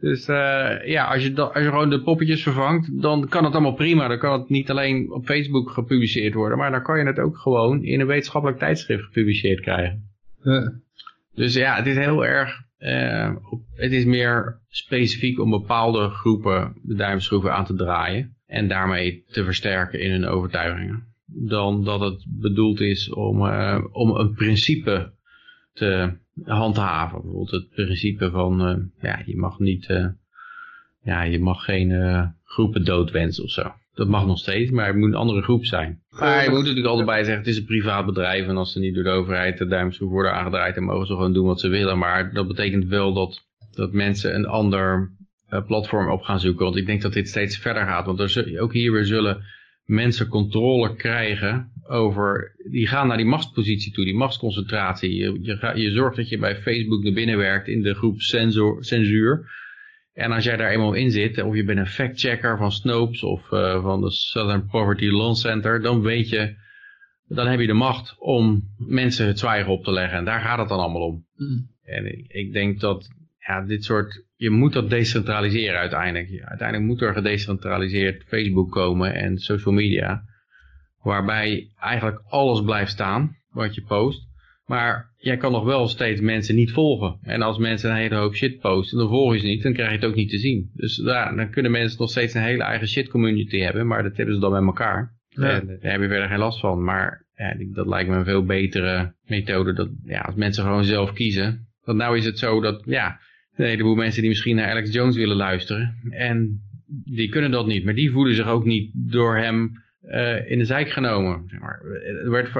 dus uh, ja, als je, als je gewoon de poppetjes vervangt, dan kan het allemaal prima. Dan kan het niet alleen op Facebook gepubliceerd worden, maar dan kan je het ook gewoon in een wetenschappelijk tijdschrift gepubliceerd krijgen. Dus ja, het is heel erg, uh, het is meer specifiek om bepaalde groepen de duimschroeven aan te draaien. En daarmee te versterken in hun overtuigingen dan dat het bedoeld is om, uh, om een principe te handhaven. Bijvoorbeeld het principe van, uh, ja, je mag niet, uh, ja, je mag geen groepen doodwensen of zo. Dat mag nog steeds, maar het moet een andere groep zijn. Maar je moet natuurlijk altijd bij zeggen, het is een privaat bedrijf en als ze niet door de overheid de duimschroef worden aangedraaid, dan mogen ze gewoon doen wat ze willen. Maar dat betekent wel dat, dat mensen een ander platform op gaan zoeken. Want ik denk dat dit steeds verder gaat. Want er, ook hier weer zullen mensen controle krijgen over, die gaan naar die machtspositie toe, die machtsconcentratie. Je, je, je zorgt dat je bij Facebook naar binnen werkt in de groep censor, censuur. En als jij daar eenmaal in zit, of je bent een factchecker van Snopes of uh, van de Southern Poverty Law Center, dan weet je, dan heb je de macht om mensen het zwijgen op te leggen. En daar gaat het dan allemaal om. Mm. En ik, ik denk dat ja, dit soort je moet dat decentraliseren uiteindelijk. Uiteindelijk moet er gedecentraliseerd Facebook komen en social media. Waarbij eigenlijk alles blijft staan wat je post. Maar jij kan nog wel steeds mensen niet volgen. En als mensen een hele hoop shit posten, dan volg je ze niet, dan krijg je het ook niet te zien. Dus dan kunnen mensen nog steeds een hele eigen shit community hebben, maar dat hebben ze dan met elkaar. Ja. En daar heb je verder geen last van. Maar ja, dat lijkt me een veel betere methode. Dat, ja, als mensen gewoon zelf kiezen. Want nou is het zo dat, ja, een heleboel mensen die misschien naar Alex Jones willen luisteren. En die kunnen dat niet. Maar die voelen zich ook niet door hem uh, in de zijk genomen. Zeg maar. Er werd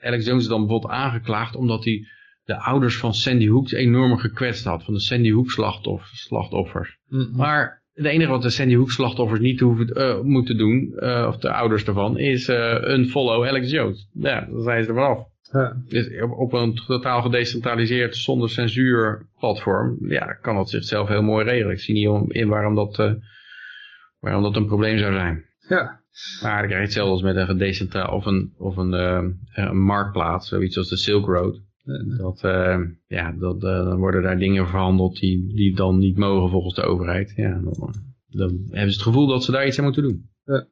Alex Jones dan bijvoorbeeld aangeklaagd omdat hij de ouders van Sandy Hook enorm gekwetst had. Van de Sandy Hook slachtoffers. slachtoffers. Mm -hmm. Maar het enige wat de Sandy Hook slachtoffers niet hoeven, uh, moeten doen, uh, of de ouders daarvan, is unfollow Alex Jones. Ja, dan zijn ze er vanaf. Ja. Dus op een totaal gedecentraliseerd, zonder censuur platform, ja, kan dat zichzelf heel mooi regelen. Ik zie niet in waarom dat, uh, waarom dat een probleem zou zijn. Ja. Maar dan krijg je hetzelfde als met een gedecentraal of een, of een, uh, een marktplaats, zoiets als de Silk Road. Dat, uh, ja, dat, uh, dan worden daar dingen verhandeld die, die dan niet mogen volgens de overheid. Ja, dan, dan hebben ze het gevoel dat ze daar iets aan moeten doen. Ja.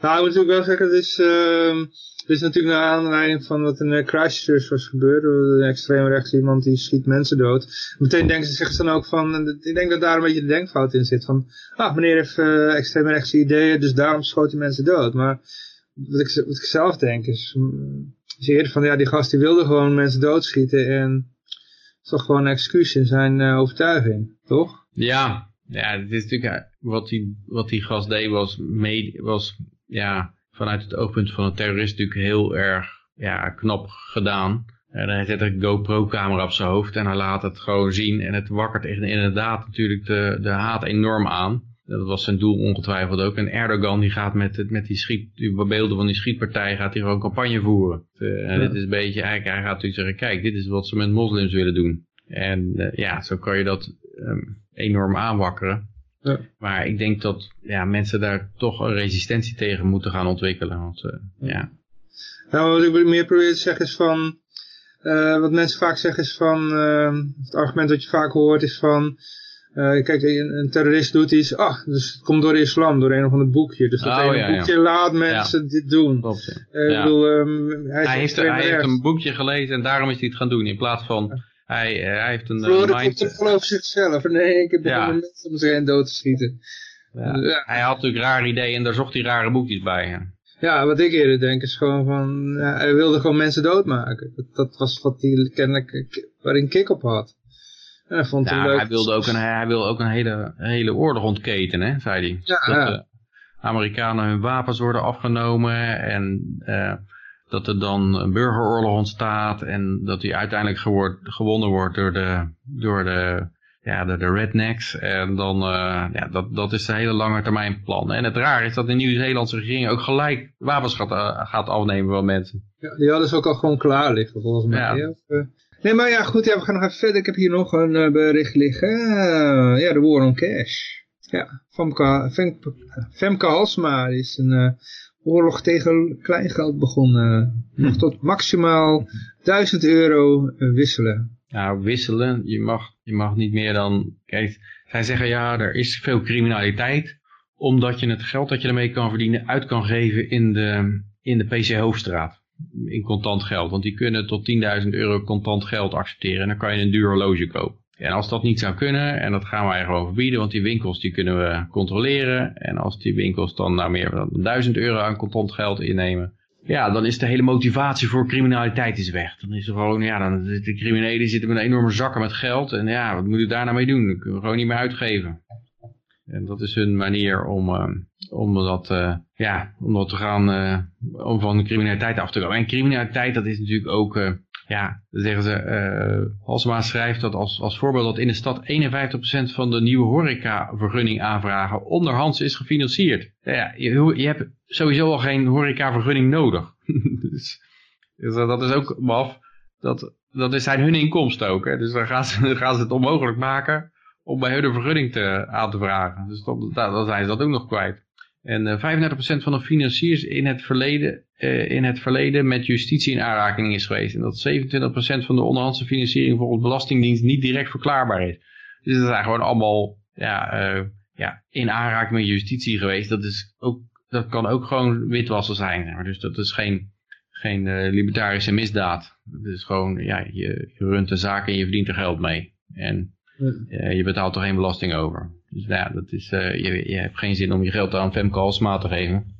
Nou, ik moet natuurlijk wel zeggen, het is, uh, is natuurlijk naar aanleiding van wat in Christchurch was gebeurd. Een extreem rechts iemand die schiet mensen dood. Meteen denken ze, ze dan ook van, ik denk dat daar een beetje de denkfout in zit. Van, ah, meneer heeft uh, extreem rechtse ideeën, dus daarom schoot hij mensen dood. Maar wat ik, wat ik zelf denk is, is eerder van, ja, die gast die wilde gewoon mensen doodschieten. En is toch gewoon een excuus in zijn uh, overtuiging, toch? Ja, ja, het is natuurlijk, wat die, wat die gast deed was, mee, was ja, vanuit het oogpunt van een terrorist natuurlijk heel erg ja, knap gedaan. En hij zet een GoPro-camera op zijn hoofd en hij laat het gewoon zien. En het wakkert inderdaad natuurlijk de, de haat enorm aan. Dat was zijn doel ongetwijfeld ook. En Erdogan die gaat met, met die, schiet, die beelden van die schietpartij gaat hij gewoon campagne voeren. Uh, en dit is een beetje, eigenlijk, hij gaat natuurlijk zeggen, kijk, dit is wat ze met moslims willen doen. En uh, ja, zo kan je dat um, enorm aanwakkeren. Ja. Maar ik denk dat ja, mensen daar toch een resistentie tegen moeten gaan ontwikkelen. Want, uh, ja. Nou, wat ik meer probeer te zeggen is van... Uh, wat mensen vaak zeggen is van... Uh, het argument dat je vaak hoort is van... Kijk, een, een, terrorist doet iets, ach, dus het komt door de islam, door een of ander boekje. Dus dat oh, een boekje laat mensen dit doen. Klopt, bedoel, um, hij, hij, heeft, hij heeft, een boekje gelezen en daarom is hij het gaan doen. In plaats van, hij, hij heeft een uh, mind... geloof zichzelf. Nee, ik heb ja. om mensen om zich dood te schieten. Ja. Hij had natuurlijk rare ideeën en daar zocht hij rare boekjes bij. Ja. Ja, wat ik eerder denk is gewoon van, ja, hij wilde gewoon mensen doodmaken. Dat, dat was wat hij kennelijk, waarin kick op had. En hij vond ja, hij wilde ook een, hij wilde ook een hele, hele oorlog ontketenen, hè, zei hij. Ja, dat de Amerikanen hun wapens worden afgenomen en uh, dat er dan een burgeroorlog ontstaat en dat die uiteindelijk geword, gewonnen wordt door de, door de, ja, de, de rednecks. En dan, uh, ja, dat, dat is een hele lange termijn plan. En het raar is dat de Nieuw-Zeelandse regering ook gelijk wapens gaat, uh, gaat afnemen van mensen. Ja, die hadden ze ook al gewoon klaar liggen volgens mij. Ja. Of, Nee, maar ja, goed, ja, we gaan nog even verder. Ik heb hier nog een uh, bericht liggen. Ja, de War on Cash. Ja, Femke, Femke, Femke Halsma is een oorlog tegen kleingeld begonnen. Hm. Nog tot maximaal 1000 euro wisselen. Nou, wisselen, je mag, je mag niet meer dan... Kijk, zij zeggen ja, er is veel criminaliteit. Omdat je het geld dat je ermee kan verdienen uit kan geven in de, in de PC Hoofdstraat in contant geld. Want die kunnen tot 10.000 euro contant geld accepteren en dan kan je een duur horloge kopen. En als dat niet zou kunnen, en dat gaan wij gewoon verbieden, want die winkels die kunnen we controleren. En als die winkels dan nou meer dan 1000 euro aan contant geld innemen, ja, dan is de hele motivatie voor criminaliteit is weg. Dan is er gewoon, ja, dan de criminelen zitten met enorme zakken met geld. En ja, wat moet je daar nou mee doen? Dat kunnen we gewoon niet meer uitgeven. En dat is hun manier om, uh, om, dat, uh, ja, om dat te gaan, uh, om van de criminaliteit af te komen. En criminaliteit, dat is natuurlijk ook, ja, dan zeggen ze, Halsema schrijft dat als, als voorbeeld dat in de stad 51% van de nieuwe horecavergunning aanvragen onderhands is gefinancierd. Ja, je, je hebt sowieso al geen horecavergunning nodig. dus, dus, dat is ook maf. Dat, dat zijn hun inkomsten ook. Hè? Dus dan gaan ze, het onmogelijk maken om bij hun de vergunning te, aan te vragen. Dus dan zijn ze dat ook nog kwijt. En uh, 35% van de financiers in het, verleden, uh, in het verleden met justitie in aanraking is geweest. En dat 27% van de onderhandse financiering volgens Belastingdienst niet direct verklaarbaar is. Dus dat zijn gewoon allemaal ja, uh, ja, in aanraking met justitie geweest. Dat, is ook, dat kan ook gewoon witwassen zijn. Dus dat is geen, geen uh, libertarische misdaad. Het is gewoon, ja, je, je runt de zaak en je verdient er geld mee. En uh, je betaalt er geen belasting over. Dus nou ja, dat is, uh, je, je, hebt geen zin om je geld aan Femke Halsma te geven.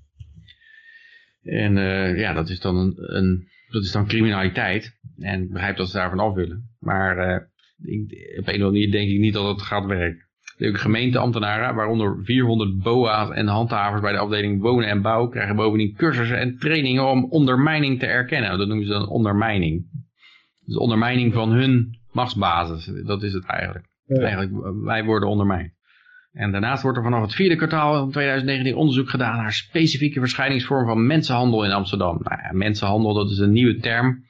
En uh, ja, dat is dan een, een, dat is dan criminaliteit. En ik begrijp dat ze daarvan af willen. Maar ik, op een of andere manier denk ik niet dat het gaat werken. De gemeenteambtenaren, waaronder 400 BOA's en handhavers bij de afdeling wonen en bouw, krijgen bovendien cursussen en trainingen om ondermijning te erkennen. Dat noemen ze dan ondermijning. Dus ondermijning van hun machtsbasis. Dat is het eigenlijk. Eigenlijk, wij worden ondermijnd. En daarnaast wordt er vanaf het vierde kwartaal van 2019 onderzoek gedaan naar specifieke verschijningsvormen van mensenhandel in Amsterdam. Nou ja, mensenhandel, dat is een nieuwe term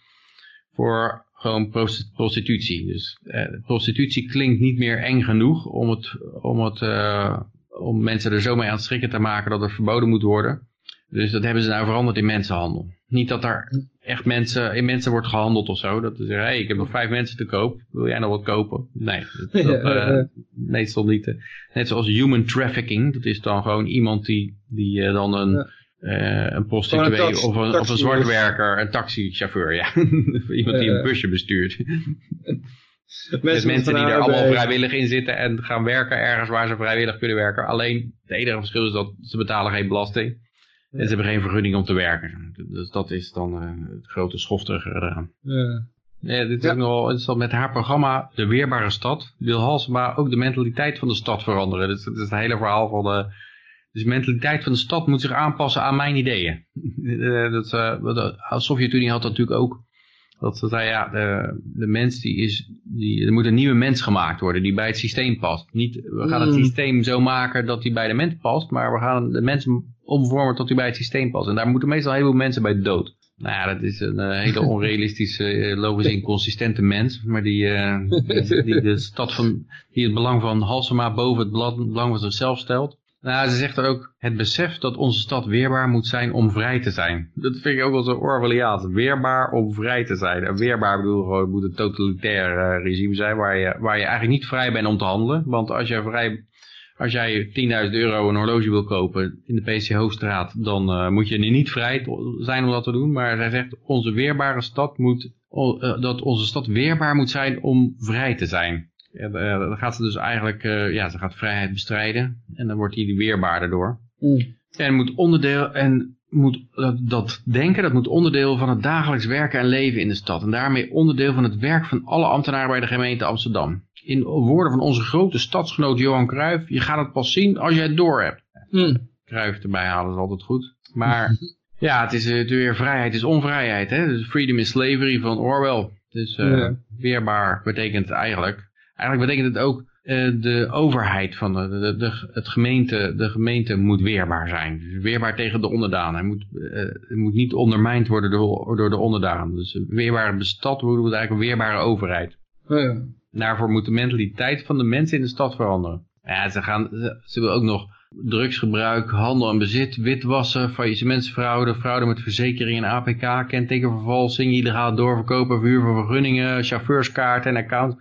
voor gewoon prostitutie. Dus eh, prostitutie klinkt niet meer eng genoeg om, het, om, het, uh, om mensen er zo mee aan het schrikken te maken dat het verboden moet worden. Dus dat hebben ze nou veranderd in mensenhandel. Niet dat er echt mensen, in mensen wordt gehandeld of zo. Dat ze zeggen, hey, ik heb nog vijf mensen te koop. Wil jij nog wat kopen? Nee, dat, dat, uh, meestal niet. Net zoals human trafficking. Dat is dan gewoon iemand die, die uh, dan een, ja. een prostituee een of een, of een zwartwerker, een taxichauffeur, ja. iemand die een busje bestuurt. Mensen, mensen die er allemaal vrijwillig in zitten en gaan werken ergens waar ze vrijwillig kunnen werken. Alleen, het enige verschil is dat ze betalen geen belasting. En ze hebben geen vergunning om te werken. Dus dat is dan uh, het grote schoftige eraan. Ja. Ja, dit is ja. ook nogal interessant. Met haar programma De Weerbare Stad wil Halsema ook de mentaliteit van de stad veranderen. Dus dat is het hele verhaal van de... Dus de mentaliteit van de stad moet zich aanpassen aan mijn ideeën. dat, uh, de Sovjet-Unie had dat natuurlijk ook dat ze zei, ja, de, de mens die is, die, er moet een nieuwe mens gemaakt worden die bij het systeem past. Niet, we gaan het hmm. systeem zo maken dat die bij de mens past, maar we gaan de mens omvormen tot die bij het systeem past. En daar moeten meestal heel veel mensen bij dood. Nou ja, dat is een uh, hele onrealistische, uh, logisch inconsistente mens. Maar die, uh, die, die, de stad van, die het belang van Halsema boven het belang van zichzelf stelt. Nou, ze zegt er ook, het besef dat onze stad weerbaar moet zijn om vrij te zijn. Dat vind ik ook wel zo Orwelliaans. Weerbaar om vrij te zijn. En weerbaar bedoel gewoon, het moet een totalitair uh, regime zijn waar je, waar je eigenlijk niet vrij bent om te handelen. Want als je vrij, als jij 10.000 euro een horloge wil kopen in de PC Hoofdstraat, dan uh, moet je niet vrij zijn om dat te doen. Maar zij zegt, onze weerbare stad moet, uh, dat onze stad weerbaar moet zijn om vrij te zijn. Ja, dan gaat ze dus eigenlijk, ja, ze gaat vrijheid bestrijden. En dan wordt hij weerbaar daardoor. Mm. En moet onderdeel, en moet dat, dat, denken, dat moet onderdeel van het dagelijks werken en leven in de stad. En daarmee onderdeel van het werk van alle ambtenaren bij de gemeente Amsterdam. In woorden van onze grote stadsgenoot Johan Cruijff, je gaat het pas zien als je het door hebt. Mm. Cruijff erbij halen is altijd goed. Maar ja, het is uh, weer vrijheid is onvrijheid. Hè? Dus freedom is slavery van Orwell. Dus uh, ja. weerbaar betekent eigenlijk Eigenlijk betekent het ook uh, de overheid van de, de, de, het gemeente, de gemeente moet weerbaar zijn. Dus weerbaar tegen de onderdanen. Hij moet, uh, moet niet ondermijnd worden door, door de onderdanen. Dus weerbare stad wordt eigenlijk een weerbare overheid. Ja. Daarvoor moet de mentaliteit van de mensen in de stad veranderen. Ja, ze, gaan, ze, willen ook nog drugsgebruik, handel en bezit, witwassen, faillissementsfraude, fraude met verzekering en APK, kentekenvervalsing, illegaal doorverkopen, verhuur van vergunningen, chauffeurskaarten en account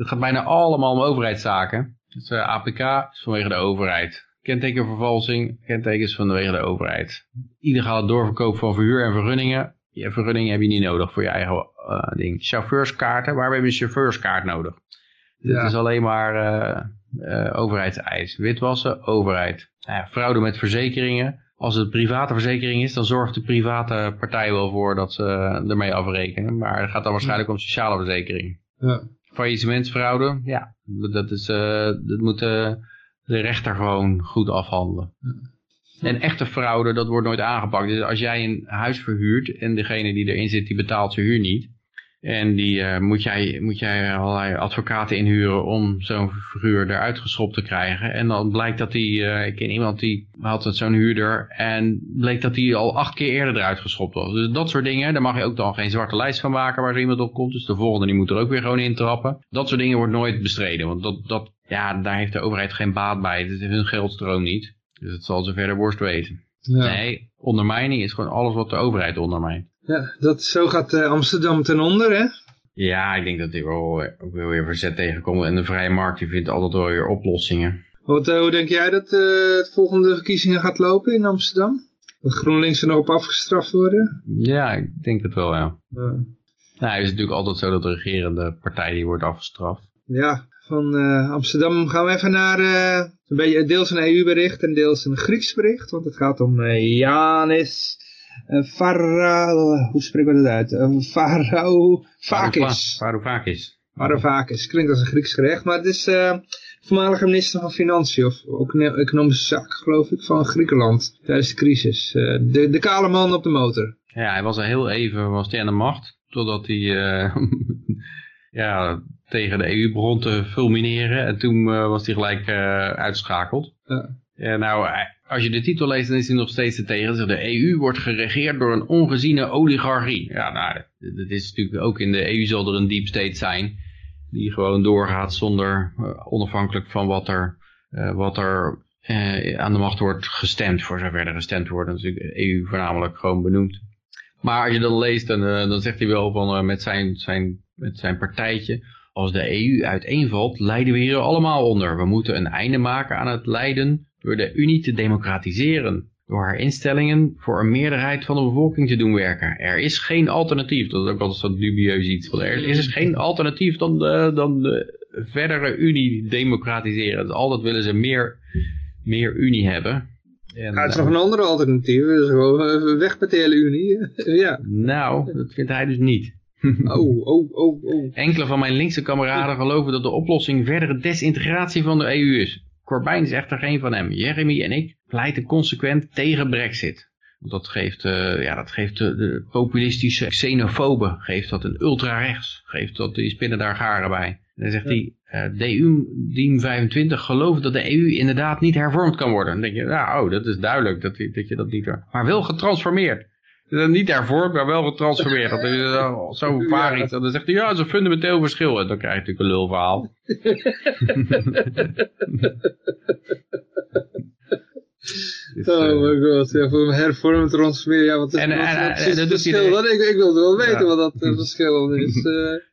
het gaat bijna allemaal om overheidszaken. Het uh, APK is vanwege de overheid. Kentekenvervalsing, kentekens vanwege de overheid. Illegale doorverkoop van verhuur en vergunningen. Je vergunningen heb je niet nodig voor je eigen uh, ding. Chauffeurskaarten, waar heb je een chauffeurskaart nodig? Ja. Dit is alleen maar uh, overheidseis. Witwassen, overheid. Nou fraude met verzekeringen. Als het private verzekering is, dan zorgt de private partij wel voor dat ze ermee afrekenen. Maar het gaat dan waarschijnlijk om sociale verzekering. Ja faillissementsfraude, ja, dat, is, uh, dat moet de rechter gewoon goed afhandelen. En echte fraude, dat wordt nooit aangepakt. Dus als jij een huis verhuurt en degene die erin zit, die betaalt zijn huur niet. En die uh, moet, jij, moet jij allerlei advocaten inhuren om zo'n verhuur eruit geschopt te krijgen. En dan blijkt dat die, uh, ik ken iemand die had zo'n huurder en bleek dat die al acht keer eerder eruit geschopt was. Dus dat soort dingen, daar mag je ook dan geen zwarte lijst van maken waar zo iemand op komt. Dus de volgende die moet er ook weer gewoon intrappen. Dat soort dingen wordt nooit bestreden, want dat, dat, ja, daar heeft de overheid geen baat bij. Het is hun geldstroom niet. Dus het zal ze verder worst weten. Ja. Nee, ondermijning is gewoon alles wat de overheid ondermijnt. Ja, dat, zo gaat uh, Amsterdam ten onder, hè? Ja, ik denk dat die wel, eh, ook wel weer verzet tegenkomt. En de vrije markt die vindt altijd wel weer oplossingen. Wat, uh, hoe denk jij dat uh, de volgende verkiezingen gaat lopen in Amsterdam? Dat GroenLinks er nog op afgestraft worden? Ja, ik denk het wel, ja. ja. Nou, het is natuurlijk altijd zo dat de regerende partij die wordt afgestraft. Ja, van Amsterdam gaan we even naar een beetje, deels een EU-bericht en deels een Grieks bericht. Want het gaat om Janis Farao, hoe spreken we dat uit? Farao Vakis. Varoufakis. Varoufakis, klinkt als een Grieks gerecht, maar het is voormalige minister van Financiën, of ook economische zaak, geloof ik, van Griekenland tijdens de crisis. De, de kale man op de motor. Ja, hij was al heel even was hij aan de macht, totdat hij ja, tegen de EU begon te fulmineren en toen was hij gelijk uitschakeld. Ja. Ja, nou, als je de titel leest, dan is hij nog steeds te tegen. De EU wordt geregeerd door een ongeziene oligarchie. Ja, nou, dat is natuurlijk ook in de EU zal er een deep state zijn. Die gewoon doorgaat zonder uh, onafhankelijk van wat er, uh, wat er uh, aan de macht wordt gestemd. Voor zover er gestemd wordt. natuurlijk de EU voornamelijk gewoon benoemd. Maar als je dan leest, dan, eh, dan zegt hij wel van eh, met, zijn, zijn, met zijn partijtje, als de EU uiteenvalt, lijden we hier allemaal onder. We moeten een einde maken aan het lijden door de Unie te democratiseren. Door haar instellingen voor een meerderheid van de bevolking te doen werken. Er is geen alternatief. Dat is ook altijd zo dubieus iets. Er is dus geen alternatief dan de, dan de verdere Unie democratiseren. Dus altijd willen ze meer, meer Unie hebben. En, ja, het is nog een andere alternatief. Dus gewoon weg met de hele Unie. ja. Nou, dat vindt hij dus niet. oh, oh, oh, oh. Enkele van mijn linkse kameraden geloven dat de oplossing verdere desintegratie van de EU is. Corbijn is echter geen van hem. Jeremy en ik pleiten consequent tegen brexit. Dat geeft, uh, ja, dat geeft de, de populistische xenofoben, geeft dat een ultra-rechts, geeft dat, die spinnen daar garen bij. En dan zegt hij, uh, DU Diem 25 gelooft dat de EU inderdaad niet hervormd kan worden. Dan denk je, nou, oh, dat is duidelijk dat, dat je dat niet... Maar wel getransformeerd. Niet hervormd, maar wel getransformeerd. Dat is zo vaag iets. En dan zegt hij, ja, dat is een fundamenteel verschil. En dan krijg je natuurlijk een lulverhaal. Dus, oh my god, ja, voor hervormen, transformeren, ja, wat is, en, wat, en, wat is het verschil? Dat, ik, ik wil wel weten wat dat uh, verschil is.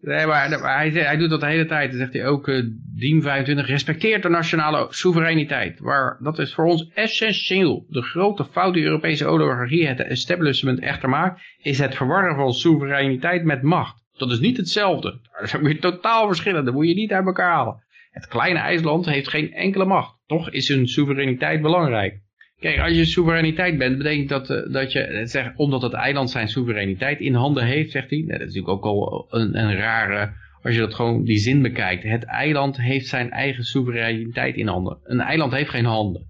Nee, maar, maar hij, hij, doet dat de hele tijd. Dan zegt hij ook, uh, Diem 25 respecteert de nationale soevereiniteit. Waar, dat is voor ons essentieel. De grote fout die Europese oligarchie het establishment echter maakt, is het verwarren van soevereiniteit met macht. Dat is niet hetzelfde. Dat zijn totaal verschillen. Dat moet je niet uit elkaar halen. Het kleine IJsland heeft geen enkele macht. Toch is hun soevereiniteit belangrijk. Kijk, als je soevereiniteit bent, betekent dat, uh, dat je, zeg, omdat het eiland zijn soevereiniteit in handen heeft, zegt hij. dat is natuurlijk ook al een, een rare, als je dat gewoon die zin bekijkt. Het eiland heeft zijn eigen soevereiniteit in handen. Een eiland heeft geen handen.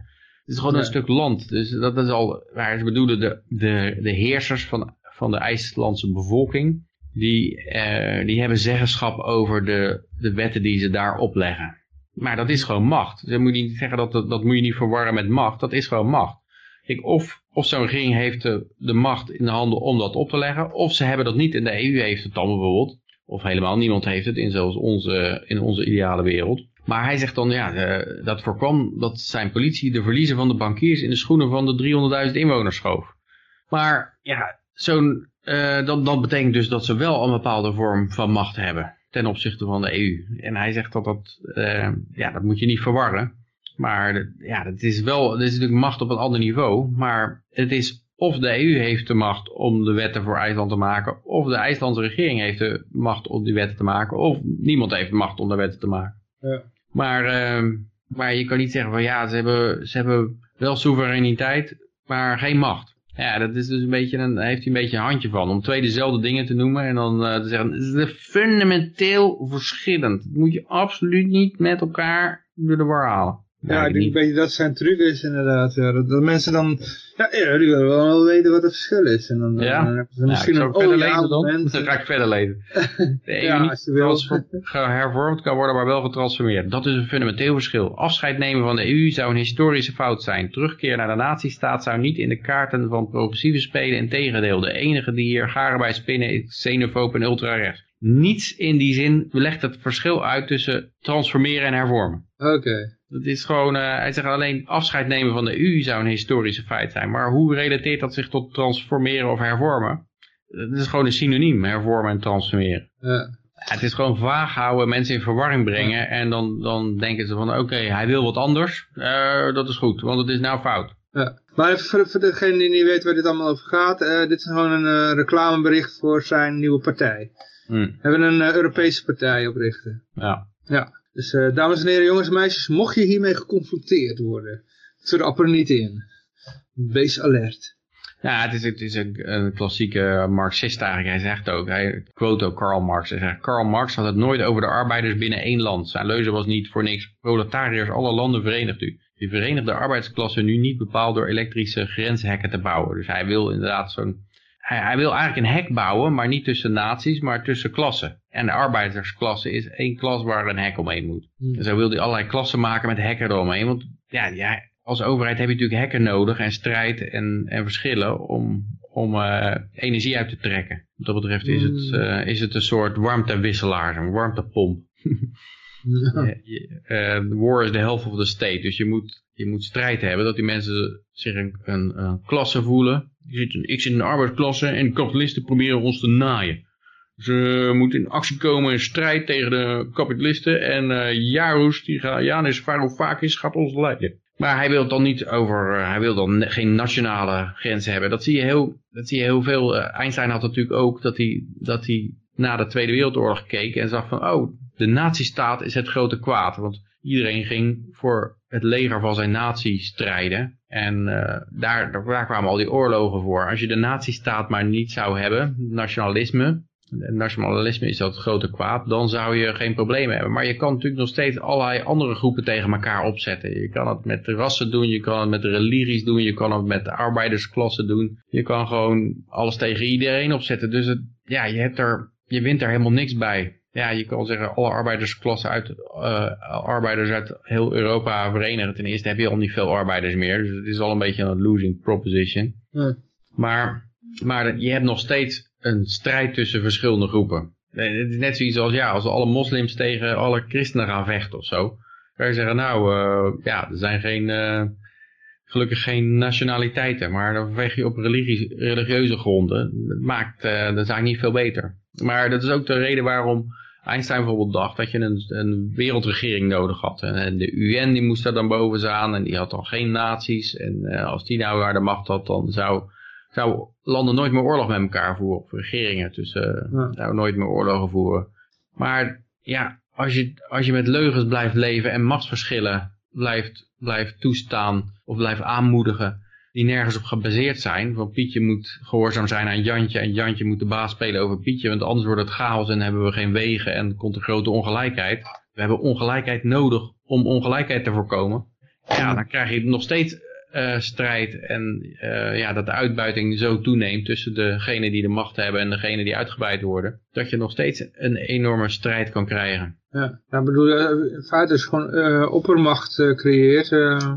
Het is gewoon een stuk land. Dus dat is al waar ze bedoelen de, de, de heersers van, van de IJslandse bevolking. Die, uh, die hebben zeggenschap over de, de wetten die ze daar opleggen. Maar dat is gewoon macht. Dus moet je niet zeggen dat, dat, dat moet je niet verwarren met macht. Dat is gewoon macht. Kijk, of, of zo'n regering heeft de, de macht in de handen om dat op te leggen. Of ze hebben dat niet en de EU heeft het dan bijvoorbeeld. Of helemaal niemand heeft het in zelfs onze, in onze ideale wereld. Maar hij zegt dan, ja, uh, dat voorkwam dat zijn politie de verliezen van de bankiers in de schoenen van de 300.000 inwoners schoof. Maar ja, zo'n, uh, dat, dat betekent dus dat ze wel een bepaalde vorm van macht hebben ten opzichte van de EU. En hij zegt dat dat, uh, ja, dat moet je niet verwarren. Maar ja, het is wel, het is natuurlijk macht op een ander niveau. Maar het is of de EU heeft de macht om de wetten voor IJsland te maken. Of de IJslandse regering heeft de macht om die wetten te maken. Of niemand heeft de macht om de wetten te maken. Ja. Maar, uh, maar je kan niet zeggen van ja, ze hebben, ze hebben wel soevereiniteit, maar geen macht. Ja, dat is dus een beetje een, heeft hij een beetje een handje van. Om twee dezelfde dingen te noemen en dan uh, te zeggen, het is fundamenteel verschillend. Dat moet je absoluut niet met elkaar door de war halen. Ja, ik denk een beetje dat zijn truc is inderdaad. Ja. Dat, dat, mensen dan, ja, die willen wel weten wat het verschil is. En dan, ja. dan hebben ze misschien een verder lezen dan. Dan ga ik verder lezen. De ja, niet hervormd kan worden, maar wel getransformeerd. Dat is een fundamenteel verschil. Afscheid nemen van de EU zou een historische fout zijn. Terugkeer naar de natiestaat zou niet in de kaarten van progressieve spelen. Integendeel, de enige die hier garen bij spinnen is xenofoob en ultra-rechts. Niets in die zin legt het verschil uit tussen transformeren en hervormen. Oké. Dat is gewoon, uh, hij zegt alleen afscheid nemen van de EU zou een historische feit zijn. Maar hoe relateert dat zich tot transformeren of hervormen? Dat is gewoon een synoniem, hervormen en transformeren. Ja. Het is gewoon vaag houden, mensen in verwarring brengen en dan, dan denken ze van oké, hij wil wat anders, uh, dat is goed, want het is nou fout. Ja. Maar voor, voor degene die niet weet waar dit allemaal over gaat, uh, dit is gewoon een reclamebericht voor zijn nieuwe partij. Hmm. We hebben een Europese partij oprichten. Ja. Ja. Dus uh, dames en heren, jongens en meisjes, mocht je hiermee geconfronteerd worden, zet er niet in. Wees alert. Ja, het is, het is een, een, klassieke marxist eigenlijk. Hij zegt ook, hij quote ook Karl Marx. Hij zegt, Karl Marx had het nooit over de arbeiders binnen één land. Zijn leuze was niet voor niks, proletariërs alle landen verenigt u. Die verenigt de arbeidsklasse nu niet bepaald door elektrische grenshekken te bouwen. Dus hij wil inderdaad zo'n hij, hij, wil eigenlijk een hek bouwen, maar niet tussen naties, maar tussen klassen. En de arbeidersklasse is één klas waar een hek omheen moet. Hmm. Dus hij wil hij allerlei klassen maken met hekken eromheen. Want ja, ja, als overheid heb je natuurlijk hekken nodig en strijd en, en verschillen om, om uh, energie uit te trekken. Wat dat betreft is het, uh, is het een soort warmtewisselaar, een warmtepomp. Je- eh, war is the health of the state. Dus je moet, je moet strijd hebben dat die mensen zich een, een, een klasse voelen. Je zit, ik zit in de arbeidsklasse en kapitalisten proberen ons te naaien. Ze moeten in actie komen in strijd tegen de kapitalisten. En eh Jaroes, die gaat, Janis Varoufakis gaat ons leiden. Maar hij wil dan niet over, eh, hij wil dan geen nationale grenzen hebben. Dat zie je heel, dat zie je heel veel. Eh, Einstein had natuurlijk ook dat hij, dat hij na de Tweede Wereldoorlog keek en zag van, oh, de nazistaat is het grote kwaad. Want iedereen ging voor het leger van zijn natie strijden. En daar, daar kwamen al die oorlogen voor. Als je de nazistaat maar niet zou hebben, nationalisme, nationalisme is dat grote kwaad, dan zou je geen problemen hebben. Maar je kan natuurlijk nog steeds allerlei andere groepen tegen elkaar opzetten. Je kan het met de rassen doen, je kan het met religies doen, je kan het met de arbeidersklassen doen. Je kan gewoon alles tegen iedereen opzetten. Dus het, ja, je, hebt er, je wint er helemaal niks bij. Ja, je kan zeggen alle arbeidersklassen uit, eh, arbeiders uit heel Europa verenigen. Ten eerste heb je al niet veel arbeiders meer, dus het is al een beetje een losing proposition. Ja. Maar, maar je hebt nog steeds een strijd tussen verschillende groepen. Het is net zoiets als, ja, als alle moslims tegen alle christenen gaan vechten of zo. kan je zeggen, nou, eh, ja, er zijn geen, eh, gelukkig geen nationaliteiten. Maar dan vecht je op religie, religieuze gronden. Dat maakt eh, de zaak niet veel beter. Maar dat is ook de reden waarom Einstein bijvoorbeeld dacht dat je een, een wereldregering nodig had. En, de UN die moest daar dan boven staan en die had dan geen naties. En als die nou waar de macht had, dan zou, zou landen nooit meer oorlog met elkaar voeren. Of regeringen tussen Ja. zou nooit meer oorlogen voeren. Maar ja, als je, als je met leugens blijft leven en machtsverschillen blijft, blijft toestaan of blijft aanmoedigen die nergens op gebaseerd zijn. Van Pietje moet gehoorzaam zijn aan Jantje en Jantje moet de baas spelen over Pietje. Want anders wordt het chaos en hebben we geen wegen en komt er grote ongelijkheid. We hebben ongelijkheid nodig om ongelijkheid te voorkomen. Ja, dan krijg je nog steeds eh, strijd en eh, ja, dat de uitbuiting zo toeneemt tussen degenen die de macht hebben en degenen die uitgebuit worden. Dat je nog steeds een enorme strijd kan krijgen. Ja, ik bedoel, eh, in feite is gewoon eh, oppermacht eh, creëert. eh,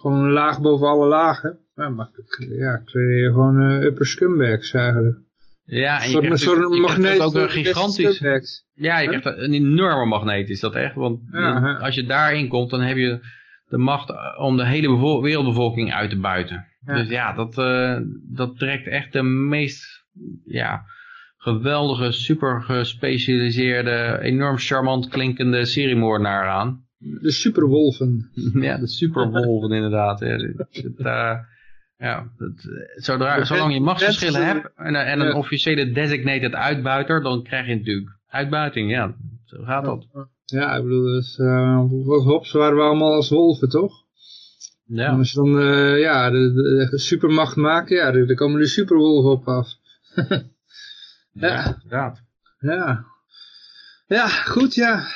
gewoon een laag boven alle lagen. Ja, maar ja, creëer gewoon eh, upper scumbags eigenlijk. Ja, en je soort, een krijgt, soort dus- je krijgt magneet ook een gigantisch... Ja, je krijgt een enorme magneet is dat echt. Want Ja, als je daarin komt, dan heb je de macht eh, om de hele bevo- wereldbevolking uit te buiten. Ja. Dus ja, dat, eh, dat trekt echt de meest ja, geweldige, super gespecialiseerde, enorm charmant klinkende seriemoordenaar aan. De superwolven. ja, de superwolven inderdaad. Ja, het, eh, ja, zodra, zolang je machtsverschillen hebt en, en een officiële designated uitbuiter, dan krijg je natuurlijk uitbuiting. Ja, zo gaat dat. Ja, ik bedoel, dus, Hobbes waren we allemaal als wolven, toch? En Ja, als je dan eh, ja, de, de, de supermacht maakt, ja, er komen de superwolven op af. ja, inderdaad. Ja. Ja, goed, ja.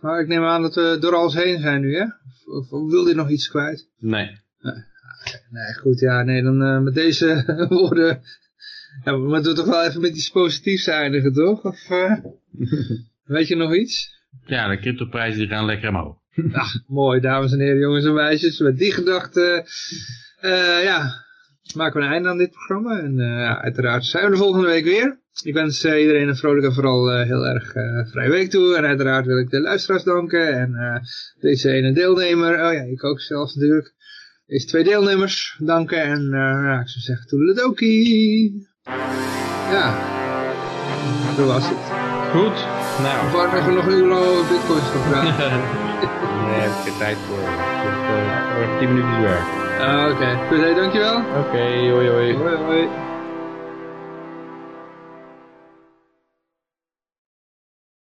Maar ik neem aan dat we door alles heen zijn nu, hè? Of, of wil je nog iets kwijt? Nee. Nee, goed, ja, nee, dan eh, met deze woorden... Ja, we moeten toch wel even met iets positiefs eindigen, toch? Of weet je nog iets? Ja, de cryptoprijzen die gaan lekker omhoog. Mooi, dames en heren, jongens en meisjes. Met die gedachte, eh, ja, maken we een einde aan dit programma. En eh, uiteraard zijn we de volgende week weer. Ik wens eh, iedereen een vrolijke en vooral heel erg vrije week toe. En uiteraard wil ik de luisteraars danken. En deze ene deelnemer, oh ja, ik ook zelf natuurlijk. Deze twee deelnemers danken. En ja, ik zou zeggen, toedeledokie. Ja, dat was het. Goed. Nou, Of waren we nog een uur lang over bitcoins nee, heb ik geen tijd voor. Eh, over 10 minuten werk. Ah, Oké, goed, hey, dankjewel. Oké, hoi hoi. Hoi, hoi.